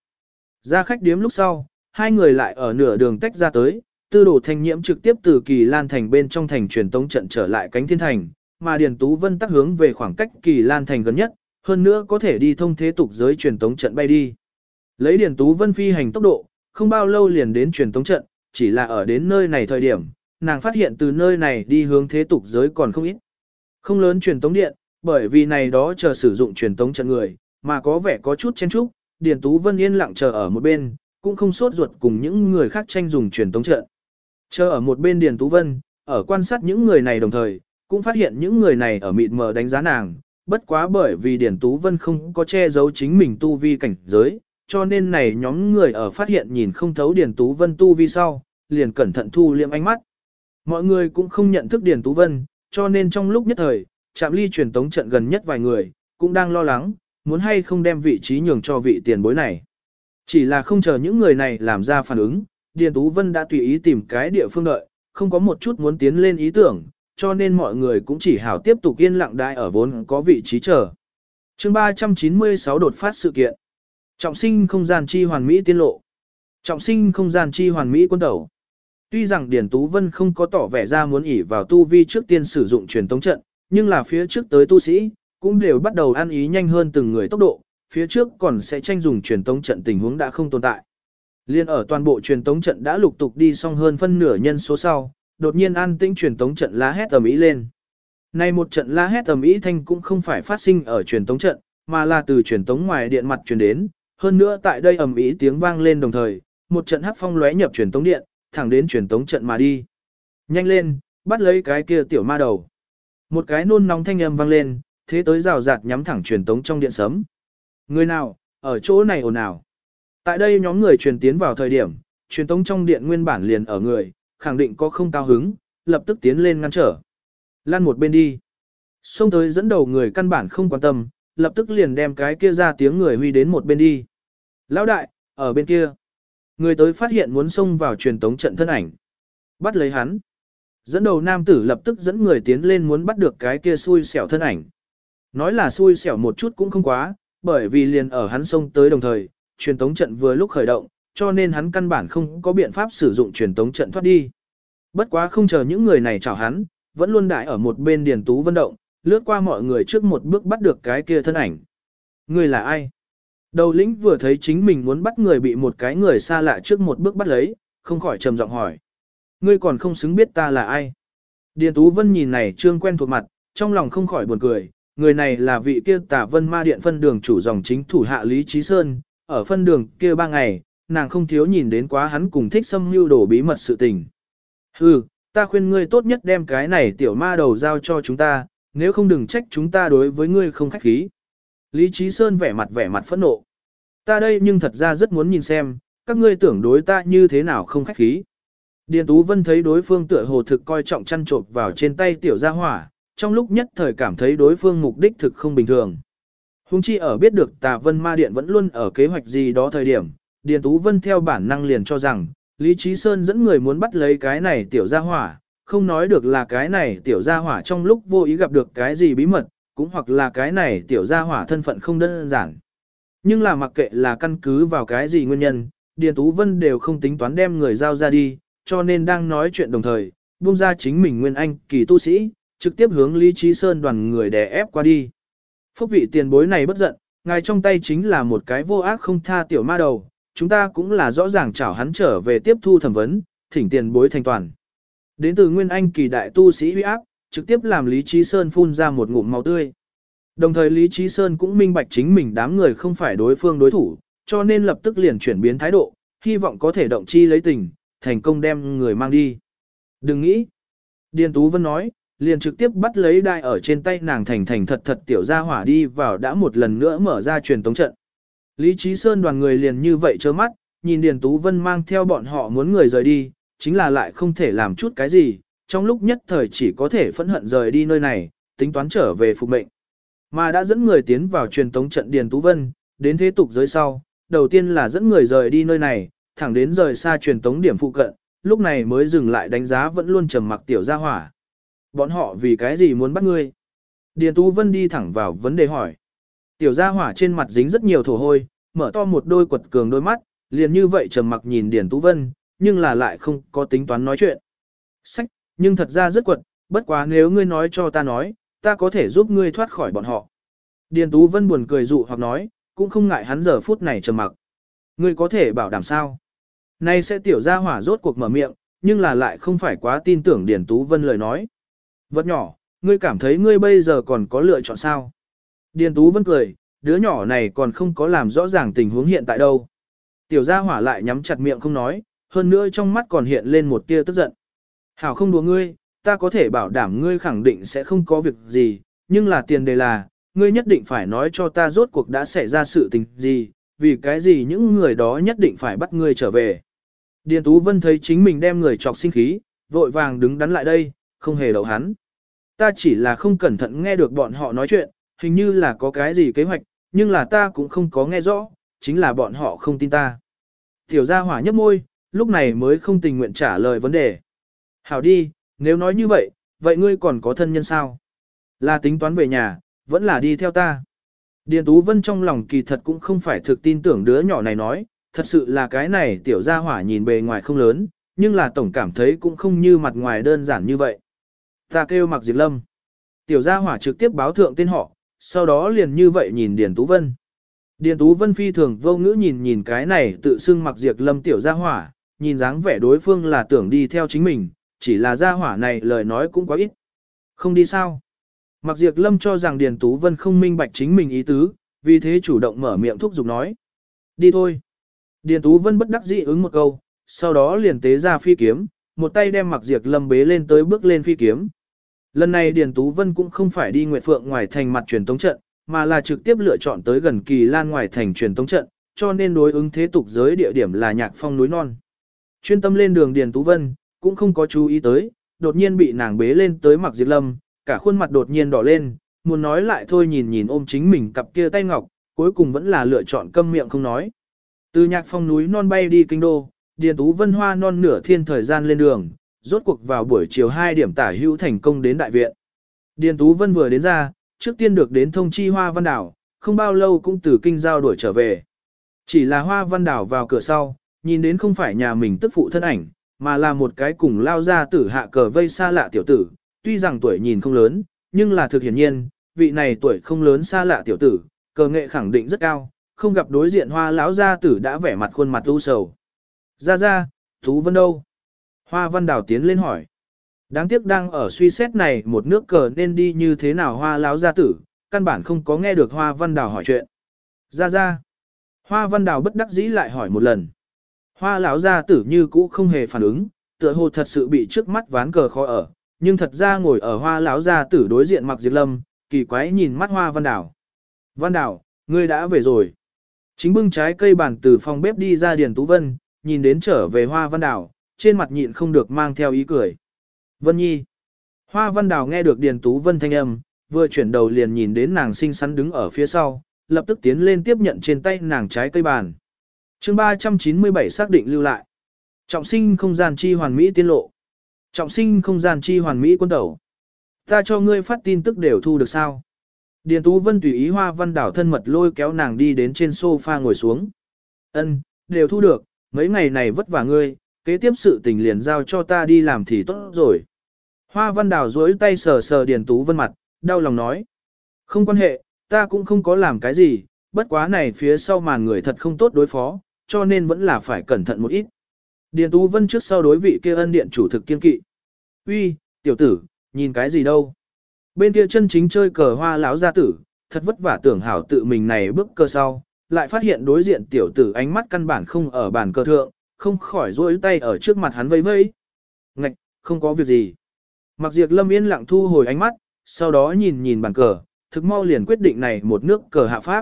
Ra khách điếm lúc sau, hai người lại ở nửa đường tách ra tới, tư đồ thanh nhiễm trực tiếp từ kỳ lan thành bên trong thành truyền tống trận trở lại cánh thiên thành, mà Điền Tú Vân tắc hướng về khoảng cách kỳ lan thành gần nhất, hơn nữa có thể đi thông thế tục giới truyền tống trận bay đi. Lấy Điền Tú Vân phi hành tốc độ, không bao lâu liền đến truyền tống trận, chỉ là ở đến nơi này thời điểm, nàng phát hiện từ nơi này đi hướng thế tục giới còn không ít. Không lớn truyền tống điện, bởi vì này đó chờ sử dụng truyền tống trận người, mà có vẻ có chút chen chúc, Điền Tú Vân yên lặng chờ ở một bên, cũng không sốt ruột cùng những người khác tranh dùng truyền tống trận. Chờ ở một bên Điền Tú Vân, ở quan sát những người này đồng thời, cũng phát hiện những người này ở mịt mờ đánh giá nàng, bất quá bởi vì Điền Tú Vân không có che giấu chính mình tu vi cảnh giới, cho nên này nhóm người ở phát hiện nhìn không thấu Điền Tú Vân tu vi sau, liền cẩn thận thu liệm ánh mắt. Mọi người cũng không nhận thức Điền Tú Vân, cho nên trong lúc nhất thời, chạm ly truyền tống trận gần nhất vài người, cũng đang lo lắng, muốn hay không đem vị trí nhường cho vị tiền bối này. Chỉ là không chờ những người này làm ra phản ứng, Điền Tú Vân đã tùy ý tìm cái địa phương đợi, không có một chút muốn tiến lên ý tưởng, cho nên mọi người cũng chỉ hảo tiếp tục yên lặng đại ở vốn có vị trí chờ. chương 396 đột phát sự kiện. Trọng sinh không gian chi hoàn mỹ tiên lộ. Trọng sinh không gian chi hoàn mỹ quân tẩu. Tuy rằng Điền Tú Vân không có tỏ vẻ ra muốn ỉ vào tu vi trước tiên sử dụng truyền tống trận, nhưng là phía trước tới tu sĩ, cũng đều bắt đầu ăn ý nhanh hơn từng người tốc độ, phía trước còn sẽ tranh dùng truyền tống trận tình huống đã không tồn tại. Liên ở toàn bộ truyền tống trận đã lục tục đi xong hơn phân nửa nhân số sau, đột nhiên an tĩnh truyền tống trận lá hét ầm ĩ lên. Này một trận la hét ầm ĩ thanh cũng không phải phát sinh ở truyền tống trận, mà là từ truyền tống ngoài điện mặt truyền đến, hơn nữa tại đây ầm ĩ tiếng vang lên đồng thời, một trận hắc phong lóe nhập truyền tống điện, thẳng đến truyền tống trận mà đi. Nhanh lên, bắt lấy cái kia tiểu ma đầu. Một cái nôn nóng thanh âm vang lên, thế tới rào rạt nhắm thẳng truyền tống trong điện sấm. Người nào, ở chỗ này ồn ào. Tại đây nhóm người truyền tiến vào thời điểm, truyền tống trong điện nguyên bản liền ở người, khẳng định có không cao hứng, lập tức tiến lên ngăn trở. Lan một bên đi. Xông tới dẫn đầu người căn bản không quan tâm, lập tức liền đem cái kia ra tiếng người huy đến một bên đi. Lão đại, ở bên kia. Người tới phát hiện muốn xông vào truyền tống trận thân ảnh. Bắt lấy hắn. Dẫn đầu nam tử lập tức dẫn người tiến lên muốn bắt được cái kia xui xẻo thân ảnh. Nói là xui xẻo một chút cũng không quá, bởi vì liền ở hắn xông tới đồng thời, truyền tống trận vừa lúc khởi động, cho nên hắn căn bản không có biện pháp sử dụng truyền tống trận thoát đi. Bất quá không chờ những người này chào hắn, vẫn luôn đại ở một bên Điền Tú Vân động, lướt qua mọi người trước một bước bắt được cái kia thân ảnh. Người là ai? Đầu lĩnh vừa thấy chính mình muốn bắt người bị một cái người xa lạ trước một bước bắt lấy, không khỏi trầm giọng hỏi. Ngươi còn không xứng biết ta là ai? Điền Tú Vân nhìn này trương quen thuộc mặt, trong lòng không khỏi buồn cười, người này là vị kia tả vân ma điện phân đường chủ dòng chính thủ hạ Lý Trí Sơn, ở phân đường kia ba ngày, nàng không thiếu nhìn đến quá hắn cùng thích xâm mưu đổ bí mật sự tình. Hừ, ta khuyên ngươi tốt nhất đem cái này tiểu ma đầu giao cho chúng ta, nếu không đừng trách chúng ta đối với ngươi không khách khí. Lý Trí Sơn vẻ mặt vẻ mặt phẫn nộ. Ta đây nhưng thật ra rất muốn nhìn xem, các ngươi tưởng đối ta như thế nào không khách khí. Điền Tú Vân thấy đối phương tựa hồ thực coi trọng chăn trộp vào trên tay tiểu gia hỏa, trong lúc nhất thời cảm thấy đối phương mục đích thực không bình thường. Hùng chi ở biết được tà vân ma điện vẫn luôn ở kế hoạch gì đó thời điểm, Điền Tú Vân theo bản năng liền cho rằng, Lý Trí Sơn dẫn người muốn bắt lấy cái này tiểu gia hỏa, không nói được là cái này tiểu gia hỏa trong lúc vô ý gặp được cái gì bí mật, cũng hoặc là cái này tiểu gia hỏa thân phận không đơn giản. Nhưng là mặc kệ là căn cứ vào cái gì nguyên nhân, Điền Tú Vân đều không tính toán đem người giao ra đi, cho nên đang nói chuyện đồng thời, buông ra chính mình nguyên anh kỳ tu sĩ, trực tiếp hướng Lý Trí Sơn đoàn người đè ép qua đi. Phúc vị tiền bối này bất giận, ngài trong tay chính là một cái vô ác không tha tiểu ma đầu, chúng ta cũng là rõ ràng chảo hắn trở về tiếp thu thẩm vấn, thỉnh tiền bối thành toàn. Đến từ nguyên anh kỳ đại tu sĩ huy áp, trực tiếp làm Lý Trí Sơn phun ra một ngụm máu tươi. Đồng thời Lý Trí Sơn cũng minh bạch chính mình đám người không phải đối phương đối thủ, cho nên lập tức liền chuyển biến thái độ, hy vọng có thể động chi lấy tình, thành công đem người mang đi. Đừng nghĩ. Điền Tú Vân nói, liền trực tiếp bắt lấy đai ở trên tay nàng thành thành thật thật tiểu ra hỏa đi vào đã một lần nữa mở ra truyền tống trận. Lý Trí Sơn đoàn người liền như vậy trơ mắt, nhìn Điền Tú Vân mang theo bọn họ muốn người rời đi, chính là lại không thể làm chút cái gì, trong lúc nhất thời chỉ có thể phẫn hận rời đi nơi này, tính toán trở về phục mệnh. Mà đã dẫn người tiến vào truyền tống trận Điền Tú Vân, đến thế tục giới sau, đầu tiên là dẫn người rời đi nơi này, thẳng đến rời xa truyền tống điểm phụ cận, lúc này mới dừng lại đánh giá vẫn luôn trầm mặc tiểu gia hỏa. Bọn họ vì cái gì muốn bắt ngươi? Điền Tú Vân đi thẳng vào vấn đề hỏi. Tiểu gia hỏa trên mặt dính rất nhiều thổ hôi, mở to một đôi quật cường đôi mắt, liền như vậy trầm mặc nhìn Điền Tú Vân, nhưng là lại không có tính toán nói chuyện. Sách, nhưng thật ra rất quật, bất quá nếu ngươi nói cho ta nói, ta có thể giúp ngươi thoát khỏi bọn họ. Điền Tú Vân buồn cười dụ hoặc nói, cũng không ngại hắn giờ phút này trầm mặc. Ngươi có thể bảo đảm sao? Nay sẽ tiểu gia hỏa rốt cuộc mở miệng, nhưng là lại không phải quá tin tưởng Điền Tú Vân lời nói. Vật nhỏ, ngươi cảm thấy ngươi bây giờ còn có lựa chọn sao? Điền Tú Vân cười, đứa nhỏ này còn không có làm rõ ràng tình huống hiện tại đâu. Tiểu gia hỏa lại nhắm chặt miệng không nói, hơn nữa trong mắt còn hiện lên một tia tức giận. Hảo không đùa ngươi, ta có thể bảo đảm ngươi khẳng định sẽ không có việc gì, nhưng là tiền đề là, ngươi nhất định phải nói cho ta rốt cuộc đã xảy ra sự tình gì, vì cái gì những người đó nhất định phải bắt ngươi trở về. Điền Tú Vân thấy chính mình đem người chọc sinh khí, vội vàng đứng đắn lại đây, không hề đậu hắn. Ta chỉ là không cẩn thận nghe được bọn họ nói chuyện, hình như là có cái gì kế hoạch, nhưng là ta cũng không có nghe rõ, chính là bọn họ không tin ta. Tiểu gia hỏa nhấp môi, lúc này mới không tình nguyện trả lời vấn đề. Hảo đi, nếu nói như vậy, vậy ngươi còn có thân nhân sao? Là tính toán về nhà, vẫn là đi theo ta. Điền Tú Vân trong lòng kỳ thật cũng không phải thực tin tưởng đứa nhỏ này nói, thật sự là cái này tiểu gia hỏa nhìn bề ngoài không lớn, nhưng là tổng cảm thấy cũng không như mặt ngoài đơn giản như vậy. Ta kêu mặc diệt lâm. Tiểu gia hỏa trực tiếp báo thượng tên họ, sau đó liền như vậy nhìn Điền Tú Vân. Điền Tú Vân phi thường vô ngữ nhìn nhìn cái này tự xưng mặc diệt lâm tiểu gia hỏa, nhìn dáng vẻ đối phương là tưởng đi theo chính mình, chỉ là gia hỏa này lời nói cũng quá ít. Không đi sao? Mặc diệt lâm cho rằng Điền Tú Vân không minh bạch chính mình ý tứ, vì thế chủ động mở miệng thúc giục nói. Đi thôi. Điền Tú Vân bất đắc dĩ ứng một câu, sau đó liền tế ra phi kiếm, một tay đem mặc diệt lâm bế lên tới bước lên phi kiếm. Lần này Điền Tú Vân cũng không phải đi Nguyệt Phượng ngoài thành mặt truyền tống trận, mà là trực tiếp lựa chọn tới gần Kỳ Lan ngoài thành truyền tống trận, cho nên đối ứng thế tục giới địa điểm là Nhạc Phong núi non. Chuyên tâm lên đường Điền Tú Vân, cũng không có chú ý tới, đột nhiên bị nàng bế lên tới mặc diệt lâm, cả khuôn mặt đột nhiên đỏ lên, muốn nói lại thôi nhìn nhìn ôm chính mình cặp kia tay ngọc, cuối cùng vẫn là lựa chọn câm miệng không nói. Từ nhạc phong núi non bay đi kinh đô, Điền Tú Vân Hoa non nửa thiên thời gian lên đường, rốt cuộc vào buổi chiều 2 điểm tả hữu thành công đến đại viện. Điền Tú Vân vừa đến ra, trước tiên được đến thông chi Hoa Văn Đảo, không bao lâu cũng từ kinh giao đuổi trở về. Chỉ là Hoa Văn Đảo vào cửa sau, nhìn đến không phải nhà mình tức phụ thân ảnh, mà là một cái cùng lao ra tử hạ cờ vây xa lạ tiểu tử, tuy rằng tuổi nhìn không lớn, nhưng là thực hiển nhiên, vị này tuổi không lớn xa lạ tiểu tử, cờ nghệ khẳng định rất cao, không gặp đối diện hoa lão gia tử đã vẻ mặt khuôn mặt u sầu. Ra ra, Thú Vân đâu? Hoa Văn Đào tiến lên hỏi. Đáng tiếc đang ở suy xét này một nước cờ nên đi như thế nào hoa lão gia tử, căn bản không có nghe được Hoa Văn Đào hỏi chuyện. Ra ra. Hoa Văn Đào bất đắc dĩ lại hỏi một lần. Hoa lão gia tử như cũ không hề phản ứng, tựa hồ thật sự bị trước mắt ván cờ khó ở, nhưng thật ra ngồi ở Hoa lão gia tử đối diện Mặc Diệp Lâm, kỳ quái nhìn mắt Hoa Văn Đào. Văn Đào, ngươi đã về rồi. Chính bưng trái cây bàn từ phòng bếp đi ra Điền Tú Vân, nhìn đến trở về Hoa Văn Đào, trên mặt nhịn không được mang theo ý cười. Vân Nhi. Hoa Văn Đào nghe được Điền Tú Vân thanh âm, vừa chuyển đầu liền nhìn đến nàng xinh xắn đứng ở phía sau, lập tức tiến lên tiếp nhận trên tay nàng trái cây bàn chương 397 xác định lưu lại. Trọng sinh không gian chi hoàn mỹ tiên lộ. Trọng sinh không gian chi hoàn mỹ quân tẩu. Ta cho ngươi phát tin tức đều thu được sao? Điền Tú Vân tùy ý Hoa Văn Đảo thân mật lôi kéo nàng đi đến trên sofa ngồi xuống. Ân, đều thu được, mấy ngày này vất vả ngươi, kế tiếp sự tình liền giao cho ta đi làm thì tốt rồi. Hoa Văn Đảo duỗi tay sờ sờ Điền Tú Vân mặt, đau lòng nói. Không quan hệ, ta cũng không có làm cái gì, bất quá này phía sau màn người thật không tốt đối phó, cho nên vẫn là phải cẩn thận một ít. Điền Tú Vân trước sau đối vị kia ân điện chủ thực kiên kỵ. Uy, tiểu tử, nhìn cái gì đâu? Bên kia chân chính chơi cờ hoa lão gia tử, thật vất vả tưởng hảo tự mình này bước cơ sau, lại phát hiện đối diện tiểu tử ánh mắt căn bản không ở bàn cờ thượng, không khỏi rối tay ở trước mặt hắn vây vây. Ngạch, không có việc gì. Mặc diệt lâm yên lặng thu hồi ánh mắt, sau đó nhìn nhìn bàn cờ, thực mau liền quyết định này một nước cờ hạ pháp.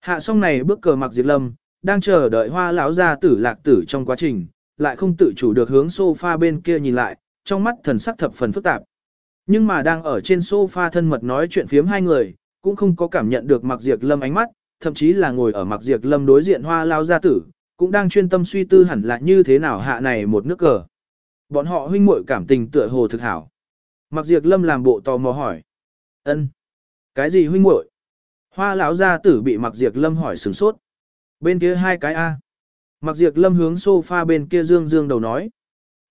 Hạ xong này bước cờ mặc diệt lâm, đang chờ đợi hoa lão gia tử lạc tử trong quá trình, lại không tự chủ được hướng sofa bên kia nhìn lại, trong mắt thần sắc thập phần phức tạp. Nhưng mà đang ở trên sofa thân mật nói chuyện phiếm hai người, cũng không có cảm nhận được mặc diệt lâm ánh mắt, thậm chí là ngồi ở mặc diệt lâm đối diện hoa lao gia tử, cũng đang chuyên tâm suy tư hẳn là như thế nào hạ này một nước cờ. Bọn họ huynh muội cảm tình tựa hồ thực hảo. Mặc diệt lâm làm bộ tò mò hỏi. ân Cái gì huynh muội? Hoa lão gia tử bị mặc diệt lâm hỏi sửng sốt. Bên kia hai cái A. Mặc diệt lâm hướng sofa bên kia dương dương đầu nói.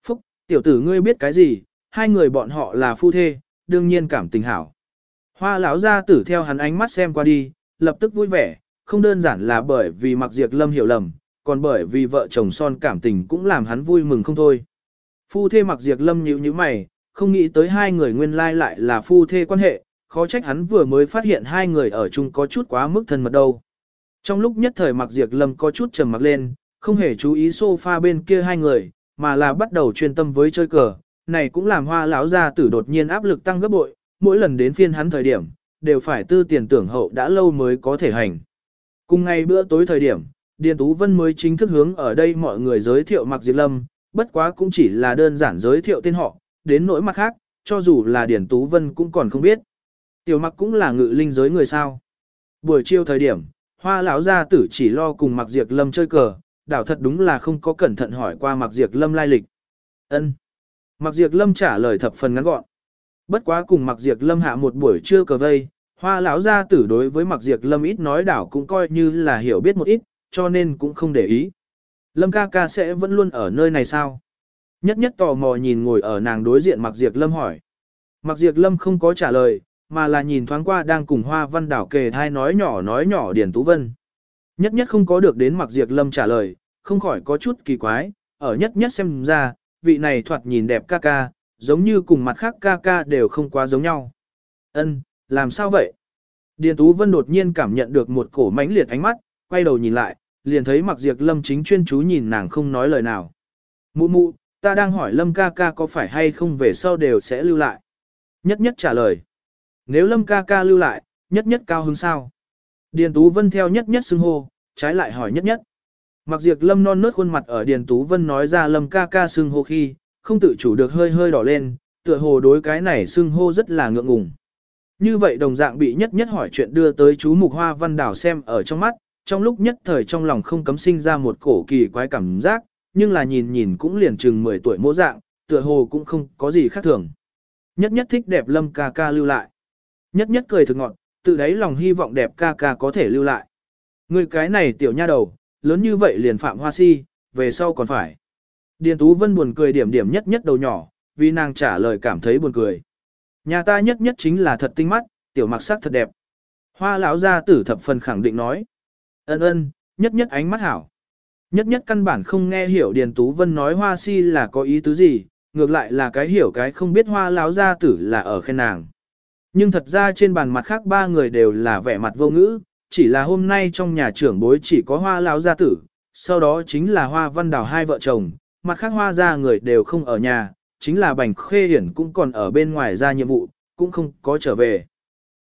Phúc, tiểu tử ngươi biết cái gì, hai người bọn họ là phu thê, đương nhiên cảm tình hảo. Hoa lão gia tử theo hắn ánh mắt xem qua đi, lập tức vui vẻ, không đơn giản là bởi vì mặc diệt lâm hiểu lầm, còn bởi vì vợ chồng son cảm tình cũng làm hắn vui mừng không thôi. Phu thê mặc diệt lâm nhíu như mày, không nghĩ tới hai người nguyên lai lại là phu thê quan hệ, khó trách hắn vừa mới phát hiện hai người ở chung có chút quá mức thân mật đâu. Trong lúc nhất thời mặc diệt lâm có chút trầm mặc lên, không hề chú ý sofa bên kia hai người, mà là bắt đầu chuyên tâm với chơi cờ, này cũng làm hoa lão gia tử đột nhiên áp lực tăng gấp bội, mỗi lần đến phiên hắn thời điểm, đều phải tư tiền tưởng hậu đã lâu mới có thể hành. Cùng ngày bữa tối thời điểm, Điền Tú Vân mới chính thức hướng ở đây mọi người giới thiệu Mạc Diệp Lâm, bất quá cũng chỉ là đơn giản giới thiệu tên họ, đến nỗi mặt khác, cho dù là Điền Tú Vân cũng còn không biết. Tiểu Mặc cũng là ngự linh giới người sao. Buổi chiều thời điểm, hoa lão gia tử chỉ lo cùng Mạc Diệp Lâm chơi cờ, đảo thật đúng là không có cẩn thận hỏi qua Mạc Diệp Lâm lai lịch. Ân. Mạc Diệp Lâm trả lời thập phần ngắn gọn. Bất quá cùng Mạc Diệp Lâm hạ một buổi trưa cờ vây, hoa lão gia tử đối với Mạc Diệp Lâm ít nói đảo cũng coi như là hiểu biết một ít, cho nên cũng không để ý. Lâm ca ca sẽ vẫn luôn ở nơi này sao? Nhất nhất tò mò nhìn ngồi ở nàng đối diện Mạc Diệp Lâm hỏi. Mạc Diệp Lâm không có trả lời, mà là nhìn thoáng qua đang cùng Hoa Văn Đảo kề thai nói nhỏ nói nhỏ Điền Tú Vân. Nhất nhất không có được đến mặc diệt Lâm trả lời, không khỏi có chút kỳ quái, ở nhất nhất xem ra, vị này thoạt nhìn đẹp ca ca, giống như cùng mặt khác ca ca đều không quá giống nhau. Ân, làm sao vậy? Điền Tú Vân đột nhiên cảm nhận được một cổ mãnh liệt ánh mắt, quay đầu nhìn lại, liền thấy Mặc diệt Lâm chính chuyên chú nhìn nàng không nói lời nào. Mụ mụ, ta đang hỏi Lâm ca ca có phải hay không về sau đều sẽ lưu lại. Nhất nhất trả lời. Nếu Lâm ca ca lưu lại, nhất nhất cao hứng sao? Điền Tú Vân theo nhất nhất xưng hô, trái lại hỏi nhất nhất. Mặc diệt lâm non nớt khuôn mặt ở Điền Tú Vân nói ra lâm ca ca xưng hô khi, không tự chủ được hơi hơi đỏ lên, tựa hồ đối cái này xưng hô rất là ngượng ngùng. Như vậy đồng dạng bị nhất nhất hỏi chuyện đưa tới chú Mục Hoa Văn Đảo xem ở trong mắt, trong lúc nhất thời trong lòng không cấm sinh ra một cổ kỳ quái cảm giác, nhưng là nhìn nhìn cũng liền chừng 10 tuổi mô dạng, tựa hồ cũng không có gì khác thường. Nhất nhất thích đẹp lâm ca ca lưu lại. Nhất nhất cười thực ngọn, tự đáy lòng hy vọng đẹp ca ca có thể lưu lại. Người cái này tiểu nha đầu, lớn như vậy liền phạm hoa si, về sau còn phải. Điền Tú Vân buồn cười điểm điểm nhất nhất đầu nhỏ, vì nàng trả lời cảm thấy buồn cười. Nhà ta nhất nhất chính là thật tinh mắt, tiểu mặc sắc thật đẹp. Hoa lão gia tử thập phần khẳng định nói. Ân ân, nhất nhất ánh mắt hảo. Nhất nhất căn bản không nghe hiểu Điền Tú Vân nói hoa si là có ý tứ gì, ngược lại là cái hiểu cái không biết hoa lão gia tử là ở khen nàng. Nhưng thật ra trên bàn mặt khác ba người đều là vẻ mặt vô ngữ, chỉ là hôm nay trong nhà trưởng bối chỉ có hoa lão gia tử, sau đó chính là hoa văn đào hai vợ chồng, mặt khác hoa gia người đều không ở nhà, chính là bành khê hiển cũng còn ở bên ngoài ra nhiệm vụ, cũng không có trở về.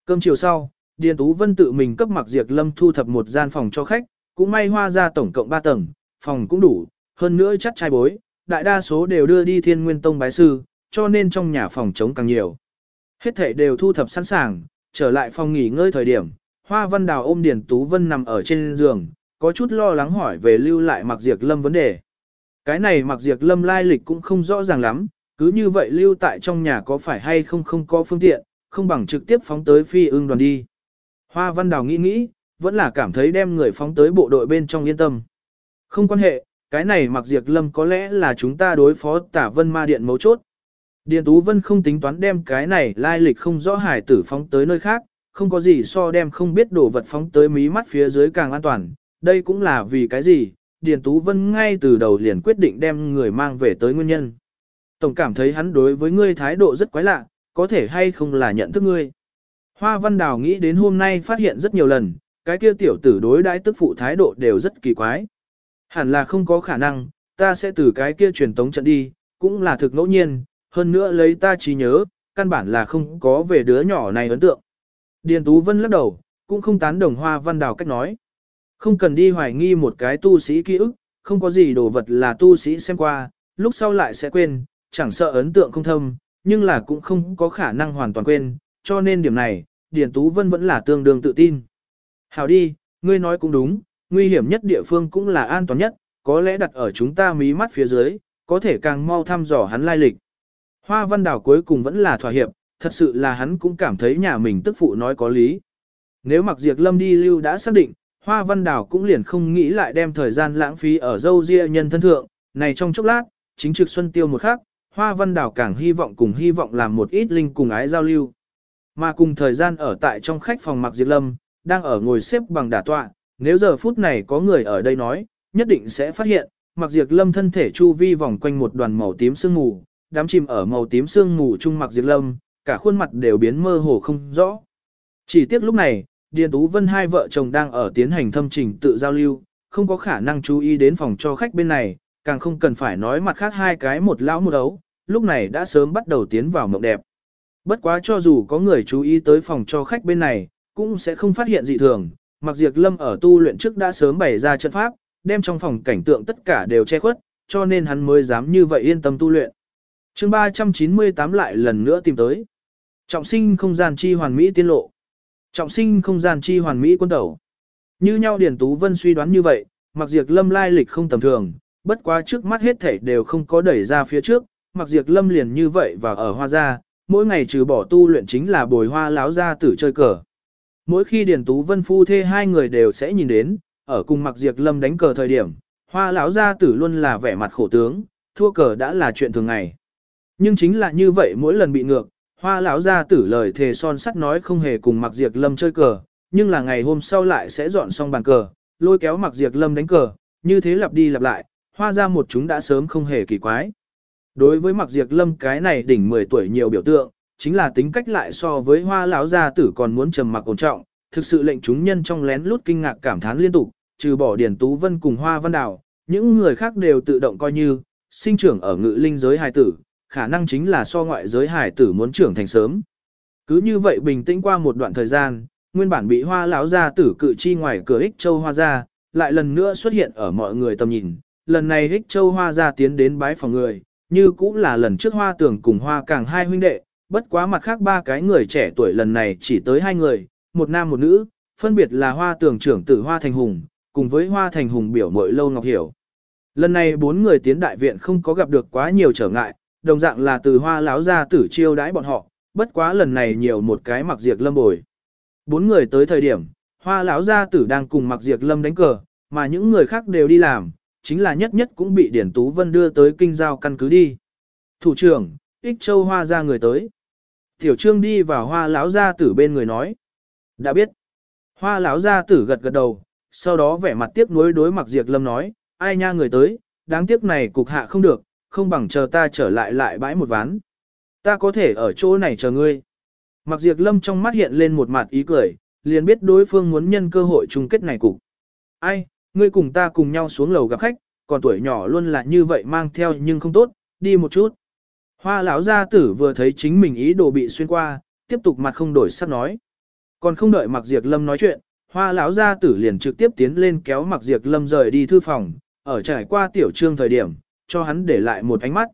Cơm chiều sau, Điền Tú Vân tự mình cấp mặc diệt lâm thu thập một gian phòng cho khách, cũng may hoa ra tổng cộng 3 tầng, phòng cũng đủ, hơn nữa chắc trai bối, đại đa số đều đưa đi thiên nguyên tông bái sư, cho nên trong nhà phòng trống càng nhiều. Hết thể đều thu thập sẵn sàng, trở lại phòng nghỉ ngơi thời điểm, Hoa Văn Đào ôm Điền Tú Vân nằm ở trên giường, có chút lo lắng hỏi về lưu lại Mặc Diệp Lâm vấn đề. Cái này Mặc Diệp Lâm lai lịch cũng không rõ ràng lắm, cứ như vậy lưu tại trong nhà có phải hay không không có phương tiện, không bằng trực tiếp phóng tới phi ưng đoàn đi. Hoa Văn Đào nghĩ nghĩ, vẫn là cảm thấy đem người phóng tới bộ đội bên trong yên tâm. Không quan hệ, cái này Mặc Diệp Lâm có lẽ là chúng ta đối phó tả vân ma điện mấu chốt. Điền Tú Vân không tính toán đem cái này lai lịch không rõ hải tử phóng tới nơi khác, không có gì so đem không biết đồ vật phóng tới mí mắt phía dưới càng an toàn. Đây cũng là vì cái gì, Điền Tú Vân ngay từ đầu liền quyết định đem người mang về tới nguyên nhân. Tổng cảm thấy hắn đối với ngươi thái độ rất quái lạ, có thể hay không là nhận thức ngươi. Hoa Văn Đào nghĩ đến hôm nay phát hiện rất nhiều lần, cái kia tiểu tử đối đãi tức phụ thái độ đều rất kỳ quái. Hẳn là không có khả năng, ta sẽ từ cái kia truyền tống trận đi, cũng là thực ngẫu nhiên, hơn nữa lấy ta trí nhớ, căn bản là không có về đứa nhỏ này ấn tượng. Điền Tú Vân lắc đầu, cũng không tán đồng Hoa Văn Đào cách nói. Không cần đi hoài nghi một cái tu sĩ ký ức, không có gì đồ vật là tu sĩ xem qua, lúc sau lại sẽ quên, chẳng sợ ấn tượng không thâm, nhưng là cũng không có khả năng hoàn toàn quên, cho nên điểm này, Điền Tú Vân vẫn là tương đương tự tin. Hảo đi, ngươi nói cũng đúng, nguy hiểm nhất địa phương cũng là an toàn nhất, có lẽ đặt ở chúng ta mí mắt phía dưới, có thể càng mau thăm dò hắn lai lịch. Hoa văn Đào cuối cùng vẫn là thỏa hiệp, thật sự là hắn cũng cảm thấy nhà mình tức phụ nói có lý. Nếu mặc diệt lâm đi lưu đã xác định, Hoa văn Đào cũng liền không nghĩ lại đem thời gian lãng phí ở dâu ria nhân thân thượng, này trong chốc lát, chính trực xuân tiêu một khắc, Hoa Văn Đào càng hy vọng cùng hy vọng làm một ít linh cùng ái giao lưu. Mà cùng thời gian ở tại trong khách phòng Mặc Diệt Lâm, đang ở ngồi xếp bằng đả tọa, nếu giờ phút này có người ở đây nói, nhất định sẽ phát hiện, Mặc Diệt Lâm thân thể chu vi vòng quanh một đoàn màu tím sương mù, đám chìm ở màu tím sương mù trung mặc diệt Lâm, cả khuôn mặt đều biến mơ hồ không rõ. Chỉ tiếc lúc này, Điền Tú Vân hai vợ chồng đang ở tiến hành thâm trình tự giao lưu, không có khả năng chú ý đến phòng cho khách bên này, càng không cần phải nói mặt khác hai cái một lão một ấu, lúc này đã sớm bắt đầu tiến vào mộng đẹp. Bất quá cho dù có người chú ý tới phòng cho khách bên này, cũng sẽ không phát hiện dị thường, mặc diệt lâm ở tu luyện trước đã sớm bày ra trận pháp, đem trong phòng cảnh tượng tất cả đều che khuất, cho nên hắn mới dám như vậy yên tâm tu luyện chương 398 lại lần nữa tìm tới. Trọng sinh không gian chi hoàn mỹ tiên lộ. Trọng sinh không gian chi hoàn mỹ quân tẩu. Như nhau Điển Tú Vân suy đoán như vậy, mặc diệt lâm lai lịch không tầm thường, bất quá trước mắt hết thảy đều không có đẩy ra phía trước, mặc diệt lâm liền như vậy và ở hoa gia, mỗi ngày trừ bỏ tu luyện chính là bồi hoa láo gia tử chơi cờ. Mỗi khi Điền Tú Vân phu thê hai người đều sẽ nhìn đến, ở cùng mặc diệt lâm đánh cờ thời điểm, hoa lão gia tử luôn là vẻ mặt khổ tướng, thua cờ đã là chuyện thường ngày. Nhưng chính là như vậy mỗi lần bị ngược, hoa lão gia tử lời thề son sắt nói không hề cùng mặc diệt lâm chơi cờ, nhưng là ngày hôm sau lại sẽ dọn xong bàn cờ, lôi kéo mặc diệt lâm đánh cờ, như thế lặp đi lặp lại, hoa ra một chúng đã sớm không hề kỳ quái. Đối với mặc diệt lâm cái này đỉnh 10 tuổi nhiều biểu tượng, chính là tính cách lại so với hoa lão gia tử còn muốn trầm mặc ổn trọng, thực sự lệnh chúng nhân trong lén lút kinh ngạc cảm thán liên tục, trừ bỏ Điền Tú Vân cùng Hoa Văn Đào, những người khác đều tự động coi như, sinh trưởng ở ngự linh giới hài tử, khả năng chính là so ngoại giới hải tử muốn trưởng thành sớm. Cứ như vậy bình tĩnh qua một đoạn thời gian, nguyên bản bị hoa lão gia tử cự chi ngoài cửa ích châu hoa gia lại lần nữa xuất hiện ở mọi người tầm nhìn, lần này ích châu hoa gia tiến đến bái phòng người, như cũng là lần trước hoa tưởng cùng hoa càng hai huynh đệ, bất quá mặt khác ba cái người trẻ tuổi lần này chỉ tới hai người, một nam một nữ, phân biệt là hoa tưởng trưởng tử hoa thành hùng, cùng với hoa thành hùng biểu mội lâu ngọc hiểu. Lần này bốn người tiến đại viện không có gặp được quá nhiều trở ngại, đồng dạng là từ hoa láo ra tử chiêu đãi bọn họ, bất quá lần này nhiều một cái mặc diệt lâm bồi. Bốn người tới thời điểm, hoa lão gia tử đang cùng mặc diệt lâm đánh cờ, mà những người khác đều đi làm, chính là nhất nhất cũng bị Điển Tú Vân đưa tới kinh giao căn cứ đi. Thủ trưởng, ích châu hoa ra người tới. Tiểu trương đi vào hoa lão gia tử bên người nói. Đã biết. Hoa lão gia tử gật gật đầu, sau đó vẻ mặt tiếc nuối đối mặc diệt lâm nói, ai nha người tới, đáng tiếc này cục hạ không được, không bằng chờ ta trở lại lại bãi một ván. Ta có thể ở chỗ này chờ ngươi. Mặc diệt lâm trong mắt hiện lên một mặt ý cười, liền biết đối phương muốn nhân cơ hội chung kết này cục. Ai, ngươi cùng ta cùng nhau xuống lầu gặp khách, còn tuổi nhỏ luôn là như vậy mang theo nhưng không tốt, đi một chút. Hoa lão gia tử vừa thấy chính mình ý đồ bị xuyên qua, tiếp tục mặt không đổi sắc nói. Còn không đợi Mặc Diệp Lâm nói chuyện, Hoa lão gia tử liền trực tiếp tiến lên kéo Mặc Diệp Lâm rời đi thư phòng, ở trải qua tiểu trương thời điểm, cho hắn để lại một ánh mắt.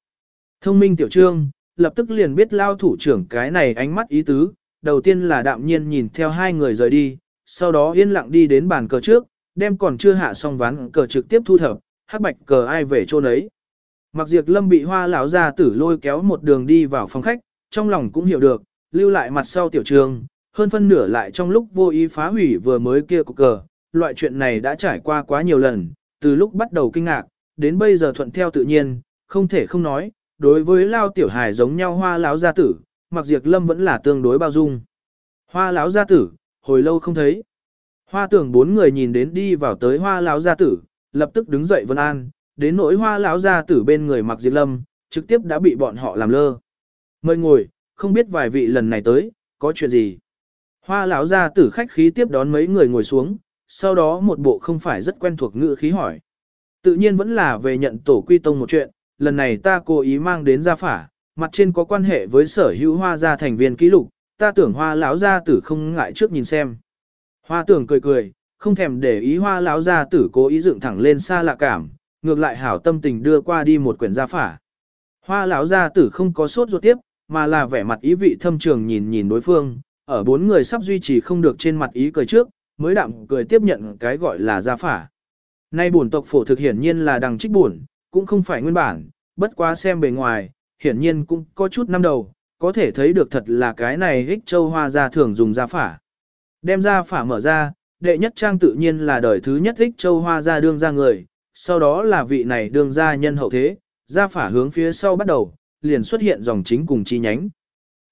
Thông minh tiểu trương, lập tức liền biết lao thủ trưởng cái này ánh mắt ý tứ, đầu tiên là đạm nhiên nhìn theo hai người rời đi, sau đó yên lặng đi đến bàn cờ trước, đem còn chưa hạ xong ván cờ trực tiếp thu thập, hắc bạch cờ ai về chỗ nấy. Mặc diệt lâm bị hoa lão gia tử lôi kéo một đường đi vào phòng khách, trong lòng cũng hiểu được, lưu lại mặt sau tiểu trường, hơn phân nửa lại trong lúc vô ý phá hủy vừa mới kia cục cờ, loại chuyện này đã trải qua quá nhiều lần, từ lúc bắt đầu kinh ngạc, đến bây giờ thuận theo tự nhiên, không thể không nói, đối với lao tiểu hài giống nhau hoa lão gia tử, mặc diệt lâm vẫn là tương đối bao dung. Hoa lão gia tử, hồi lâu không thấy. Hoa tưởng bốn người nhìn đến đi vào tới hoa lão gia tử, lập tức đứng dậy vân an, đến nỗi hoa lão gia tử bên người mặc diệt lâm, trực tiếp đã bị bọn họ làm lơ. Mời ngồi, không biết vài vị lần này tới, có chuyện gì. Hoa lão gia tử khách khí tiếp đón mấy người ngồi xuống, sau đó một bộ không phải rất quen thuộc ngữ khí hỏi. Tự nhiên vẫn là về nhận tổ quy tông một chuyện, lần này ta cố ý mang đến gia phả, mặt trên có quan hệ với sở hữu hoa gia thành viên ký lục, ta tưởng hoa lão gia tử không ngại trước nhìn xem. Hoa tưởng cười cười, không thèm để ý hoa lão gia tử cố ý dựng thẳng lên xa lạ cảm, ngược lại hảo tâm tình đưa qua đi một quyển gia phả. Hoa lão gia tử không có sốt ruột tiếp, mà là vẻ mặt ý vị thâm trường nhìn nhìn đối phương, ở bốn người sắp duy trì không được trên mặt ý cười trước, mới đạm cười tiếp nhận cái gọi là gia phả. Nay bổn tộc phổ thực hiển nhiên là đằng trích bổn cũng không phải nguyên bản, bất quá xem bề ngoài, hiển nhiên cũng có chút năm đầu, có thể thấy được thật là cái này hích châu hoa gia thường dùng gia phả. Đem gia phả mở ra, đệ nhất trang tự nhiên là đời thứ nhất hích châu hoa gia đương ra người, sau đó là vị này đương gia nhân hậu thế, gia phả hướng phía sau bắt đầu, liền xuất hiện dòng chính cùng chi nhánh.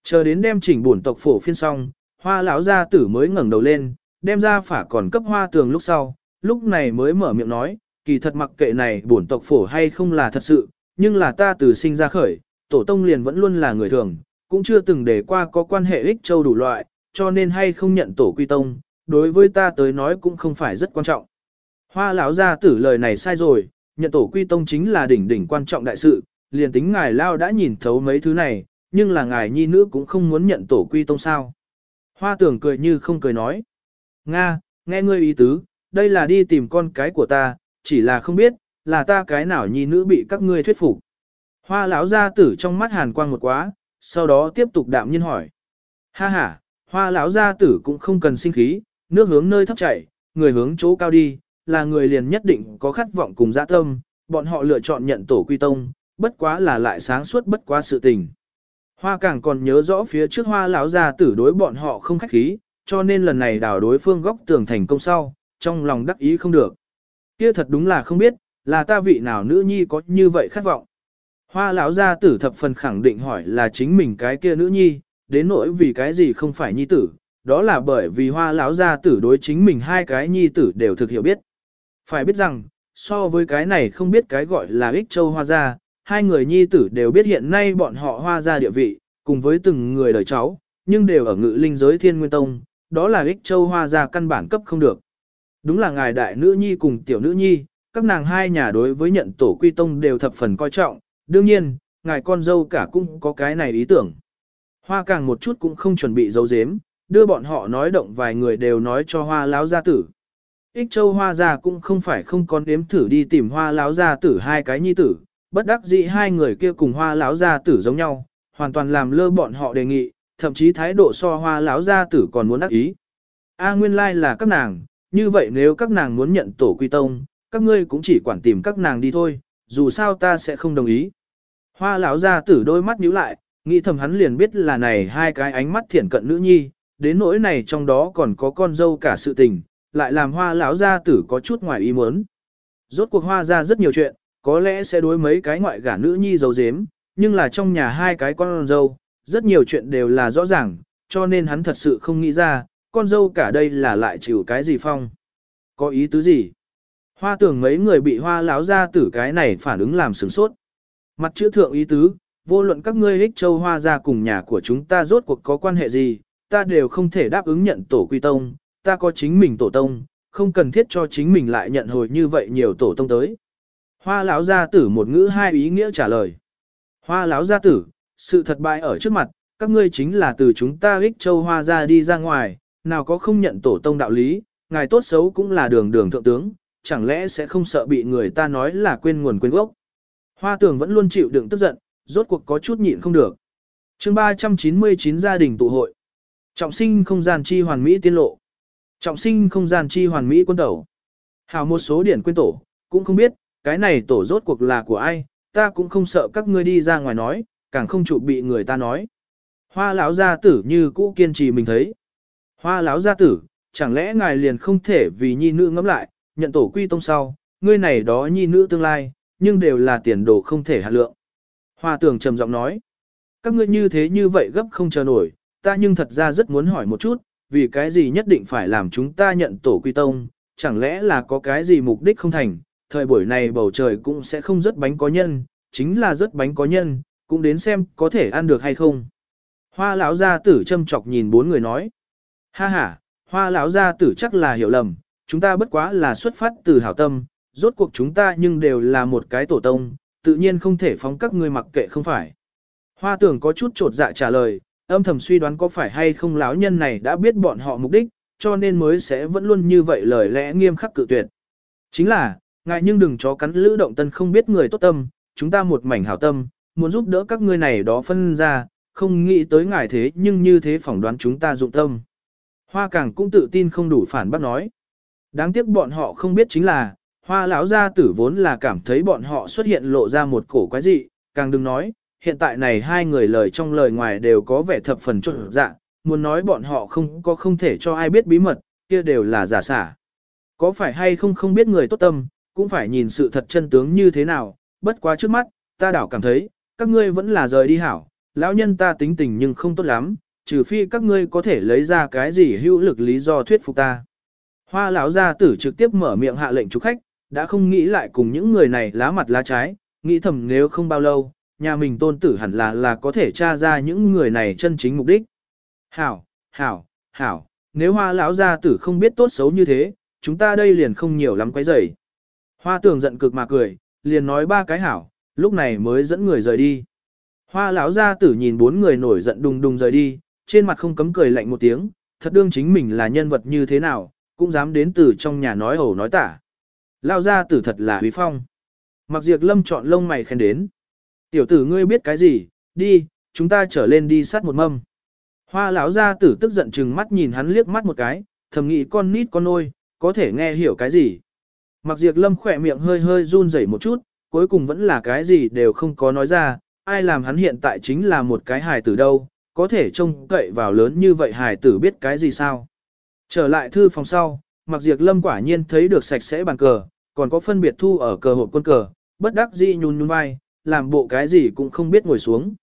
Chờ đến đem chỉnh bổn tộc phổ phiên xong, hoa lão gia tử mới ngẩng đầu lên, đem gia phả còn cấp hoa tường lúc sau, lúc này mới mở miệng nói, kỳ thật mặc kệ này bổn tộc phổ hay không là thật sự, nhưng là ta từ sinh ra khởi, tổ tông liền vẫn luôn là người thường, cũng chưa từng để qua có quan hệ ích châu đủ loại, cho nên hay không nhận tổ quy tông, đối với ta tới nói cũng không phải rất quan trọng. Hoa lão gia tử lời này sai rồi, nhận tổ quy tông chính là đỉnh đỉnh quan trọng đại sự, liền tính ngài lao đã nhìn thấu mấy thứ này, nhưng là ngài nhi nữ cũng không muốn nhận tổ quy tông sao. Hoa tưởng cười như không cười nói. Nga, nghe ngươi ý tứ, đây là đi tìm con cái của ta, chỉ là không biết, là ta cái nào nhi nữ bị các ngươi thuyết phục. Hoa lão gia tử trong mắt hàn quang một quá, sau đó tiếp tục đạm nhiên hỏi. Ha ha, hoa lão gia tử cũng không cần sinh khí, nước hướng nơi thấp chảy, người hướng chỗ cao đi, là người liền nhất định có khát vọng cùng dạ tâm, bọn họ lựa chọn nhận tổ quy tông, bất quá là lại sáng suốt bất quá sự tình. Hoa càng còn nhớ rõ phía trước hoa lão gia tử đối bọn họ không khách khí, cho nên lần này đào đối phương góc tường thành công sau, trong lòng đắc ý không được. Kia thật đúng là không biết, là ta vị nào nữ nhi có như vậy khát vọng. Hoa lão gia tử thập phần khẳng định hỏi là chính mình cái kia nữ nhi, đến nỗi vì cái gì không phải nhi tử, đó là bởi vì hoa lão gia tử đối chính mình hai cái nhi tử đều thực hiểu biết. Phải biết rằng, so với cái này không biết cái gọi là ích châu hoa gia, hai người nhi tử đều biết hiện nay bọn họ hoa gia địa vị, cùng với từng người đời cháu, nhưng đều ở ngự linh giới thiên nguyên tông, đó là ích châu hoa gia căn bản cấp không được. Đúng là ngài đại nữ nhi cùng tiểu nữ nhi, các nàng hai nhà đối với nhận tổ quy tông đều thập phần coi trọng, đương nhiên, ngài con dâu cả cũng có cái này ý tưởng. Hoa càng một chút cũng không chuẩn bị dấu dếm, đưa bọn họ nói động vài người đều nói cho hoa láo gia tử. Ích châu hoa gia cũng không phải không còn đếm thử đi tìm hoa láo gia tử hai cái nhi tử, bất đắc dĩ hai người kia cùng hoa láo gia tử giống nhau, hoàn toàn làm lơ bọn họ đề nghị, thậm chí thái độ so hoa láo gia tử còn muốn đắc ý. A nguyên lai like là các nàng, như vậy nếu các nàng muốn nhận tổ quy tông, các ngươi cũng chỉ quản tìm các nàng đi thôi, dù sao ta sẽ không đồng ý. Hoa lão gia tử đôi mắt nhíu lại, nghĩ thầm hắn liền biết là này hai cái ánh mắt thiển cận nữ nhi, đến nỗi này trong đó còn có con dâu cả sự tình, lại làm hoa lão gia tử có chút ngoài ý muốn. Rốt cuộc hoa ra rất nhiều chuyện, có lẽ sẽ đối mấy cái ngoại gả nữ nhi giấu giếm, nhưng là trong nhà hai cái con dâu, rất nhiều chuyện đều là rõ ràng, cho nên hắn thật sự không nghĩ ra, con dâu cả đây là lại chịu cái gì phong. Có ý tứ gì? Hoa tưởng mấy người bị hoa láo ra tử cái này phản ứng làm sửng sốt. Mặt chữ thượng ý tứ, vô luận các ngươi hích châu hoa ra cùng nhà của chúng ta rốt cuộc có quan hệ gì, ta đều không thể đáp ứng nhận tổ quy tông, ta có chính mình tổ tông, không cần thiết cho chính mình lại nhận hồi như vậy nhiều tổ tông tới. Hoa lão gia tử một ngữ hai ý nghĩa trả lời. Hoa lão gia tử, sự thật bại ở trước mặt, các ngươi chính là từ chúng ta ích châu hoa ra đi ra ngoài, nào có không nhận tổ tông đạo lý, ngài tốt xấu cũng là đường đường thượng tướng, chẳng lẽ sẽ không sợ bị người ta nói là quên nguồn quên gốc. Hoa tường vẫn luôn chịu đựng tức giận, rốt cuộc có chút nhịn không được. chương 399 gia đình tụ hội. Trọng sinh không gian chi hoàn mỹ tiên lộ. Trọng sinh không gian chi hoàn mỹ quân tẩu. Hào một số điển quên tổ, cũng không biết, cái này tổ rốt cuộc là của ai, ta cũng không sợ các ngươi đi ra ngoài nói, càng không chụp bị người ta nói. Hoa lão gia tử như cũ kiên trì mình thấy. Hoa lão gia tử, chẳng lẽ ngài liền không thể vì nhi nữ ngẫm lại, nhận tổ quy tông sau, ngươi này đó nhi nữ tương lai, nhưng đều là tiền đồ không thể hạ lượng. Hoa tưởng trầm giọng nói, các ngươi như thế như vậy gấp không chờ nổi, ta nhưng thật ra rất muốn hỏi một chút, vì cái gì nhất định phải làm chúng ta nhận tổ quy tông, chẳng lẽ là có cái gì mục đích không thành, thời buổi này bầu trời cũng sẽ không rất bánh có nhân, chính là rất bánh có nhân, cũng đến xem có thể ăn được hay không. Hoa lão gia tử châm chọc nhìn bốn người nói, ha ha, hoa lão gia tử chắc là hiểu lầm, chúng ta bất quá là xuất phát từ hảo tâm, rốt cuộc chúng ta nhưng đều là một cái tổ tông, tự nhiên không thể phóng các ngươi mặc kệ không phải. Hoa tưởng có chút trột dạ trả lời, âm thầm suy đoán có phải hay không lão nhân này đã biết bọn họ mục đích, cho nên mới sẽ vẫn luôn như vậy lời lẽ nghiêm khắc cự tuyệt. Chính là, ngài nhưng đừng chó cắn lữ động tân không biết người tốt tâm, chúng ta một mảnh hảo tâm, muốn giúp đỡ các ngươi này đó phân ra, không nghĩ tới ngài thế nhưng như thế phỏng đoán chúng ta dụng tâm. Hoa càng cũng tự tin không đủ phản bác nói. Đáng tiếc bọn họ không biết chính là, hoa lão gia tử vốn là cảm thấy bọn họ xuất hiện lộ ra một cổ quái dị, càng đừng nói, hiện tại này hai người lời trong lời ngoài đều có vẻ thập phần trộn dạ, muốn nói bọn họ không có không thể cho ai biết bí mật, kia đều là giả xả. Có phải hay không không biết người tốt tâm, cũng phải nhìn sự thật chân tướng như thế nào, bất quá trước mắt, ta đảo cảm thấy, các ngươi vẫn là rời đi hảo, lão nhân ta tính tình nhưng không tốt lắm, trừ phi các ngươi có thể lấy ra cái gì hữu lực lý do thuyết phục ta. Hoa lão gia tử trực tiếp mở miệng hạ lệnh chúc khách, đã không nghĩ lại cùng những người này lá mặt lá trái, nghĩ thầm nếu không bao lâu, nhà mình tôn tử hẳn là là có thể tra ra những người này chân chính mục đích. Hảo, hảo, hảo, nếu hoa lão gia tử không biết tốt xấu như thế, chúng ta đây liền không nhiều lắm quấy rầy. Hoa tưởng giận cực mà cười, liền nói ba cái hảo, lúc này mới dẫn người rời đi. Hoa lão gia tử nhìn bốn người nổi giận đùng đùng rời đi, trên mặt không cấm cười lạnh một tiếng, thật đương chính mình là nhân vật như thế nào, cũng dám đến từ trong nhà nói ẩu nói tả. Lao gia tử thật là huy phong. Mặc diệt lâm chọn lông mày khen đến. Tiểu tử ngươi biết cái gì, đi, chúng ta trở lên đi sát một mâm. Hoa lão gia tử tức giận chừng mắt nhìn hắn liếc mắt một cái, thầm nghĩ con nít con nôi, có thể nghe hiểu cái gì. Mặc diệt lâm khỏe miệng hơi hơi run rẩy một chút, cuối cùng vẫn là cái gì đều không có nói ra, ai làm hắn hiện tại chính là một cái hài tử đâu, có thể trông cậy vào lớn như vậy hài tử biết cái gì sao. Trở lại thư phòng sau, mặc diệt lâm quả nhiên thấy được sạch sẽ bàn cờ, còn có phân biệt thu ở cờ hộp quân cờ, bất đắc dĩ nhún nhún vai, làm bộ cái gì cũng không biết ngồi xuống.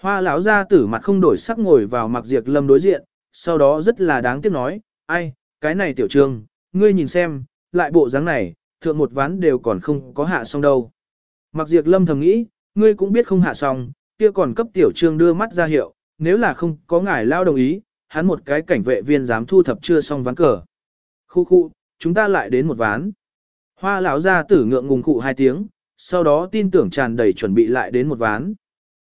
Hoa lão gia tử mặt không đổi sắc ngồi vào mặc diệt lâm đối diện, sau đó rất là đáng tiếc nói, ai, cái này tiểu trương, ngươi nhìn xem, lại bộ dáng này, thượng một ván đều còn không có hạ xong đâu. Mặc diệt lâm thầm nghĩ, ngươi cũng biết không hạ xong, kia còn cấp tiểu trương đưa mắt ra hiệu, nếu là không có ngài lao đồng ý, hắn một cái cảnh vệ viên dám thu thập chưa xong ván cờ. Khu khu, chúng ta lại đến một ván. Hoa lão gia tử ngượng ngùng cụ hai tiếng, sau đó tin tưởng tràn đầy chuẩn bị lại đến một ván.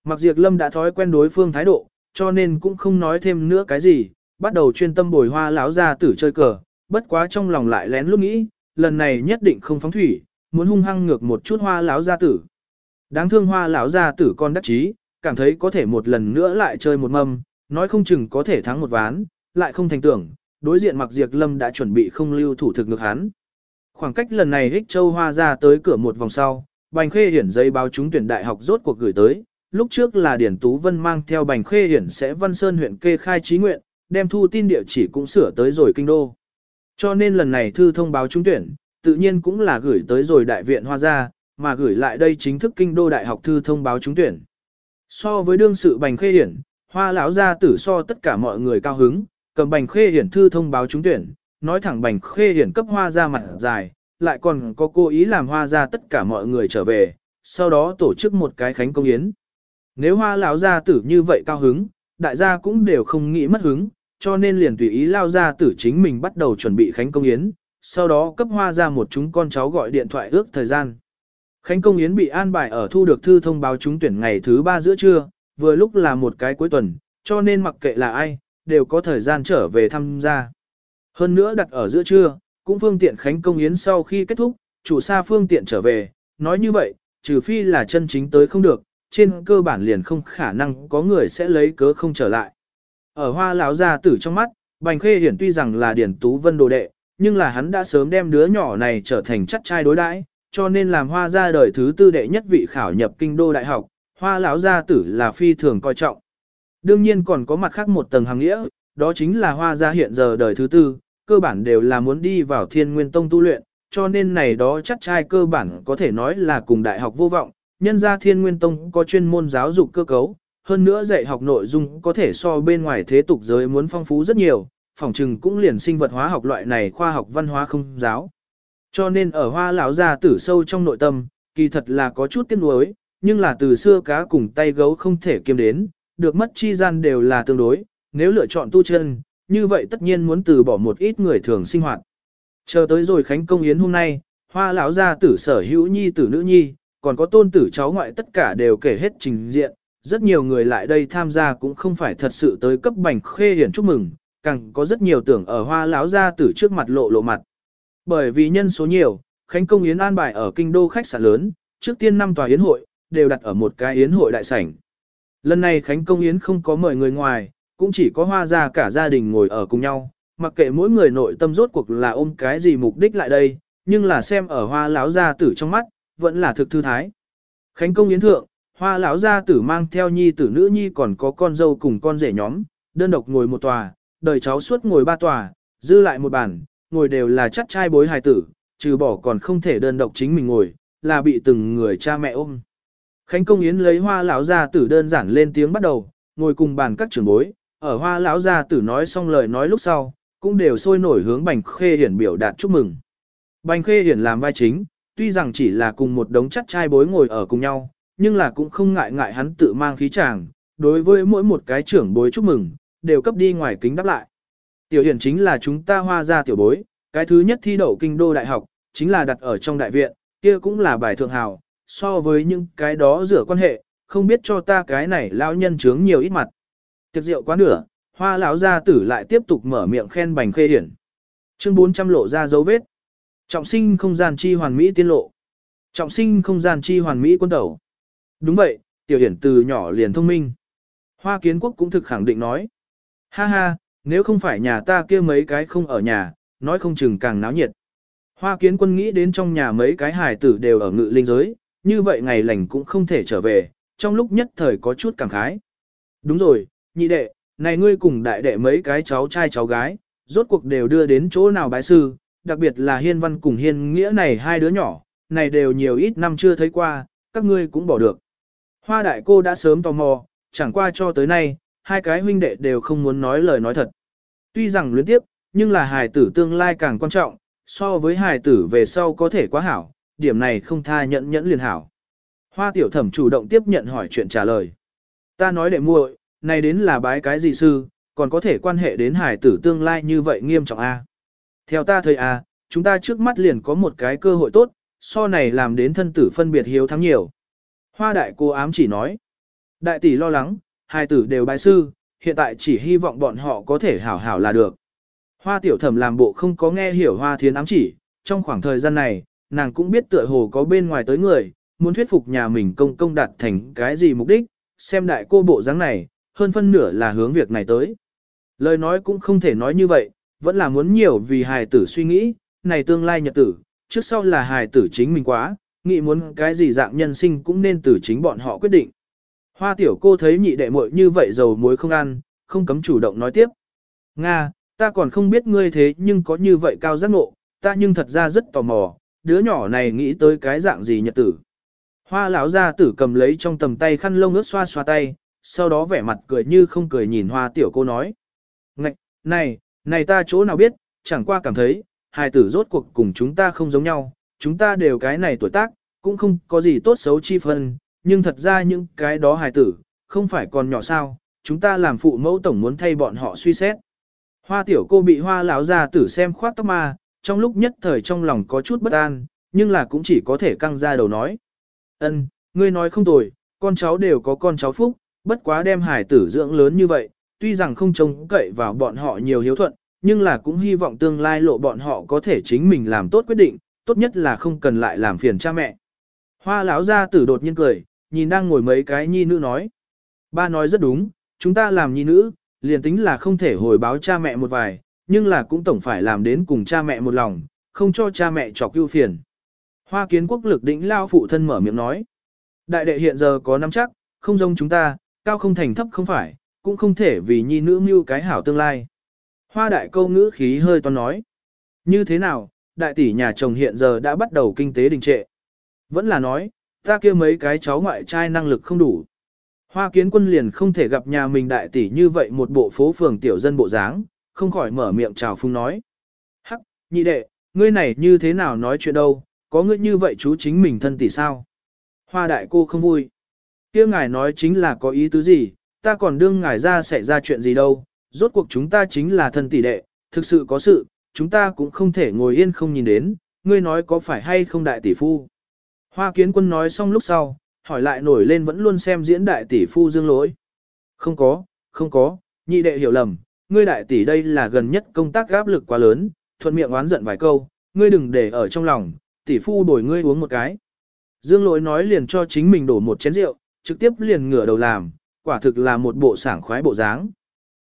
Mặc diệt lâm đã thói quen đối phương thái độ, cho nên cũng không nói thêm nữa cái gì, bắt đầu chuyên tâm bồi hoa lão gia tử chơi cờ, bất quá trong lòng lại lén lúc nghĩ, lần này nhất định không phóng thủy, muốn hung hăng ngược một chút hoa lão gia tử. Đáng thương hoa lão gia tử con đắc chí, cảm thấy có thể một lần nữa lại chơi một mâm, nói không chừng có thể thắng một ván, lại không thành tưởng, đối diện mặc diệt lâm đã chuẩn bị không lưu thủ thực ngược hắn. Khoảng cách lần này Hích Châu Hoa ra tới cửa một vòng sau, Bành Khê Hiển giấy báo trúng tuyển đại học rốt cuộc gửi tới, lúc trước là Điển Tú Vân mang theo Bành Khê Hiển sẽ Văn Sơn huyện kê khai trí nguyện, đem thu tin địa chỉ cũng sửa tới rồi kinh đô. Cho nên lần này thư thông báo trúng tuyển, tự nhiên cũng là gửi tới rồi đại viện hoa gia, mà gửi lại đây chính thức kinh đô đại học thư thông báo trúng tuyển. So với đương sự bành khê hiển, hoa lão gia tử so tất cả mọi người cao hứng, cầm bành khê hiển thư thông báo trúng tuyển, nói thẳng bành khê hiển cấp hoa ra mặt dài, lại còn có cố ý làm hoa ra tất cả mọi người trở về, sau đó tổ chức một cái khánh công yến. Nếu hoa lão gia tử như vậy cao hứng, đại gia cũng đều không nghĩ mất hứng, cho nên liền tùy ý lao gia tử chính mình bắt đầu chuẩn bị khánh công yến, sau đó cấp hoa ra một chúng con cháu gọi điện thoại ước thời gian. Khánh công yến bị an bài ở thu được thư thông báo trúng tuyển ngày thứ ba giữa trưa, vừa lúc là một cái cuối tuần, cho nên mặc kệ là ai, đều có thời gian trở về tham gia. Hơn nữa đặt ở giữa trưa, cũng phương tiện khánh công yến sau khi kết thúc, chủ xa phương tiện trở về, nói như vậy, trừ phi là chân chính tới không được, trên cơ bản liền không khả năng có người sẽ lấy cớ không trở lại. Ở hoa lão gia tử trong mắt, Bành Khê Hiển tuy rằng là Điển Tú Vân đồ đệ, nhưng là hắn đã sớm đem đứa nhỏ này trở thành chắc trai đối đãi, cho nên làm hoa gia đời thứ tư đệ nhất vị khảo nhập kinh đô đại học, hoa lão gia tử là phi thường coi trọng. Đương nhiên còn có mặt khác một tầng hàng nghĩa, đó chính là hoa gia hiện giờ đời thứ tư, cơ bản đều là muốn đi vào thiên nguyên tông tu luyện, cho nên này đó chắc trai cơ bản có thể nói là cùng đại học vô vọng, nhân ra thiên nguyên tông có chuyên môn giáo dục cơ cấu, hơn nữa dạy học nội dung có thể so bên ngoài thế tục giới muốn phong phú rất nhiều, phòng trừng cũng liền sinh vật hóa học loại này khoa học văn hóa không giáo. Cho nên ở hoa lão gia tử sâu trong nội tâm, kỳ thật là có chút tiếc nuối, nhưng là từ xưa cá cùng tay gấu không thể kiêm đến, được mất chi gian đều là tương đối, nếu lựa chọn tu chân, như vậy tất nhiên muốn từ bỏ một ít người thường sinh hoạt. Chờ tới rồi khánh công yến hôm nay, hoa lão gia tử sở hữu nhi tử nữ nhi, còn có tôn tử cháu ngoại tất cả đều kể hết trình diện, rất nhiều người lại đây tham gia cũng không phải thật sự tới cấp bành khê hiển chúc mừng, càng có rất nhiều tưởng ở hoa lão gia tử trước mặt lộ lộ mặt. Bởi vì nhân số nhiều, khánh công yến an bài ở kinh đô khách sạn lớn, trước tiên năm tòa yến hội, đều đặt ở một cái yến hội đại sảnh. Lần này khánh công yến không có mời người ngoài, cũng chỉ có hoa gia cả gia đình ngồi ở cùng nhau, mặc kệ mỗi người nội tâm rốt cuộc là ôm cái gì mục đích lại đây, nhưng là xem ở hoa lão gia tử trong mắt, vẫn là thực thư thái. Khánh công yến thượng, hoa lão gia tử mang theo nhi tử nữ nhi còn có con dâu cùng con rể nhóm, đơn độc ngồi một tòa, đời cháu suốt ngồi ba tòa, dư lại một bàn, ngồi đều là chắc trai bối hài tử, trừ bỏ còn không thể đơn độc chính mình ngồi, là bị từng người cha mẹ ôm. Khánh công yến lấy hoa lão gia tử đơn giản lên tiếng bắt đầu, ngồi cùng bàn các trưởng bối, ở hoa lão gia tử nói xong lời nói lúc sau, cũng đều sôi nổi hướng Bành Khê Hiển biểu đạt chúc mừng. Bành Khê Hiển làm vai chính, tuy rằng chỉ là cùng một đống chắc trai bối ngồi ở cùng nhau, nhưng là cũng không ngại ngại hắn tự mang khí chàng, đối với mỗi một cái trưởng bối chúc mừng, đều cấp đi ngoài kính đáp lại. Tiểu Hiển chính là chúng ta hoa gia tiểu bối, cái thứ nhất thi đậu kinh đô đại học, chính là đặt ở trong đại viện, kia cũng là bài thượng hào, so với những cái đó rửa quan hệ, không biết cho ta cái này lão nhân chướng nhiều ít mặt. Tiệc rượu quá nửa, hoa lão gia tử lại tiếp tục mở miệng khen bành khê hiển. Chương 400 lộ ra dấu vết. Trọng sinh không gian chi hoàn mỹ tiên lộ. Trọng sinh không gian chi hoàn mỹ quân tẩu. Đúng vậy, tiểu hiển từ nhỏ liền thông minh. Hoa kiến quốc cũng thực khẳng định nói. Ha ha, nếu không phải nhà ta kia mấy cái không ở nhà, nói không chừng càng náo nhiệt. Hoa kiến quân nghĩ đến trong nhà mấy cái hài tử đều ở ngự linh giới, như vậy ngày lành cũng không thể trở về, trong lúc nhất thời có chút cảm khái. Đúng rồi, nhị đệ, này ngươi cùng đại đệ mấy cái cháu trai cháu gái, rốt cuộc đều đưa đến chỗ nào bái sư, đặc biệt là hiên văn cùng hiên nghĩa này hai đứa nhỏ, này đều nhiều ít năm chưa thấy qua, các ngươi cũng bỏ được. Hoa đại cô đã sớm tò mò, chẳng qua cho tới nay, hai cái huynh đệ đều không muốn nói lời nói thật. Tuy rằng luyến tiếp, nhưng là hài tử tương lai càng quan trọng, so với hài tử về sau có thể quá hảo, điểm này không tha nhẫn nhẫn liền hảo. Hoa tiểu thẩm chủ động tiếp nhận hỏi chuyện trả lời. Ta nói đệ muội, này đến là bái cái gì sư, còn có thể quan hệ đến hải tử tương lai như vậy nghiêm trọng a. Theo ta thời a, à, chúng ta trước mắt liền có một cái cơ hội tốt, so này làm đến thân tử phân biệt hiếu thắng nhiều. Hoa đại cô ám chỉ nói. Đại tỷ lo lắng, hai tử đều bái sư, hiện tại chỉ hy vọng bọn họ có thể hảo hảo là được. Hoa tiểu thẩm làm bộ không có nghe hiểu hoa thiến ám chỉ, trong khoảng thời gian này, nàng cũng biết tựa hồ có bên ngoài tới người, muốn thuyết phục nhà mình công công đạt thành cái gì mục đích, xem đại cô bộ dáng này, hơn phân nửa là hướng việc này tới. Lời nói cũng không thể nói như vậy, vẫn là muốn nhiều vì hài tử suy nghĩ, này tương lai nhật tử, trước sau là hài tử chính mình quá, nghĩ muốn cái gì dạng nhân sinh cũng nên từ chính bọn họ quyết định. Hoa tiểu cô thấy nhị đệ muội như vậy dầu muối không ăn, không cấm chủ động nói tiếp. Nga, ta còn không biết ngươi thế nhưng có như vậy cao giác ngộ, ta nhưng thật ra rất tò mò, đứa nhỏ này nghĩ tới cái dạng gì nhật tử. Hoa lão gia tử cầm lấy trong tầm tay khăn lông ướt xoa xoa tay, sau đó vẻ mặt cười như không cười nhìn hoa tiểu cô nói. Ngạch, này, này ta chỗ nào biết, chẳng qua cảm thấy, hài tử rốt cuộc cùng chúng ta không giống nhau, chúng ta đều cái này tuổi tác, cũng không có gì tốt xấu chi phân, nhưng thật ra những cái đó hài tử, không phải còn nhỏ sao, chúng ta làm phụ mẫu tổng muốn thay bọn họ suy xét. Hoa tiểu cô bị hoa lão gia tử xem khoác tóc ma, trong lúc nhất thời trong lòng có chút bất an, nhưng là cũng chỉ có thể căng ra đầu nói. ân ngươi nói không tồi, con cháu đều có con cháu phúc, bất quá đem hải tử dưỡng lớn như vậy, tuy rằng không trông cậy vào bọn họ nhiều hiếu thuận, nhưng là cũng hy vọng tương lai lộ bọn họ có thể chính mình làm tốt quyết định, tốt nhất là không cần lại làm phiền cha mẹ. Hoa lão gia tử đột nhiên cười, nhìn đang ngồi mấy cái nhi nữ nói. Ba nói rất đúng, chúng ta làm nhi nữ, liền tính là không thể hồi báo cha mẹ một vài, nhưng là cũng tổng phải làm đến cùng cha mẹ một lòng, không cho cha mẹ chọc ưu phiền. Hoa kiến quốc lực đỉnh lao phụ thân mở miệng nói. Đại đệ hiện giờ có nắm chắc, không giống chúng ta, cao không thành thấp không phải, cũng không thể vì nhi nữ mưu cái hảo tương lai. Hoa đại câu ngữ khí hơi toan nói. Như thế nào, đại tỷ nhà chồng hiện giờ đã bắt đầu kinh tế đình trệ. Vẫn là nói, ta kia mấy cái cháu ngoại trai năng lực không đủ. Hoa kiến quân liền không thể gặp nhà mình đại tỷ như vậy một bộ phố phường tiểu dân bộ dáng, không khỏi mở miệng chào phung nói. Hắc, nhị đệ, ngươi này như thế nào nói chuyện đâu, có ngươi như vậy chú chính mình thân tỷ sao? Hoa đại cô không vui. kia ngài nói chính là có ý tứ gì, ta còn đương ngài ra xảy ra chuyện gì đâu, rốt cuộc chúng ta chính là thân tỷ đệ, thực sự có sự, chúng ta cũng không thể ngồi yên không nhìn đến, ngươi nói có phải hay không đại tỷ phu. Hoa kiến quân nói xong lúc sau, hỏi lại nổi lên vẫn luôn xem diễn đại tỷ phu dương lỗi. Không có, không có, nhị đệ hiểu lầm, ngươi đại tỷ đây là gần nhất công tác áp lực quá lớn, thuận miệng oán giận vài câu, ngươi đừng để ở trong lòng, tỷ phu đổi ngươi uống một cái. Dương lỗi nói liền cho chính mình đổ một chén rượu, trực tiếp liền ngửa đầu làm, quả thực là một bộ sảng khoái bộ dáng.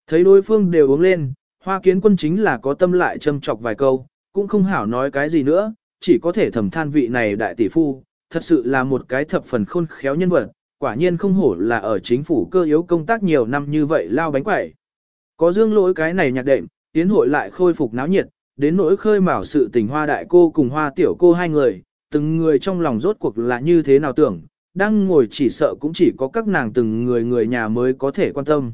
Thấy đối phương đều uống lên, hoa kiến quân chính là có tâm lại châm chọc vài câu, cũng không hảo nói cái gì nữa, chỉ có thể thầm than vị này đại tỷ phu, thật sự là một cái thập phần khôn khéo nhân vật, quả nhiên không hổ là ở chính phủ cơ yếu công tác nhiều năm như vậy lao bánh quẩy. Có dương lỗi cái này nhạc đệm, tiến hội lại khôi phục náo nhiệt, đến nỗi khơi mào sự tình hoa đại cô cùng hoa tiểu cô hai người, từng người trong lòng rốt cuộc là như thế nào tưởng, đang ngồi chỉ sợ cũng chỉ có các nàng từng người người nhà mới có thể quan tâm.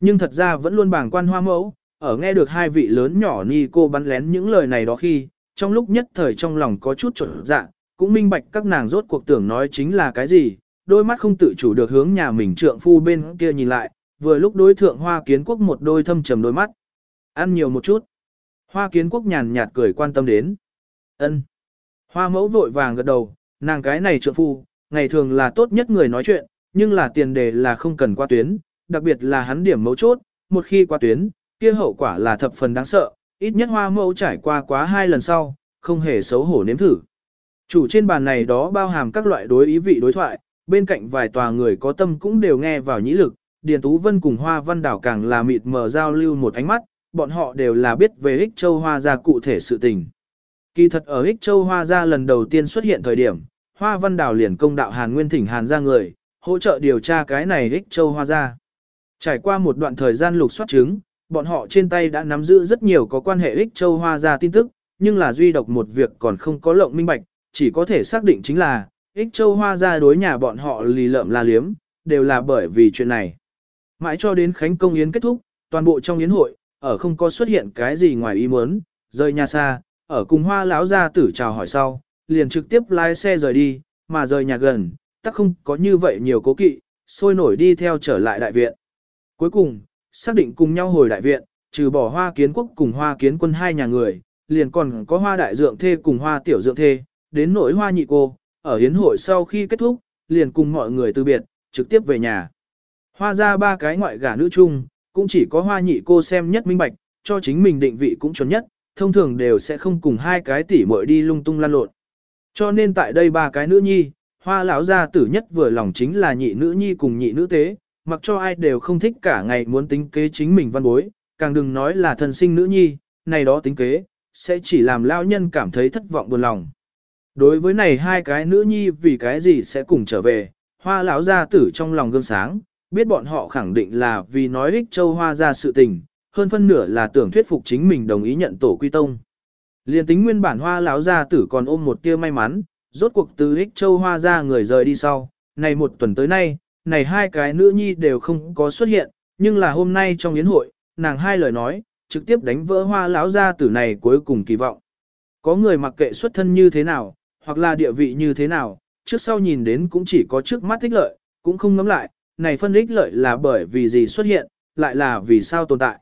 Nhưng thật ra vẫn luôn bàng quan hoa mẫu, ở nghe được hai vị lớn nhỏ ni cô bắn lén những lời này đó khi, trong lúc nhất thời trong lòng có chút trở dạ, cũng minh bạch các nàng rốt cuộc tưởng nói chính là cái gì, đôi mắt không tự chủ được hướng nhà mình trượng phu bên kia nhìn lại, vừa lúc đối thượng hoa kiến quốc một đôi thâm trầm đôi mắt. Ăn nhiều một chút. Hoa kiến quốc nhàn nhạt cười quan tâm đến. ân Hoa mẫu vội vàng gật đầu, nàng cái này trượng phu, ngày thường là tốt nhất người nói chuyện, nhưng là tiền đề là không cần qua tuyến, đặc biệt là hắn điểm mấu chốt, một khi qua tuyến, kia hậu quả là thập phần đáng sợ, ít nhất hoa mẫu trải qua quá hai lần sau, không hề xấu hổ nếm thử. Chủ trên bàn này đó bao hàm các loại đối ý vị đối thoại, bên cạnh vài tòa người có tâm cũng đều nghe vào nhĩ lực, Điền Tú Vân cùng Hoa Văn Đảo càng là mịt mờ giao lưu một ánh mắt, bọn họ đều là biết về Hích Châu Hoa gia cụ thể sự tình. Kỳ thật ở Hích Châu Hoa gia lần đầu tiên xuất hiện thời điểm, Hoa Văn Đảo liền công đạo Hàn Nguyên Thỉnh Hàn ra người, hỗ trợ điều tra cái này Hích Châu Hoa gia. Trải qua một đoạn thời gian lục soát chứng, bọn họ trên tay đã nắm giữ rất nhiều có quan hệ Hích Châu Hoa gia tin tức, nhưng là duy độc một việc còn không có lộng minh bạch, chỉ có thể xác định chính là, ích châu hoa ra đối nhà bọn họ lì lợm la liếm, đều là bởi vì chuyện này. Mãi cho đến Khánh Công Yến kết thúc, toàn bộ trong yến hội, ở không có xuất hiện cái gì ngoài ý muốn, rời nhà xa, ở cùng hoa lão gia tử chào hỏi sau, liền trực tiếp lái xe rời đi, mà rời nhà gần, tắc không có như vậy nhiều cố kỵ, sôi nổi đi theo trở lại đại viện. Cuối cùng, xác định cùng nhau hồi đại viện, trừ bỏ hoa kiến quốc cùng hoa kiến quân hai nhà người, liền còn có hoa đại dượng thê cùng hoa tiểu dượng thê, đến nỗi hoa nhị cô, ở hiến hội sau khi kết thúc, liền cùng mọi người từ biệt, trực tiếp về nhà. Hoa ra ba cái ngoại gả nữ chung, cũng chỉ có hoa nhị cô xem nhất minh bạch, cho chính mình định vị cũng chuẩn nhất, thông thường đều sẽ không cùng hai cái tỷ muội đi lung tung lan lộn. Cho nên tại đây ba cái nữ nhi, hoa lão gia tử nhất vừa lòng chính là nhị nữ nhi cùng nhị nữ tế, mặc cho ai đều không thích cả ngày muốn tính kế chính mình văn bối, càng đừng nói là thân sinh nữ nhi, này đó tính kế, sẽ chỉ làm lão nhân cảm thấy thất vọng buồn lòng. Đối với này hai cái nữ nhi vì cái gì sẽ cùng trở về, hoa lão gia tử trong lòng gương sáng, biết bọn họ khẳng định là vì nói ích châu hoa ra sự tình, hơn phân nửa là tưởng thuyết phục chính mình đồng ý nhận tổ quy tông. Liên tính nguyên bản hoa lão gia tử còn ôm một tia may mắn, rốt cuộc từ ích châu hoa ra người rời đi sau, này một tuần tới nay, này hai cái nữ nhi đều không có xuất hiện, nhưng là hôm nay trong yến hội, nàng hai lời nói, trực tiếp đánh vỡ hoa lão gia tử này cuối cùng kỳ vọng. Có người mặc kệ xuất thân như thế nào, hoặc là địa vị như thế nào, trước sau nhìn đến cũng chỉ có trước mắt ích lợi, cũng không ngắm lại, này phân ích lợi là bởi vì gì xuất hiện, lại là vì sao tồn tại.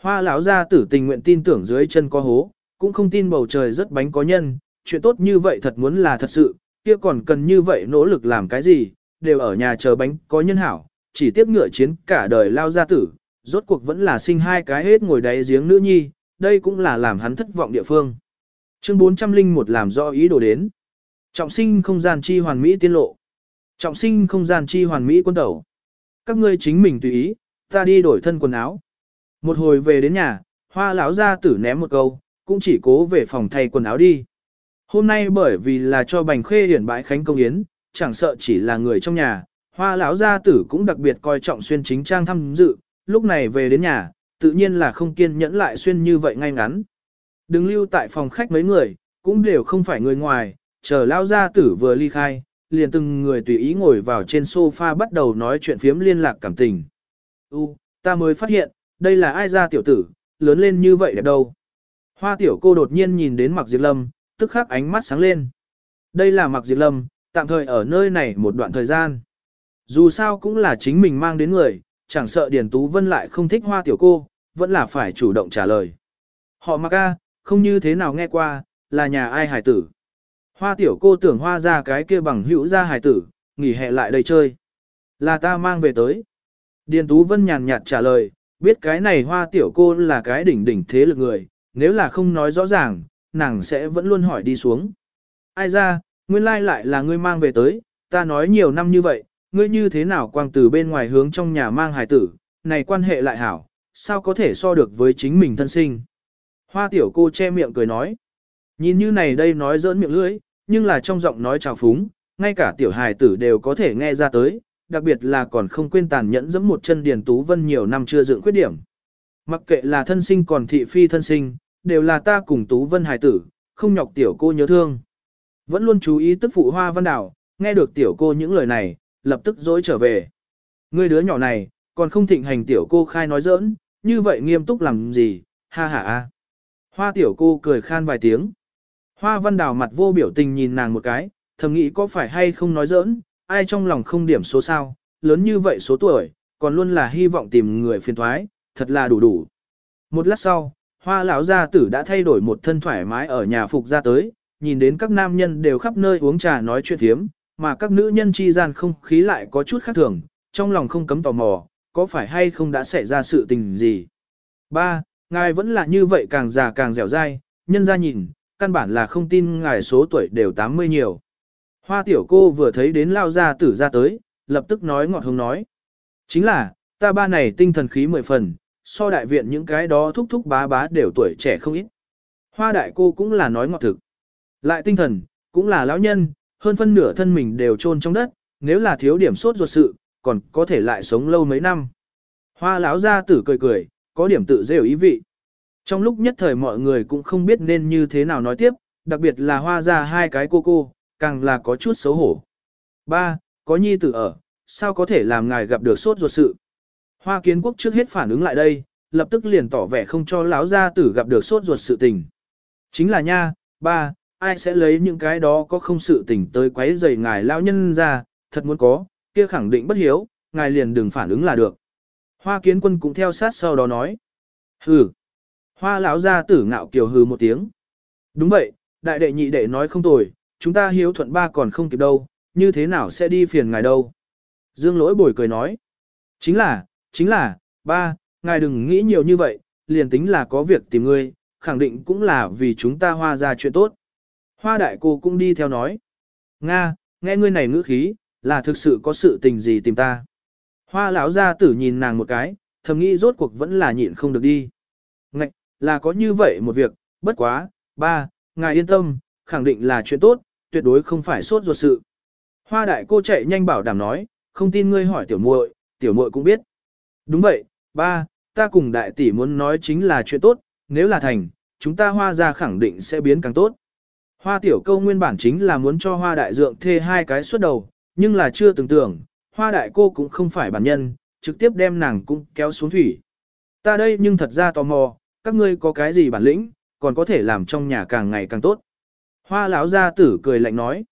Hoa lão gia tử tình nguyện tin tưởng dưới chân có hố, cũng không tin bầu trời rất bánh có nhân, chuyện tốt như vậy thật muốn là thật sự, kia còn cần như vậy nỗ lực làm cái gì, đều ở nhà chờ bánh có nhân hảo, chỉ tiếp ngựa chiến cả đời lao gia tử, rốt cuộc vẫn là sinh hai cái hết ngồi đáy giếng nữ nhi, đây cũng là làm hắn thất vọng địa phương. Chương 401 làm rõ ý đồ đến. Trọng sinh không gian chi hoàn mỹ tiên lộ. Trọng sinh không gian chi hoàn mỹ quân tẩu. Các ngươi chính mình tùy ý, ta đi đổi thân quần áo. Một hồi về đến nhà, hoa lão gia tử ném một câu, cũng chỉ cố về phòng thay quần áo đi. Hôm nay bởi vì là cho bành khê hiển bãi khánh công yến, chẳng sợ chỉ là người trong nhà, hoa lão gia tử cũng đặc biệt coi trọng xuyên chính trang thăm dự, lúc này về đến nhà, tự nhiên là không kiên nhẫn lại xuyên như vậy ngay ngắn. Đừng lưu tại phòng khách mấy người, cũng đều không phải người ngoài, chờ lao gia tử vừa ly khai, liền từng người tùy ý ngồi vào trên sofa bắt đầu nói chuyện phiếm liên lạc cảm tình. U, ta mới phát hiện, đây là ai ra tiểu tử, lớn lên như vậy đẹp đâu. Hoa tiểu cô đột nhiên nhìn đến Mạc Diệp Lâm, tức khắc ánh mắt sáng lên. Đây là Mạc Diệp Lâm, tạm thời ở nơi này một đoạn thời gian. Dù sao cũng là chính mình mang đến người, chẳng sợ Điền Tú Vân lại không thích hoa tiểu cô, vẫn là phải chủ động trả lời. Họ Mạc A, không như thế nào nghe qua, là nhà ai hải tử. Hoa tiểu cô tưởng hoa ra cái kia bằng hữu ra hải tử, nghỉ hè lại đây chơi. Là ta mang về tới. Điền Tú Vân nhàn nhạt trả lời, biết cái này hoa tiểu cô là cái đỉnh đỉnh thế lực người, nếu là không nói rõ ràng, nàng sẽ vẫn luôn hỏi đi xuống. Ai ra, nguyên lai lại là ngươi mang về tới, ta nói nhiều năm như vậy, ngươi như thế nào quang từ bên ngoài hướng trong nhà mang hải tử, này quan hệ lại hảo, sao có thể so được với chính mình thân sinh. Hoa tiểu cô che miệng cười nói, nhìn như này đây nói giỡn miệng lưỡi, nhưng là trong giọng nói trào phúng, ngay cả tiểu hài tử đều có thể nghe ra tới, đặc biệt là còn không quên tàn nhẫn giẫm một chân Điền Tú Vân nhiều năm chưa dựng khuyết điểm. Mặc kệ là thân sinh còn thị phi thân sinh, đều là ta cùng Tú Vân hài tử, không nhọc tiểu cô nhớ thương. Vẫn luôn chú ý tức phụ hoa văn đảo, nghe được tiểu cô những lời này, lập tức dối trở về. Người đứa nhỏ này, còn không thịnh hành tiểu cô khai nói giỡn, như vậy nghiêm túc làm gì, ha ha. Hoa tiểu cô cười khan vài tiếng. Hoa văn đào mặt vô biểu tình nhìn nàng một cái, thầm nghĩ có phải hay không nói giỡn, ai trong lòng không điểm số sao, lớn như vậy số tuổi, còn luôn là hy vọng tìm người phiền thoái, thật là đủ đủ. Một lát sau, hoa lão gia tử đã thay đổi một thân thoải mái ở nhà phục ra tới, nhìn đến các nam nhân đều khắp nơi uống trà nói chuyện thiếm, mà các nữ nhân chi gian không khí lại có chút khác thường, trong lòng không cấm tò mò, có phải hay không đã xảy ra sự tình gì. Ba, ngài vẫn là như vậy càng già càng dẻo dai, nhân ra nhìn, căn bản là không tin ngài số tuổi đều 80 nhiều. Hoa tiểu cô vừa thấy đến lao gia tử ra tới, lập tức nói ngọt hồng nói. Chính là, ta ba này tinh thần khí mười phần, so đại viện những cái đó thúc thúc bá bá đều tuổi trẻ không ít. Hoa đại cô cũng là nói ngọt thực. Lại tinh thần, cũng là lão nhân, hơn phân nửa thân mình đều chôn trong đất, nếu là thiếu điểm sốt ruột sự, còn có thể lại sống lâu mấy năm. Hoa lão gia tử cười cười, có điểm tự dễ ý vị. Trong lúc nhất thời mọi người cũng không biết nên như thế nào nói tiếp, đặc biệt là hoa ra hai cái cô cô, càng là có chút xấu hổ. Ba, có nhi tử ở, sao có thể làm ngài gặp được sốt ruột sự. Hoa kiến quốc trước hết phản ứng lại đây, lập tức liền tỏ vẻ không cho lão gia tử gặp được sốt ruột sự tình. Chính là nha, ba, ai sẽ lấy những cái đó có không sự tình tới quấy rầy ngài lão nhân ra, thật muốn có, kia khẳng định bất hiếu, ngài liền đừng phản ứng là được. Hoa kiến quân cũng theo sát sau đó nói. Hừ. Hoa lão gia tử ngạo kiều hừ một tiếng. Đúng vậy, đại đệ nhị đệ nói không tồi, chúng ta hiếu thuận ba còn không kịp đâu, như thế nào sẽ đi phiền ngài đâu. Dương lỗi bồi cười nói. Chính là, chính là, ba, ngài đừng nghĩ nhiều như vậy, liền tính là có việc tìm ngươi, khẳng định cũng là vì chúng ta hoa ra chuyện tốt. Hoa đại cô cũng đi theo nói. Nga, nghe ngươi này ngữ khí, là thực sự có sự tình gì tìm ta. Hoa lão gia tử nhìn nàng một cái, thầm nghĩ rốt cuộc vẫn là nhịn không được đi. Ngạch, là có như vậy một việc, bất quá, ba, ngài yên tâm, khẳng định là chuyện tốt, tuyệt đối không phải sốt ruột sự. Hoa đại cô chạy nhanh bảo đảm nói, không tin ngươi hỏi tiểu muội, tiểu muội cũng biết. Đúng vậy, ba, ta cùng đại tỷ muốn nói chính là chuyện tốt, nếu là thành, chúng ta hoa ra khẳng định sẽ biến càng tốt. Hoa tiểu câu nguyên bản chính là muốn cho hoa đại dượng thê hai cái suốt đầu, nhưng là chưa từng tưởng, hoa đại cô cũng không phải bản nhân, trực tiếp đem nàng cũng kéo xuống thủy. Ta đây nhưng thật ra tò mò, các ngươi có cái gì bản lĩnh, còn có thể làm trong nhà càng ngày càng tốt. Hoa lão gia tử cười lạnh nói.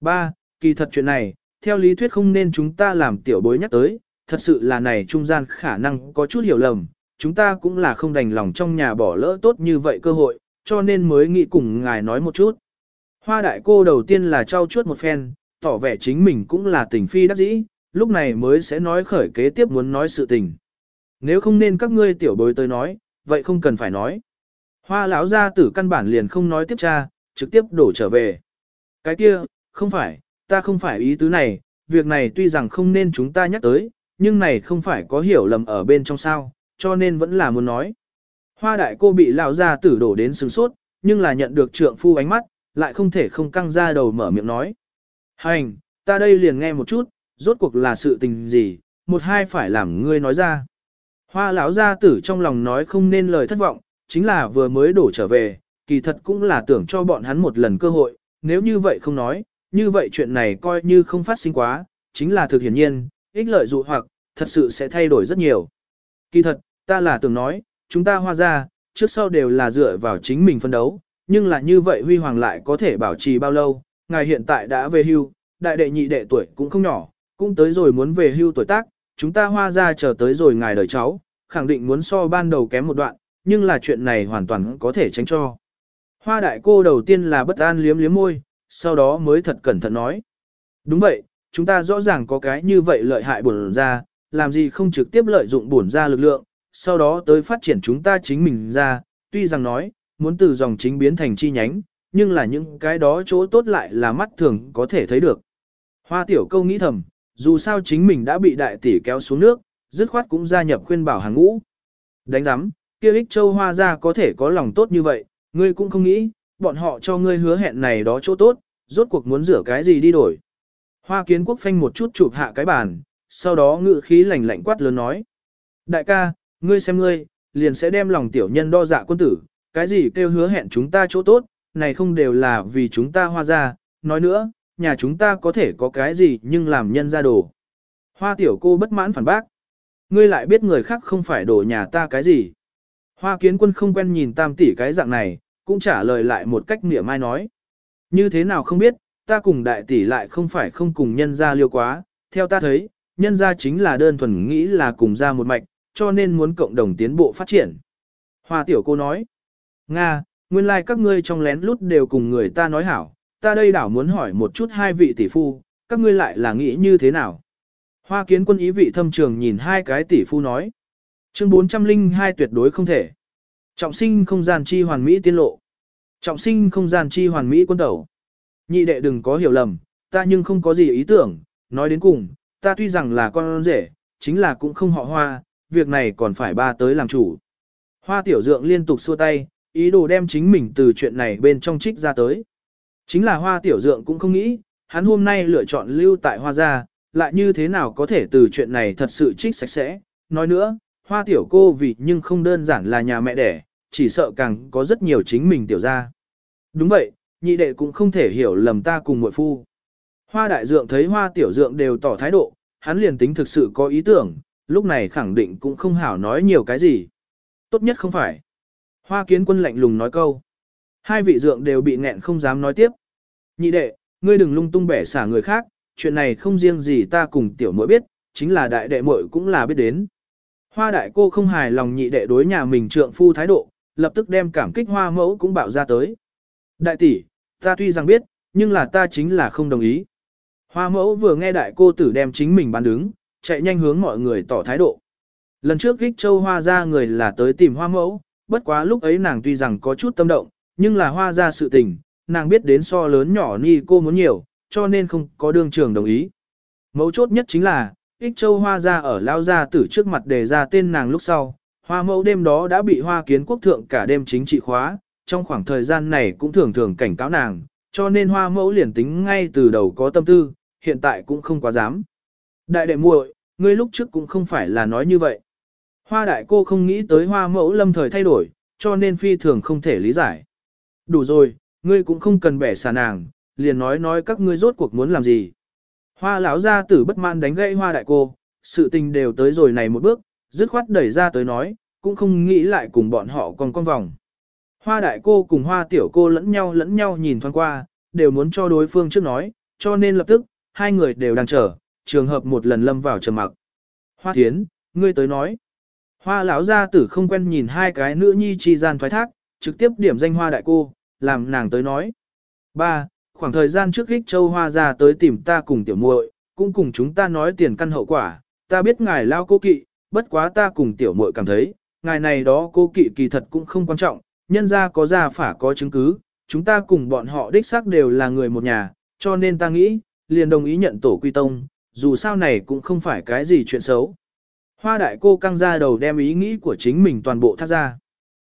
Ba, kỳ thật chuyện này, theo lý thuyết không nên chúng ta làm tiểu bối nhắc tới, thật sự là này trung gian khả năng có chút hiểu lầm, chúng ta cũng là không đành lòng trong nhà bỏ lỡ tốt như vậy cơ hội, cho nên mới nghĩ cùng ngài nói một chút. Hoa đại cô đầu tiên là trao chuốt một phen, tỏ vẻ chính mình cũng là tình phi đắc dĩ, lúc này mới sẽ nói khởi kế tiếp muốn nói sự tình. Nếu không nên các ngươi tiểu bối tới nói, vậy không cần phải nói. Hoa lão gia tử căn bản liền không nói tiếp cha, trực tiếp đổ trở về. Cái kia, không phải, ta không phải ý tứ này, việc này tuy rằng không nên chúng ta nhắc tới, nhưng này không phải có hiểu lầm ở bên trong sao, cho nên vẫn là muốn nói. Hoa đại cô bị lão gia tử đổ đến sừng sốt, nhưng là nhận được trượng phu ánh mắt, lại không thể không căng ra đầu mở miệng nói. Hành, ta đây liền nghe một chút, rốt cuộc là sự tình gì, một hai phải làm ngươi nói ra. Hoa lão gia tử trong lòng nói không nên lời thất vọng, chính là vừa mới đổ trở về, kỳ thật cũng là tưởng cho bọn hắn một lần cơ hội, nếu như vậy không nói, như vậy chuyện này coi như không phát sinh quá, chính là thực hiển nhiên, ích lợi dụ hoặc, thật sự sẽ thay đổi rất nhiều. Kỳ thật, ta là tưởng nói, chúng ta hoa ra, trước sau đều là dựa vào chính mình phân đấu, nhưng là như vậy huy hoàng lại có thể bảo trì bao lâu, ngài hiện tại đã về hưu, đại đệ nhị đệ tuổi cũng không nhỏ, cũng tới rồi muốn về hưu tuổi tác, chúng ta hoa ra chờ tới rồi ngài đời cháu, khẳng định muốn so ban đầu kém một đoạn, nhưng là chuyện này hoàn toàn có thể tránh cho. Hoa đại cô đầu tiên là bất an liếm liếm môi, sau đó mới thật cẩn thận nói. Đúng vậy, chúng ta rõ ràng có cái như vậy lợi hại bổn ra, làm gì không trực tiếp lợi dụng bổn ra lực lượng, sau đó tới phát triển chúng ta chính mình ra, tuy rằng nói, muốn từ dòng chính biến thành chi nhánh, nhưng là những cái đó chỗ tốt lại là mắt thường có thể thấy được. Hoa tiểu câu nghĩ thầm, dù sao chính mình đã bị đại tỷ kéo xuống nước, dứt khoát cũng gia nhập khuyên bảo hàng ngũ. Đánh giám, kia ích châu hoa ra có thể có lòng tốt như vậy, ngươi cũng không nghĩ, bọn họ cho ngươi hứa hẹn này đó chỗ tốt, rốt cuộc muốn rửa cái gì đi đổi. Hoa kiến quốc phanh một chút chụp hạ cái bàn, sau đó ngự khí lạnh lạnh quát lớn nói. Đại ca, ngươi xem ngươi, liền sẽ đem lòng tiểu nhân đo dạ quân tử, cái gì kêu hứa hẹn chúng ta chỗ tốt, này không đều là vì chúng ta hoa ra, nói nữa, nhà chúng ta có thể có cái gì nhưng làm nhân ra đồ. Hoa tiểu cô bất mãn phản bác. Ngươi lại biết người khác không phải đổ nhà ta cái gì. Hoa kiến quân không quen nhìn tam tỷ cái dạng này, cũng trả lời lại một cách mỉa mai nói. Như thế nào không biết, ta cùng đại tỷ lại không phải không cùng nhân ra liêu quá, theo ta thấy, nhân ra chính là đơn thuần nghĩ là cùng ra một mạch, cho nên muốn cộng đồng tiến bộ phát triển. Hoa tiểu cô nói, Nga, nguyên lai like các ngươi trong lén lút đều cùng người ta nói hảo, ta đây đảo muốn hỏi một chút hai vị tỷ phu, các ngươi lại là nghĩ như thế nào? Hoa kiến quân ý vị thâm trường nhìn hai cái tỷ phu nói. Chương 402 tuyệt đối không thể. Trọng sinh không gian chi hoàn mỹ tiên lộ. Trọng sinh không gian chi hoàn mỹ quân tẩu. Nhị đệ đừng có hiểu lầm, ta nhưng không có gì ý tưởng, nói đến cùng, ta tuy rằng là con rể, chính là cũng không họ hoa, việc này còn phải ba tới làm chủ. Hoa tiểu dượng liên tục xua tay, ý đồ đem chính mình từ chuyện này bên trong trích ra tới. Chính là hoa tiểu dượng cũng không nghĩ, hắn hôm nay lựa chọn lưu tại hoa gia, lại như thế nào có thể từ chuyện này thật sự trích sạch sẽ. Nói nữa, hoa tiểu cô vì nhưng không đơn giản là nhà mẹ đẻ, chỉ sợ càng có rất nhiều chính mình tiểu gia. Đúng vậy, nhị đệ cũng không thể hiểu lầm ta cùng muội phu. Hoa đại dượng thấy hoa tiểu dượng đều tỏ thái độ, hắn liền tính thực sự có ý tưởng, lúc này khẳng định cũng không hảo nói nhiều cái gì. Tốt nhất không phải. Hoa kiến quân lạnh lùng nói câu. Hai vị dượng đều bị nghẹn không dám nói tiếp. Nhị đệ, ngươi đừng lung tung bẻ xả người khác, chuyện này không riêng gì ta cùng tiểu muội biết, chính là đại đệ muội cũng là biết đến. Hoa đại cô không hài lòng nhị đệ đối nhà mình trượng phu thái độ, lập tức đem cảm kích hoa mẫu cũng bảo ra tới. Đại tỷ, ta tuy rằng biết, nhưng là ta chính là không đồng ý. Hoa mẫu vừa nghe đại cô tử đem chính mình bán đứng, chạy nhanh hướng mọi người tỏ thái độ. Lần trước Kích Châu Hoa ra người là tới tìm hoa mẫu, bất quá lúc ấy nàng tuy rằng có chút tâm động, nhưng là hoa ra sự tình, nàng biết đến so lớn nhỏ ni cô muốn nhiều, cho nên không có đương trường đồng ý. Mấu chốt nhất chính là, Ích Châu Hoa ra ở lao ra tử trước mặt đề ra tên nàng lúc sau, hoa mẫu đêm đó đã bị hoa kiến quốc thượng cả đêm chính trị khóa, trong khoảng thời gian này cũng thường thường cảnh cáo nàng, cho nên hoa mẫu liền tính ngay từ đầu có tâm tư, hiện tại cũng không quá dám. Đại đệ muội, ngươi lúc trước cũng không phải là nói như vậy. Hoa đại cô không nghĩ tới hoa mẫu lâm thời thay đổi, cho nên phi thường không thể lý giải. Đủ rồi, ngươi cũng không cần bẻ xà nàng, liền nói nói các ngươi rốt cuộc muốn làm gì. Hoa lão gia tử bất mãn đánh gãy hoa đại cô, sự tình đều tới rồi này một bước, dứt khoát đẩy ra tới nói, cũng không nghĩ lại cùng bọn họ còn con vòng. Hoa đại cô cùng hoa tiểu cô lẫn nhau lẫn nhau nhìn thoáng qua, đều muốn cho đối phương trước nói, cho nên lập tức, hai người đều đang chờ, trường hợp một lần lâm vào trầm mặc. Hoa thiến, ngươi tới nói. Hoa lão gia tử không quen nhìn hai cái nữ nhi chi gian thoái thác, trực tiếp điểm danh hoa đại cô, làm nàng tới nói. Ba, khoảng thời gian trước Hích Châu Hoa ra tới tìm ta cùng tiểu muội, cũng cùng chúng ta nói tiền căn hậu quả, ta biết ngài lao cô kỵ, bất quá ta cùng tiểu muội cảm thấy, ngài này đó cô kỵ kỳ thật cũng không quan trọng, nhân ra có ra phả có chứng cứ, chúng ta cùng bọn họ đích xác đều là người một nhà, cho nên ta nghĩ, liền đồng ý nhận tổ quy tông, dù sao này cũng không phải cái gì chuyện xấu. Hoa đại cô căng ra đầu đem ý nghĩ của chính mình toàn bộ thác ra.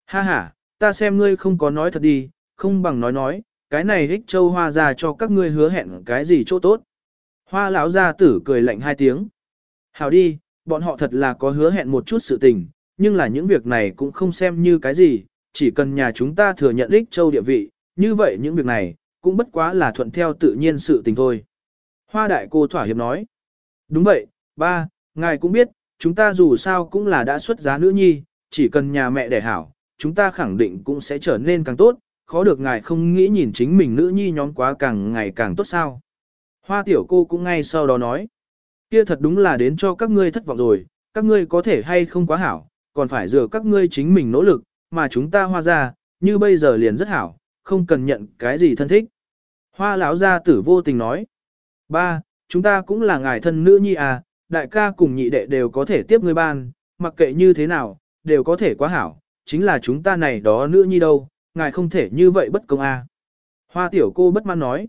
Ha ha, ta xem ngươi không có nói thật đi, không bằng nói nói, cái này ích châu hoa ra cho các ngươi hứa hẹn cái gì chỗ tốt. Hoa lão gia tử cười lạnh hai tiếng. Hảo đi, bọn họ thật là có hứa hẹn một chút sự tình, nhưng là những việc này cũng không xem như cái gì, chỉ cần nhà chúng ta thừa nhận ích châu địa vị, như vậy những việc này, cũng bất quá là thuận theo tự nhiên sự tình thôi. Hoa đại cô thỏa hiệp nói. Đúng vậy, ba, ngài cũng biết, chúng ta dù sao cũng là đã xuất giá nữ nhi, chỉ cần nhà mẹ đẻ hảo, chúng ta khẳng định cũng sẽ trở nên càng tốt, khó được ngài không nghĩ nhìn chính mình nữ nhi nhóm quá càng ngày càng tốt sao. Hoa tiểu cô cũng ngay sau đó nói, kia thật đúng là đến cho các ngươi thất vọng rồi, các ngươi có thể hay không quá hảo, còn phải dựa các ngươi chính mình nỗ lực, mà chúng ta hoa ra, như bây giờ liền rất hảo, không cần nhận cái gì thân thích. Hoa lão gia tử vô tình nói, ba, chúng ta cũng là ngài thân nữ nhi à, đại ca cùng nhị đệ đều có thể tiếp ngươi ban, mặc kệ như thế nào, đều có thể quá hảo, chính là chúng ta này đó nữ nhi đâu, ngài không thể như vậy bất công à. Hoa tiểu cô bất mãn nói,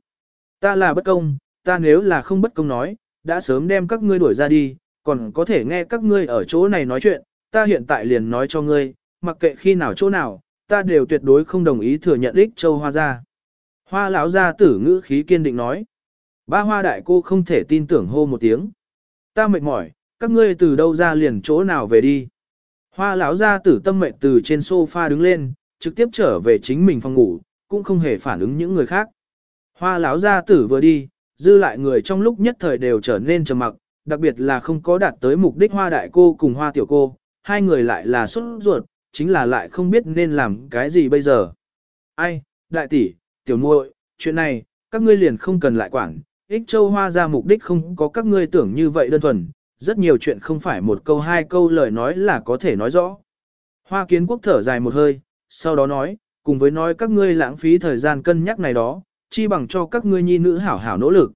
ta là bất công, ta nếu là không bất công nói, đã sớm đem các ngươi đuổi ra đi, còn có thể nghe các ngươi ở chỗ này nói chuyện, ta hiện tại liền nói cho ngươi, mặc kệ khi nào chỗ nào, ta đều tuyệt đối không đồng ý thừa nhận ích châu hoa ra. Hoa lão gia tử ngữ khí kiên định nói, ba hoa đại cô không thể tin tưởng hô một tiếng. Ta mệt mỏi, các ngươi từ đâu ra liền chỗ nào về đi. Hoa lão gia tử tâm mệnh từ trên sofa đứng lên, trực tiếp trở về chính mình phòng ngủ, cũng không hề phản ứng những người khác. Hoa lão gia tử vừa đi, dư lại người trong lúc nhất thời đều trở nên trầm mặc, đặc biệt là không có đạt tới mục đích hoa đại cô cùng hoa tiểu cô, hai người lại là xuất ruột, chính là lại không biết nên làm cái gì bây giờ. Ai, đại tỷ, tiểu muội, chuyện này, các ngươi liền không cần lại quản, ích châu hoa ra mục đích không có các ngươi tưởng như vậy đơn thuần, rất nhiều chuyện không phải một câu hai câu lời nói là có thể nói rõ. Hoa kiến quốc thở dài một hơi, sau đó nói, cùng với nói các ngươi lãng phí thời gian cân nhắc này đó, chi bằng cho các ngươi nhi nữ hảo hảo nỗ lực.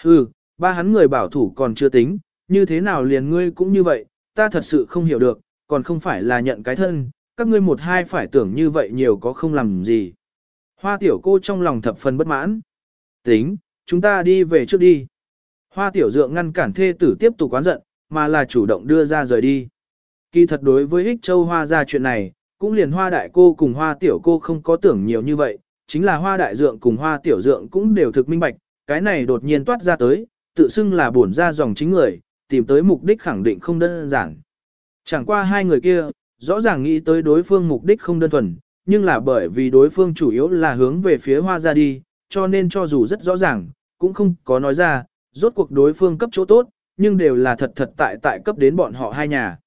Hừ, ba hắn người bảo thủ còn chưa tính, như thế nào liền ngươi cũng như vậy, ta thật sự không hiểu được, còn không phải là nhận cái thân, các ngươi một hai phải tưởng như vậy nhiều có không làm gì. Hoa tiểu cô trong lòng thập phần bất mãn. Tính, chúng ta đi về trước đi. Hoa tiểu dượng ngăn cản thê tử tiếp tục quán giận, mà là chủ động đưa ra rời đi. Kỳ thật đối với ích châu hoa ra chuyện này, cũng liền hoa đại cô cùng hoa tiểu cô không có tưởng nhiều như vậy, chính là hoa đại dượng cùng hoa tiểu dượng cũng đều thực minh bạch, cái này đột nhiên toát ra tới, tự xưng là bổn ra dòng chính người, tìm tới mục đích khẳng định không đơn giản. Chẳng qua hai người kia, rõ ràng nghĩ tới đối phương mục đích không đơn thuần, nhưng là bởi vì đối phương chủ yếu là hướng về phía hoa ra đi, cho nên cho dù rất rõ ràng, cũng không có nói ra, rốt cuộc đối phương cấp chỗ tốt, nhưng đều là thật thật tại tại cấp đến bọn họ hai nhà.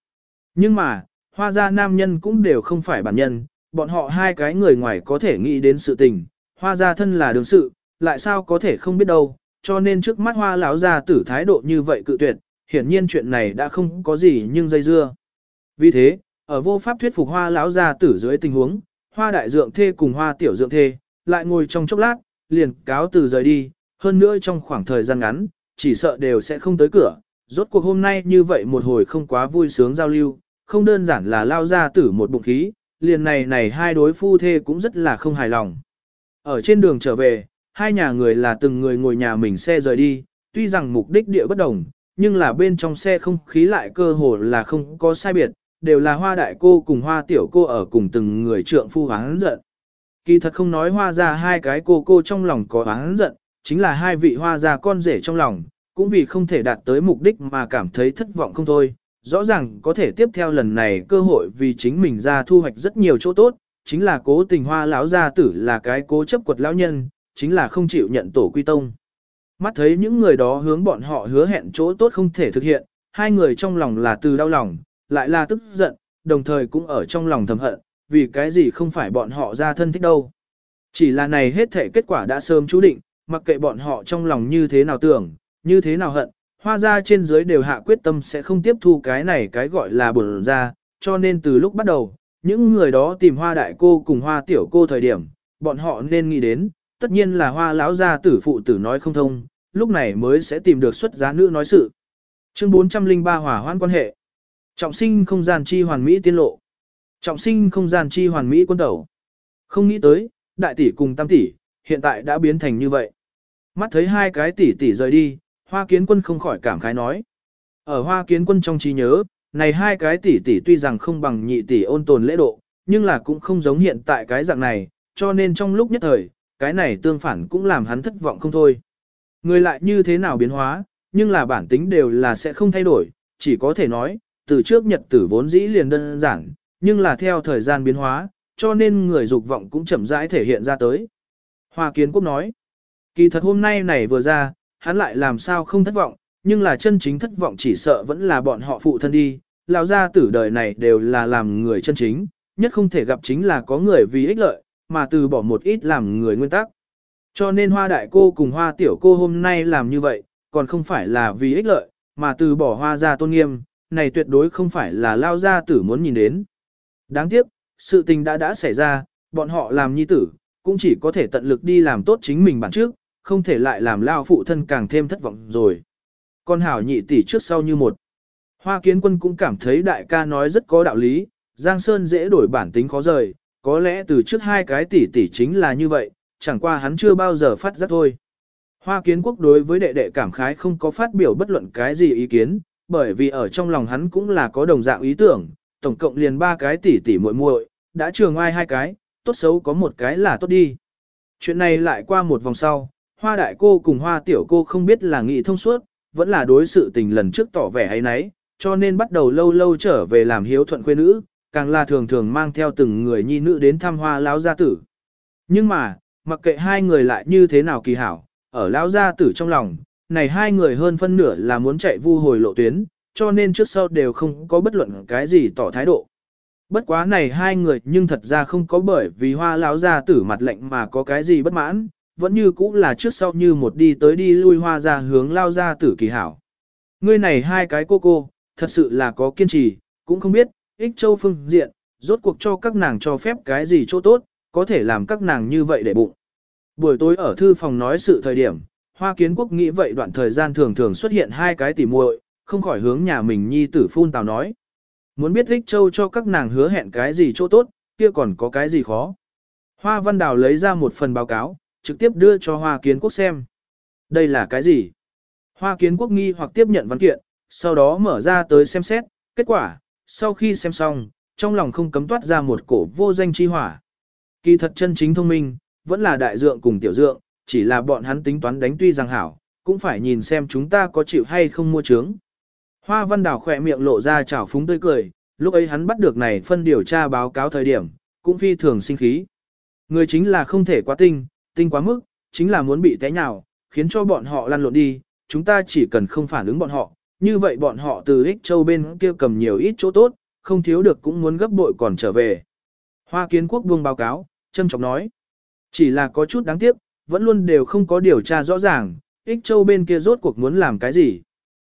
Nhưng mà, hoa gia nam nhân cũng đều không phải bản nhân, bọn họ hai cái người ngoài có thể nghĩ đến sự tình, hoa gia thân là đường sự, lại sao có thể không biết đâu, cho nên trước mắt hoa lão gia tử thái độ như vậy cự tuyệt, hiển nhiên chuyện này đã không có gì nhưng dây dưa. Vì thế, ở vô pháp thuyết phục hoa lão gia tử dưới tình huống, hoa đại dượng thê cùng hoa tiểu dượng thê, lại ngồi trong chốc lát, liền cáo từ rời đi, hơn nữa trong khoảng thời gian ngắn, chỉ sợ đều sẽ không tới cửa. Rốt cuộc hôm nay như vậy một hồi không quá vui sướng giao lưu, không đơn giản là lao ra tử một bụng khí, liền này này hai đối phu thê cũng rất là không hài lòng. Ở trên đường trở về, hai nhà người là từng người ngồi nhà mình xe rời đi, tuy rằng mục đích địa bất đồng, nhưng là bên trong xe không khí lại cơ hồ là không có sai biệt, đều là hoa đại cô cùng hoa tiểu cô ở cùng từng người trượng phu hoáng giận. Kỳ thật không nói hoa ra hai cái cô cô trong lòng có hoáng giận, chính là hai vị hoa ra con rể trong lòng, cũng vì không thể đạt tới mục đích mà cảm thấy thất vọng không thôi, rõ ràng có thể tiếp theo lần này cơ hội vì chính mình ra thu hoạch rất nhiều chỗ tốt, chính là cố tình hoa lão gia tử là cái cố chấp quật lão nhân, chính là không chịu nhận tổ quy tông. Mắt thấy những người đó hướng bọn họ hứa hẹn chỗ tốt không thể thực hiện, hai người trong lòng là từ đau lòng, lại là tức giận, đồng thời cũng ở trong lòng thầm hận, vì cái gì không phải bọn họ ra thân thích đâu. Chỉ là này hết thể kết quả đã sớm chú định, mặc kệ bọn họ trong lòng như thế nào tưởng, như thế nào hận, hoa ra trên dưới đều hạ quyết tâm sẽ không tiếp thu cái này cái gọi là bổn ra, cho nên từ lúc bắt đầu, những người đó tìm hoa đại cô cùng hoa tiểu cô thời điểm, bọn họ nên nghĩ đến, tất nhiên là hoa lão gia tử phụ tử nói không thông, lúc này mới sẽ tìm được xuất giá nữ nói sự. Chương 403 hỏa hoan quan hệ. Trọng sinh không gian chi hoàn mỹ tiên lộ. Trọng sinh không gian chi hoàn mỹ quân tẩu. Không nghĩ tới, đại tỷ cùng tam tỷ, hiện tại đã biến thành như vậy. Mắt thấy hai cái tỷ tỷ rời đi, hoa kiến quân không khỏi cảm khái nói. Ở hoa kiến quân trong trí nhớ, này hai cái tỷ tỷ tuy rằng không bằng nhị tỷ ôn tồn lễ độ, nhưng là cũng không giống hiện tại cái dạng này, cho nên trong lúc nhất thời, cái này tương phản cũng làm hắn thất vọng không thôi. Người lại như thế nào biến hóa, nhưng là bản tính đều là sẽ không thay đổi, chỉ có thể nói, từ trước nhật tử vốn dĩ liền đơn giản, nhưng là theo thời gian biến hóa, cho nên người dục vọng cũng chậm rãi thể hiện ra tới. Hoa Kiến Quốc nói, kỳ thật hôm nay này vừa ra, hắn lại làm sao không thất vọng, nhưng là chân chính thất vọng chỉ sợ vẫn là bọn họ phụ thân đi, lão gia tử đời này đều là làm người chân chính, nhất không thể gặp chính là có người vì ích lợi, mà từ bỏ một ít làm người nguyên tắc. Cho nên hoa đại cô cùng hoa tiểu cô hôm nay làm như vậy, còn không phải là vì ích lợi, mà từ bỏ hoa gia tôn nghiêm, này tuyệt đối không phải là lao gia tử muốn nhìn đến. Đáng tiếc, sự tình đã đã xảy ra, bọn họ làm nhi tử, cũng chỉ có thể tận lực đi làm tốt chính mình bản trước, không thể lại làm lao phụ thân càng thêm thất vọng rồi. Con hảo nhị tỷ trước sau như một. Hoa kiến quân cũng cảm thấy đại ca nói rất có đạo lý, Giang Sơn dễ đổi bản tính khó rời, có lẽ từ trước hai cái tỷ tỷ chính là như vậy, chẳng qua hắn chưa bao giờ phát giác thôi. Hoa kiến quốc đối với đệ đệ cảm khái không có phát biểu bất luận cái gì ý kiến, bởi vì ở trong lòng hắn cũng là có đồng dạng ý tưởng, tổng cộng liền ba cái tỷ tỷ muội muội, đã trường ai hai cái, tốt xấu có một cái là tốt đi. Chuyện này lại qua một vòng sau, hoa đại cô cùng hoa tiểu cô không biết là nghị thông suốt, vẫn là đối sự tình lần trước tỏ vẻ hay nấy, cho nên bắt đầu lâu lâu trở về làm hiếu thuận quê nữ, càng là thường thường mang theo từng người nhi nữ đến thăm hoa lão gia tử. Nhưng mà, mặc kệ hai người lại như thế nào kỳ hảo, ở lão gia tử trong lòng, này hai người hơn phân nửa là muốn chạy vu hồi lộ tuyến, cho nên trước sau đều không có bất luận cái gì tỏ thái độ. Bất quá này hai người nhưng thật ra không có bởi vì hoa lão gia tử mặt lệnh mà có cái gì bất mãn, vẫn như cũ là trước sau như một đi tới đi lui hoa ra hướng lao ra tử kỳ hảo. Ngươi này hai cái cô cô, thật sự là có kiên trì, cũng không biết, ích châu phương diện, rốt cuộc cho các nàng cho phép cái gì chỗ tốt, có thể làm các nàng như vậy để bụng. Buổi tối ở thư phòng nói sự thời điểm, Hoa Kiến Quốc nghĩ vậy đoạn thời gian thường thường xuất hiện hai cái tỉ muội, không khỏi hướng nhà mình nhi tử phun tào nói. Muốn biết Ích Châu cho các nàng hứa hẹn cái gì chỗ tốt, kia còn có cái gì khó. Hoa Văn Đào lấy ra một phần báo cáo, trực tiếp đưa cho Hoa Kiến Quốc xem. Đây là cái gì? Hoa Kiến Quốc nghi hoặc tiếp nhận văn kiện, sau đó mở ra tới xem xét, kết quả, sau khi xem xong, trong lòng không cấm toát ra một cổ vô danh chi hỏa. Kỳ thật chân chính thông minh, vẫn là đại dượng cùng tiểu dượng, chỉ là bọn hắn tính toán đánh tuy rằng hảo, cũng phải nhìn xem chúng ta có chịu hay không mua trướng. Hoa văn đào khỏe miệng lộ ra chảo phúng tươi cười, lúc ấy hắn bắt được này phân điều tra báo cáo thời điểm, cũng phi thường sinh khí. Người chính là không thể quá tinh, tinh quá mức, chính là muốn bị té nhào, khiến cho bọn họ lăn lộn đi, chúng ta chỉ cần không phản ứng bọn họ, như vậy bọn họ từ ích châu bên kia cầm nhiều ít chỗ tốt, không thiếu được cũng muốn gấp bội còn trở về. Hoa kiến quốc buông báo cáo, châm trọng nói. Chỉ là có chút đáng tiếc, vẫn luôn đều không có điều tra rõ ràng, ích châu bên kia rốt cuộc muốn làm cái gì.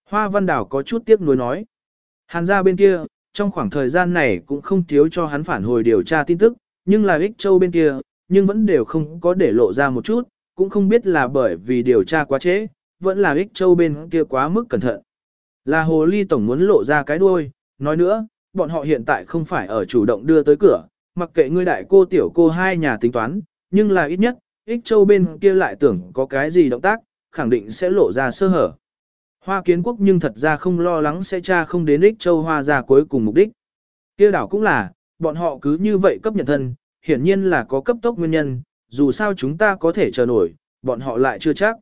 Hoa văn đảo có chút tiếc nuối nói. Hàn ra bên kia, trong khoảng thời gian này cũng không thiếu cho hắn phản hồi điều tra tin tức, nhưng là ích châu bên kia, nhưng vẫn đều không có để lộ ra một chút, cũng không biết là bởi vì điều tra quá trễ, vẫn là ích châu bên kia quá mức cẩn thận. Là hồ ly tổng muốn lộ ra cái đuôi, nói nữa, bọn họ hiện tại không phải ở chủ động đưa tới cửa, mặc kệ ngươi đại cô tiểu cô hai nhà tính toán, nhưng là ít nhất, ích châu bên kia lại tưởng có cái gì động tác, khẳng định sẽ lộ ra sơ hở. Hoa kiến quốc nhưng thật ra không lo lắng sẽ tra không đến ích châu hoa ra cuối cùng mục đích. Kia đảo cũng là, bọn họ cứ như vậy cấp nhận thân, hiển nhiên là có cấp tốc nguyên nhân, dù sao chúng ta có thể chờ nổi, bọn họ lại chưa chắc.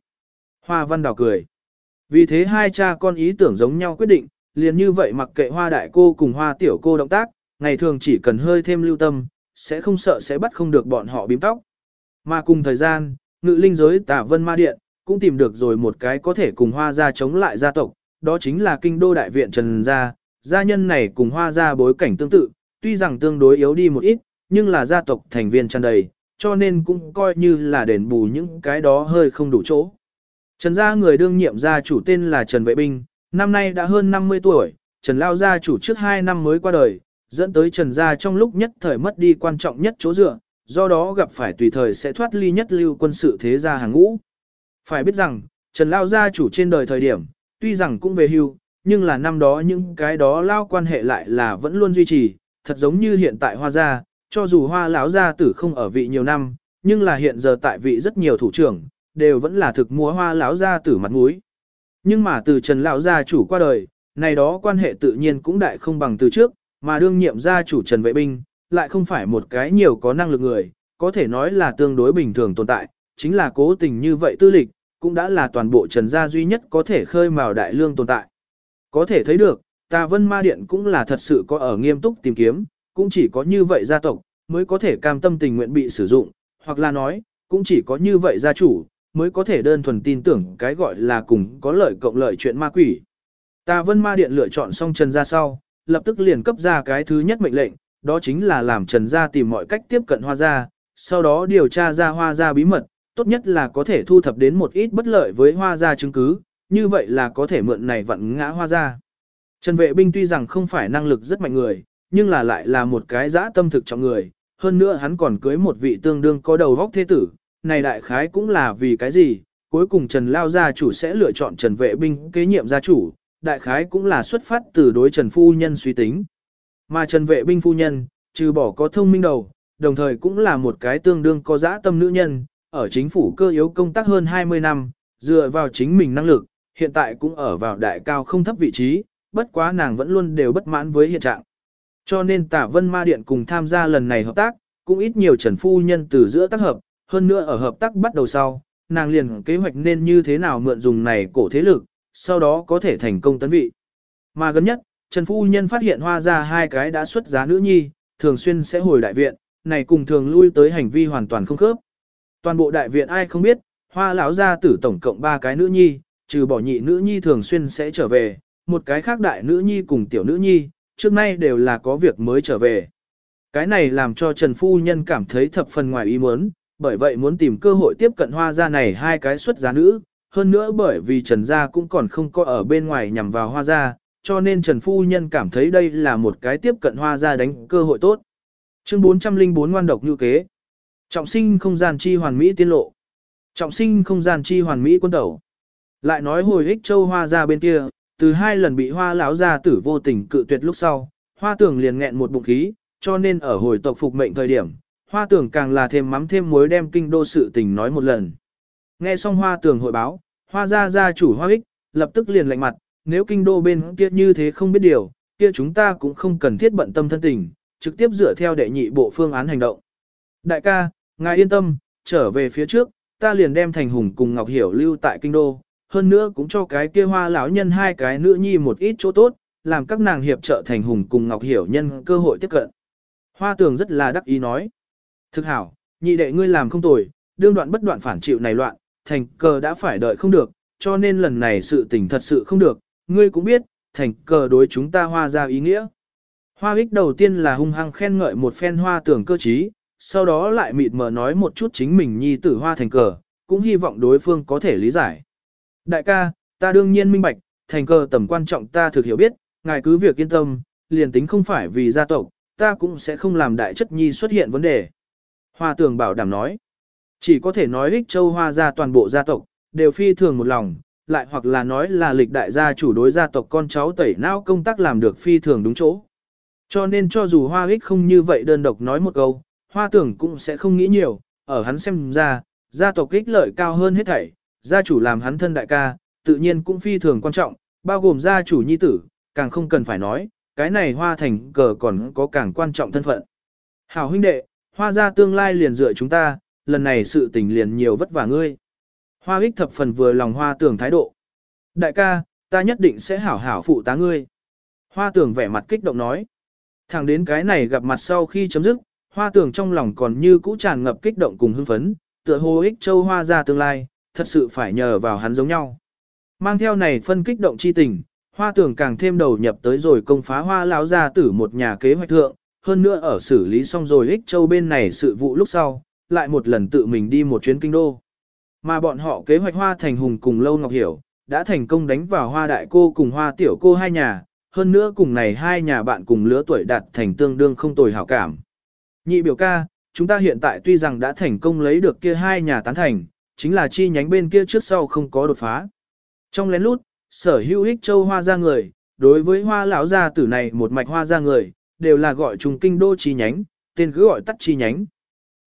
Hoa văn Đào cười. Vì thế hai cha con ý tưởng giống nhau quyết định, liền như vậy mặc kệ hoa đại cô cùng hoa tiểu cô động tác, ngày thường chỉ cần hơi thêm lưu tâm, sẽ không sợ sẽ bắt không được bọn họ bím tóc. Mà cùng thời gian, ngự linh giới tả vân ma điện, cũng tìm được rồi một cái có thể cùng hoa gia chống lại gia tộc, đó chính là kinh đô đại viện Trần Gia. Gia nhân này cùng hoa gia bối cảnh tương tự, tuy rằng tương đối yếu đi một ít, nhưng là gia tộc thành viên tràn đầy, cho nên cũng coi như là đền bù những cái đó hơi không đủ chỗ. Trần gia người đương nhiệm gia chủ tên là Trần Vệ Binh, năm nay đã hơn 50 tuổi, Trần Lao gia chủ trước 2 năm mới qua đời, dẫn tới Trần gia trong lúc nhất thời mất đi quan trọng nhất chỗ dựa, do đó gặp phải tùy thời sẽ thoát ly nhất lưu quân sự thế gia hàng ngũ. Phải biết rằng, Trần Lao gia chủ trên đời thời điểm, tuy rằng cũng về hưu, nhưng là năm đó những cái đó lao quan hệ lại là vẫn luôn duy trì, thật giống như hiện tại hoa gia, cho dù hoa lão gia tử không ở vị nhiều năm, nhưng là hiện giờ tại vị rất nhiều thủ trưởng, đều vẫn là thực múa hoa lão gia tử mặt mũi. Nhưng mà từ Trần lão gia chủ qua đời, này đó quan hệ tự nhiên cũng đại không bằng từ trước, mà đương nhiệm gia chủ Trần Vệ Binh, lại không phải một cái nhiều có năng lực người, có thể nói là tương đối bình thường tồn tại, chính là cố tình như vậy tư lịch, cũng đã là toàn bộ Trần gia duy nhất có thể khơi mào đại lương tồn tại. Có thể thấy được, Tà Vân Ma Điện cũng là thật sự có ở nghiêm túc tìm kiếm, cũng chỉ có như vậy gia tộc, mới có thể cam tâm tình nguyện bị sử dụng, hoặc là nói, cũng chỉ có như vậy gia chủ, mới có thể đơn thuần tin tưởng cái gọi là cùng có lợi cộng lợi chuyện ma quỷ. Tà Vân Ma Điện lựa chọn xong Trần gia sau, lập tức liền cấp ra cái thứ nhất mệnh lệnh, đó chính là làm Trần gia tìm mọi cách tiếp cận Hoa gia, sau đó điều tra ra Hoa gia bí mật, tốt nhất là có thể thu thập đến một ít bất lợi với Hoa gia chứng cứ, như vậy là có thể mượn này vận ngã Hoa gia. Trần Vệ Binh tuy rằng không phải năng lực rất mạnh người, nhưng là lại là một cái dã tâm thực trọng người, hơn nữa hắn còn cưới một vị tương đương có đầu vóc thế tử, này đại khái cũng là vì cái gì, cuối cùng Trần Lao gia chủ sẽ lựa chọn Trần Vệ Binh kế nhiệm gia chủ, đại khái cũng là xuất phát từ đối Trần Phu Nhân suy tính. Mà Trần Vệ Binh Phu Nhân, trừ bỏ có thông minh đầu, đồng thời cũng là một cái tương đương có dã tâm nữ nhân, ở chính phủ cơ yếu công tác hơn 20 năm, dựa vào chính mình năng lực, hiện tại cũng ở vào đại cao không thấp vị trí, bất quá nàng vẫn luôn đều bất mãn với hiện trạng. Cho nên Tả Vân Ma Điện cùng tham gia lần này hợp tác, cũng ít nhiều Trần Phu Nhân từ giữa tác hợp, hơn nữa ở hợp tác bắt đầu sau, nàng liền kế hoạch nên như thế nào mượn dùng này cổ thế lực, sau đó có thể thành công tấn vị. Mà gần nhất, Trần Phu Nhân phát hiện hoa ra hai cái đã xuất giá nữ nhi, thường xuyên sẽ hồi đại viện, này cùng thường lui tới hành vi hoàn toàn không khớp. Toàn bộ đại viện ai không biết, hoa lão gia tử tổng cộng ba cái nữ nhi, trừ bỏ nhị nữ nhi thường xuyên sẽ trở về, một cái khác đại nữ nhi cùng tiểu nữ nhi, trước nay đều là có việc mới trở về. Cái này làm cho Trần Phu Nhân cảm thấy thập phần ngoài ý muốn, bởi vậy muốn tìm cơ hội tiếp cận hoa gia này hai cái xuất giá nữ, hơn nữa bởi vì Trần Gia cũng còn không có ở bên ngoài nhằm vào hoa gia, cho nên Trần Phu Nhân cảm thấy đây là một cái tiếp cận hoa gia đánh cơ hội tốt. Chương 404 ngoan độc như kế. Trọng sinh không gian chi hoàn mỹ tiên lộ. Trọng sinh không gian chi hoàn mỹ quân tẩu. Lại nói hồi ích châu hoa gia bên kia, từ hai lần bị hoa lão gia tử vô tình cự tuyệt lúc sau, hoa tưởng liền nghẹn một bụng khí, cho nên ở hồi tộc phục mệnh thời điểm, hoa tưởng càng là thêm mắm thêm muối đem kinh đô sự tình nói một lần. Nghe xong hoa tưởng hội báo, hoa gia gia chủ hoa ích, lập tức liền lạnh mặt, nếu kinh đô bên kia như thế không biết điều, kia chúng ta cũng không cần thiết bận tâm thân tình, trực tiếp dựa theo đệ nhị bộ phương án hành động. Đại ca, ngài yên tâm, trở về phía trước, ta liền đem thành hùng cùng Ngọc Hiểu lưu tại kinh đô, hơn nữa cũng cho cái kia hoa lão nhân hai cái nữ nhi một ít chỗ tốt, làm các nàng hiệp trợ thành hùng cùng Ngọc Hiểu nhân cơ hội tiếp cận. Hoa tường rất là đắc ý nói. Thực hảo, nhị đệ ngươi làm không tồi, đương đoạn bất đoạn phản chịu này loạn, thành cờ đã phải đợi không được, cho nên lần này sự tình thật sự không được, ngươi cũng biết, thành cờ đối chúng ta hoa ra ý nghĩa. Hoa ích đầu tiên là hung hăng khen ngợi một phen hoa tưởng cơ trí, sau đó lại mịt mờ nói một chút chính mình nhi tử hoa thành cờ, cũng hy vọng đối phương có thể lý giải. Đại ca, ta đương nhiên minh bạch, thành cờ tầm quan trọng ta thực hiểu biết, ngài cứ việc yên tâm, liền tính không phải vì gia tộc, ta cũng sẽ không làm đại chất nhi xuất hiện vấn đề. Hoa tường bảo đảm nói, chỉ có thể nói ích châu hoa ra toàn bộ gia tộc, đều phi thường một lòng, lại hoặc là nói là lịch đại gia chủ đối gia tộc con cháu tẩy não công tác làm được phi thường đúng chỗ. Cho nên cho dù hoa ích không như vậy đơn độc nói một câu, hoa tưởng cũng sẽ không nghĩ nhiều, ở hắn xem ra, gia tộc ích lợi cao hơn hết thảy, gia chủ làm hắn thân đại ca, tự nhiên cũng phi thường quan trọng, bao gồm gia chủ nhi tử, càng không cần phải nói, cái này hoa thành cờ còn có càng quan trọng thân phận. Hảo huynh đệ, hoa gia tương lai liền dựa chúng ta, lần này sự tình liền nhiều vất vả ngươi. Hoa ích thập phần vừa lòng hoa tưởng thái độ. Đại ca, ta nhất định sẽ hảo hảo phụ tá ngươi. Hoa tưởng vẻ mặt kích động nói. Thẳng đến cái này gặp mặt sau khi chấm dứt, hoa tưởng trong lòng còn như cũ tràn ngập kích động cùng hưng phấn, tựa hồ ích châu hoa ra tương lai, thật sự phải nhờ vào hắn giống nhau. Mang theo này phân kích động chi tình, hoa tưởng càng thêm đầu nhập tới rồi công phá hoa lão gia tử một nhà kế hoạch thượng, hơn nữa ở xử lý xong rồi ích châu bên này sự vụ lúc sau, lại một lần tự mình đi một chuyến kinh đô. Mà bọn họ kế hoạch hoa thành hùng cùng lâu ngọc hiểu, đã thành công đánh vào hoa đại cô cùng hoa tiểu cô hai nhà, hơn nữa cùng này hai nhà bạn cùng lứa tuổi đạt thành tương đương không tồi hảo cảm. Nhị biểu ca, chúng ta hiện tại tuy rằng đã thành công lấy được kia hai nhà tán thành, chính là chi nhánh bên kia trước sau không có đột phá. Trong lén lút, sở hữu ích châu hoa ra người, đối với hoa lão gia tử này một mạch hoa ra người, đều là gọi trùng kinh đô chi nhánh, tên cứ gọi tắt chi nhánh.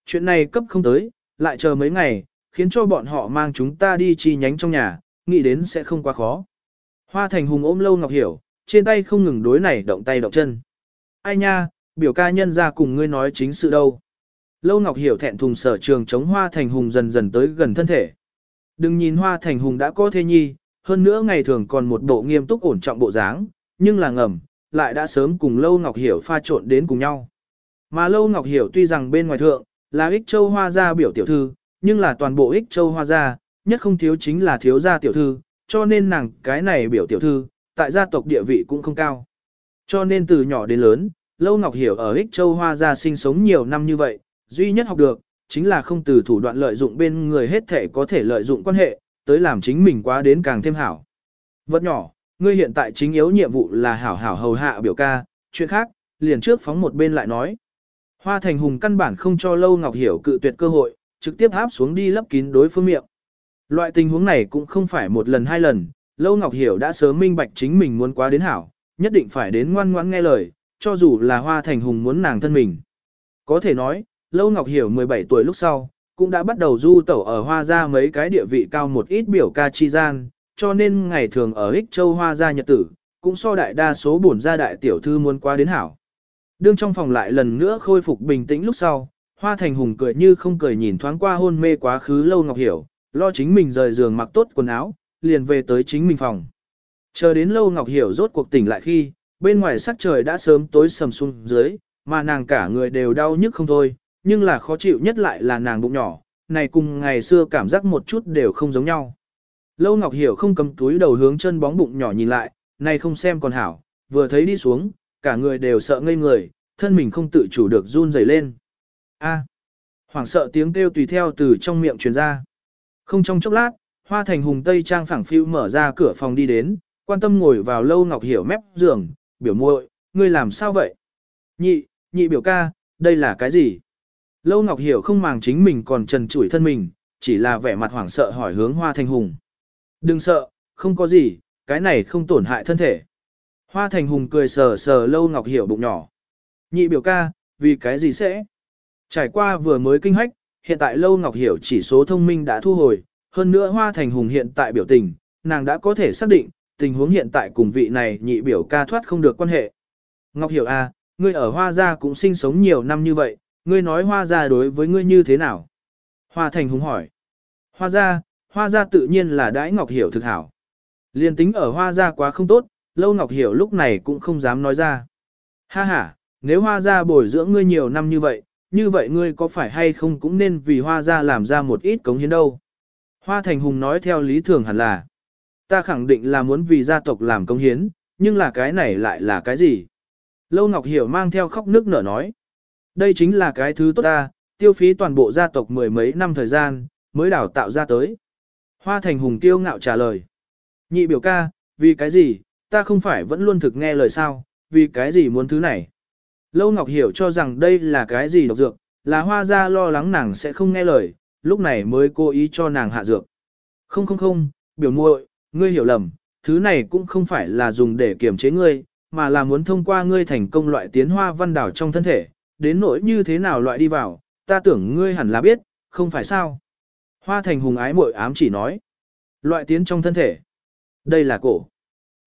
Chuyện này cấp không tới, lại chờ mấy ngày, khiến cho bọn họ mang chúng ta đi chi nhánh trong nhà, nghĩ đến sẽ không quá khó. Hoa thành hùng ôm lâu ngọc hiểu, trên tay không ngừng đối này động tay động chân. Ai nha, biểu ca nhân ra cùng ngươi nói chính sự đâu. Lâu Ngọc Hiểu thẹn thùng sở trường chống Hoa Thành Hùng dần dần tới gần thân thể. Đừng nhìn Hoa Thành Hùng đã có thế nhi, hơn nữa ngày thường còn một bộ nghiêm túc ổn trọng bộ dáng, nhưng là ngầm, lại đã sớm cùng Lâu Ngọc Hiểu pha trộn đến cùng nhau. Mà Lâu Ngọc Hiểu tuy rằng bên ngoài thượng, là ích châu hoa gia biểu tiểu thư, nhưng là toàn bộ ích châu hoa gia, nhất không thiếu chính là thiếu gia tiểu thư, cho nên nàng cái này biểu tiểu thư, tại gia tộc địa vị cũng không cao. Cho nên từ nhỏ đến lớn, Lâu Ngọc Hiểu ở ích châu hoa gia sinh sống nhiều năm như vậy, duy nhất học được, chính là không từ thủ đoạn lợi dụng bên người hết thể có thể lợi dụng quan hệ, tới làm chính mình quá đến càng thêm hảo. Vật nhỏ, ngươi hiện tại chính yếu nhiệm vụ là hảo hảo hầu hạ biểu ca, chuyện khác, liền trước phóng một bên lại nói. Hoa Thành Hùng căn bản không cho Lâu Ngọc Hiểu cự tuyệt cơ hội, trực tiếp áp xuống đi lấp kín đối phương miệng. Loại tình huống này cũng không phải một lần hai lần, Lâu Ngọc Hiểu đã sớm minh bạch chính mình muốn quá đến hảo, nhất định phải đến ngoan ngoãn nghe lời, cho dù là Hoa Thành Hùng muốn nàng thân mình. Có thể nói, Lâu Ngọc Hiểu 17 tuổi lúc sau, cũng đã bắt đầu du tẩu ở Hoa Gia mấy cái địa vị cao một ít biểu ca chi gian, cho nên ngày thường ở Hích Châu Hoa Gia nhật tử, cũng so đại đa số bổn gia đại tiểu thư muốn qua đến hảo. Đương trong phòng lại lần nữa khôi phục bình tĩnh lúc sau, Hoa Thành Hùng cười như không cười nhìn thoáng qua hôn mê quá khứ Lâu Ngọc Hiểu, lo chính mình rời giường mặc tốt quần áo, liền về tới chính mình phòng. Chờ đến Lâu Ngọc Hiểu rốt cuộc tỉnh lại khi, bên ngoài sắc trời đã sớm tối sầm xuống dưới, mà nàng cả người đều đau nhức không thôi, nhưng là khó chịu nhất lại là nàng bụng nhỏ, này cùng ngày xưa cảm giác một chút đều không giống nhau. Lâu Ngọc Hiểu không cầm túi đầu hướng chân bóng bụng nhỏ nhìn lại, này không xem còn hảo, vừa thấy đi xuống, cả người đều sợ ngây người, thân mình không tự chủ được run rẩy lên. A. hoảng sợ tiếng kêu tùy theo từ trong miệng truyền ra. Không trong chốc lát, Hoa Thành Hùng Tây Trang phẳng phiu mở ra cửa phòng đi đến, quan tâm ngồi vào Lâu Ngọc Hiểu mép giường, biểu muội, ngươi làm sao vậy? Nhị, nhị biểu ca, đây là cái gì? Lâu Ngọc Hiểu không màng chính mình còn trần trụi thân mình, chỉ là vẻ mặt hoảng sợ hỏi hướng Hoa Thành Hùng. Đừng sợ, không có gì, cái này không tổn hại thân thể. Hoa Thành Hùng cười sờ sờ Lâu Ngọc Hiểu bụng nhỏ. Nhị biểu ca, vì cái gì sẽ? Trải qua vừa mới kinh hách, hiện tại Lâu Ngọc Hiểu chỉ số thông minh đã thu hồi, hơn nữa Hoa Thành Hùng hiện tại biểu tình, nàng đã có thể xác định, tình huống hiện tại cùng vị này nhị biểu ca thoát không được quan hệ. Ngọc Hiểu à, ngươi ở Hoa Gia cũng sinh sống nhiều năm như vậy, ngươi nói hoa gia đối với ngươi như thế nào? Hoa thành hùng hỏi. Hoa gia, hoa gia tự nhiên là đãi Ngọc Hiểu thực hảo. Liên tính ở hoa gia quá không tốt, lâu Ngọc Hiểu lúc này cũng không dám nói ra. Ha ha, nếu hoa gia bồi dưỡng ngươi nhiều năm như vậy, như vậy ngươi có phải hay không cũng nên vì hoa gia làm ra một ít cống hiến đâu. Hoa thành hùng nói theo lý thường hẳn là. Ta khẳng định là muốn vì gia tộc làm cống hiến, nhưng là cái này lại là cái gì? Lâu Ngọc Hiểu mang theo khóc nước nở nói. Đây chính là cái thứ tốt ta, tiêu phí toàn bộ gia tộc mười mấy năm thời gian, mới đào tạo ra tới. Hoa Thành Hùng tiêu ngạo trả lời. Nhị biểu ca, vì cái gì, ta không phải vẫn luôn thực nghe lời sao, vì cái gì muốn thứ này. Lâu Ngọc hiểu cho rằng đây là cái gì độc dược, là hoa gia lo lắng nàng sẽ không nghe lời, lúc này mới cố ý cho nàng hạ dược. Không không không, biểu muội, ngươi hiểu lầm, thứ này cũng không phải là dùng để kiểm chế ngươi, mà là muốn thông qua ngươi thành công loại tiến hoa văn đảo trong thân thể, đến nỗi như thế nào loại đi vào, ta tưởng ngươi hẳn là biết, không phải sao. Hoa thành hùng ái mội ám chỉ nói. Loại tiến trong thân thể. Đây là cổ.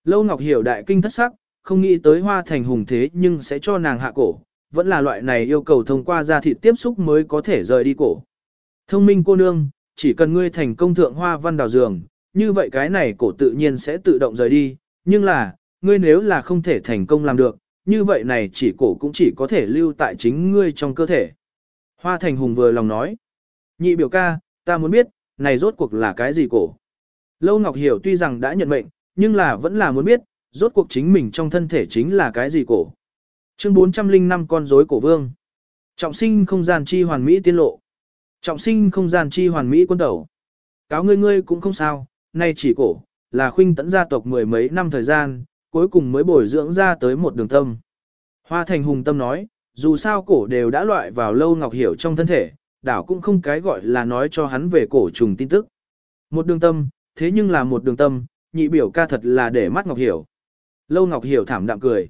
Lâu Ngọc hiểu đại kinh thất sắc, không nghĩ tới hoa thành hùng thế nhưng sẽ cho nàng hạ cổ. Vẫn là loại này yêu cầu thông qua da thịt tiếp xúc mới có thể rời đi cổ. Thông minh cô nương, chỉ cần ngươi thành công thượng hoa văn đào giường, như vậy cái này cổ tự nhiên sẽ tự động rời đi. Nhưng là, ngươi nếu là không thể thành công làm được, như vậy này chỉ cổ cũng chỉ có thể lưu tại chính ngươi trong cơ thể. Hoa Thành Hùng vừa lòng nói. Nhị biểu ca, ta muốn biết, này rốt cuộc là cái gì cổ? Lâu Ngọc Hiểu tuy rằng đã nhận mệnh, nhưng là vẫn là muốn biết, rốt cuộc chính mình trong thân thể chính là cái gì cổ. Chương 405 con rối cổ vương. Trọng sinh không gian chi hoàn mỹ tiên lộ. Trọng sinh không gian chi hoàn mỹ quân tẩu. Cáo ngươi ngươi cũng không sao, nay chỉ cổ, là khuynh tẫn gia tộc mười mấy năm thời gian, cuối cùng mới bồi dưỡng ra tới một đường tâm. Hoa thành hùng tâm nói, dù sao cổ đều đã loại vào lâu ngọc hiểu trong thân thể, đảo cũng không cái gọi là nói cho hắn về cổ trùng tin tức. Một đường tâm, thế nhưng là một đường tâm, nhị biểu ca thật là để mắt ngọc hiểu. Lâu ngọc hiểu thảm đạm cười.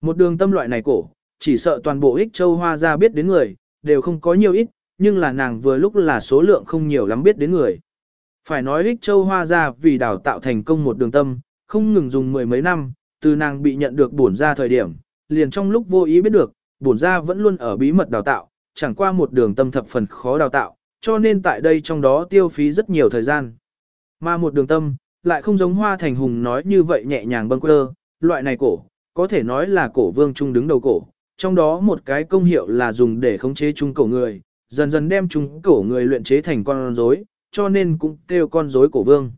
Một đường tâm loại này cổ, chỉ sợ toàn bộ ích châu hoa ra biết đến người, đều không có nhiều ít, nhưng là nàng vừa lúc là số lượng không nhiều lắm biết đến người. Phải nói ích châu hoa ra vì đào tạo thành công một đường tâm, không ngừng dùng mười mấy năm, từ nàng bị nhận được bổn ra thời điểm, liền trong lúc vô ý biết được, bổn ra vẫn luôn ở bí mật đào tạo, chẳng qua một đường tâm thập phần khó đào tạo, cho nên tại đây trong đó tiêu phí rất nhiều thời gian. Mà một đường tâm, lại không giống hoa thành hùng nói như vậy nhẹ nhàng bâng quơ, loại này cổ, có thể nói là cổ vương trung đứng đầu cổ, trong đó một cái công hiệu là dùng để khống chế trung cổ người, dần dần đem trung cổ người luyện chế thành con rối, cho nên cũng kêu con rối cổ vương.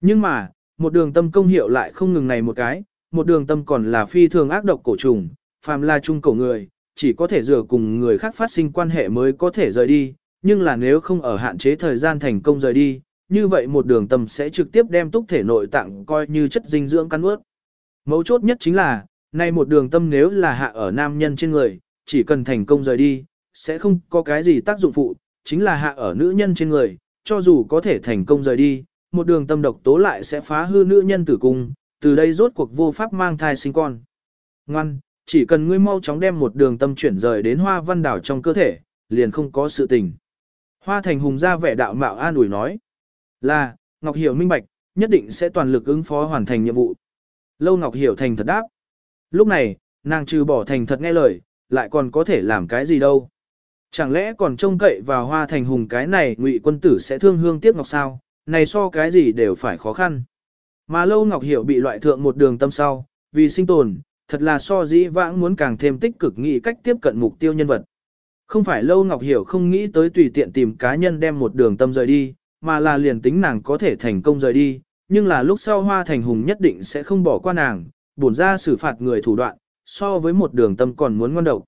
Nhưng mà, một đường tâm công hiệu lại không ngừng này một cái, một đường tâm còn là phi thường ác độc cổ trùng, phàm là chung cổ người, chỉ có thể dựa cùng người khác phát sinh quan hệ mới có thể rời đi, nhưng là nếu không ở hạn chế thời gian thành công rời đi, như vậy một đường tâm sẽ trực tiếp đem túc thể nội tạng coi như chất dinh dưỡng cắn ướt. Mấu chốt nhất chính là, nay một đường tâm nếu là hạ ở nam nhân trên người, chỉ cần thành công rời đi, sẽ không có cái gì tác dụng phụ, chính là hạ ở nữ nhân trên người, cho dù có thể thành công rời đi, một đường tâm độc tố lại sẽ phá hư nữ nhân tử cung, từ đây rốt cuộc vô pháp mang thai sinh con. Ngoan, chỉ cần ngươi mau chóng đem một đường tâm chuyển rời đến hoa văn đảo trong cơ thể, liền không có sự tình. Hoa thành hùng ra vẻ đạo mạo an ủi nói, là, Ngọc Hiểu minh bạch, nhất định sẽ toàn lực ứng phó hoàn thành nhiệm vụ. Lâu Ngọc Hiểu thành thật đáp. Lúc này, nàng trừ bỏ thành thật nghe lời, lại còn có thể làm cái gì đâu. Chẳng lẽ còn trông cậy vào hoa thành hùng cái này ngụy quân tử sẽ thương hương tiếc ngọc sao, này so cái gì đều phải khó khăn. Mà Lâu Ngọc Hiểu bị loại thượng một đường tâm sau, vì sinh tồn, thật là so dĩ vãng muốn càng thêm tích cực nghĩ cách tiếp cận mục tiêu nhân vật. Không phải Lâu Ngọc Hiểu không nghĩ tới tùy tiện tìm cá nhân đem một đường tâm rời đi, mà là liền tính nàng có thể thành công rời đi, nhưng là lúc sau Hoa Thành Hùng nhất định sẽ không bỏ qua nàng, bổn ra xử phạt người thủ đoạn, so với một đường tâm còn muốn ngon độc.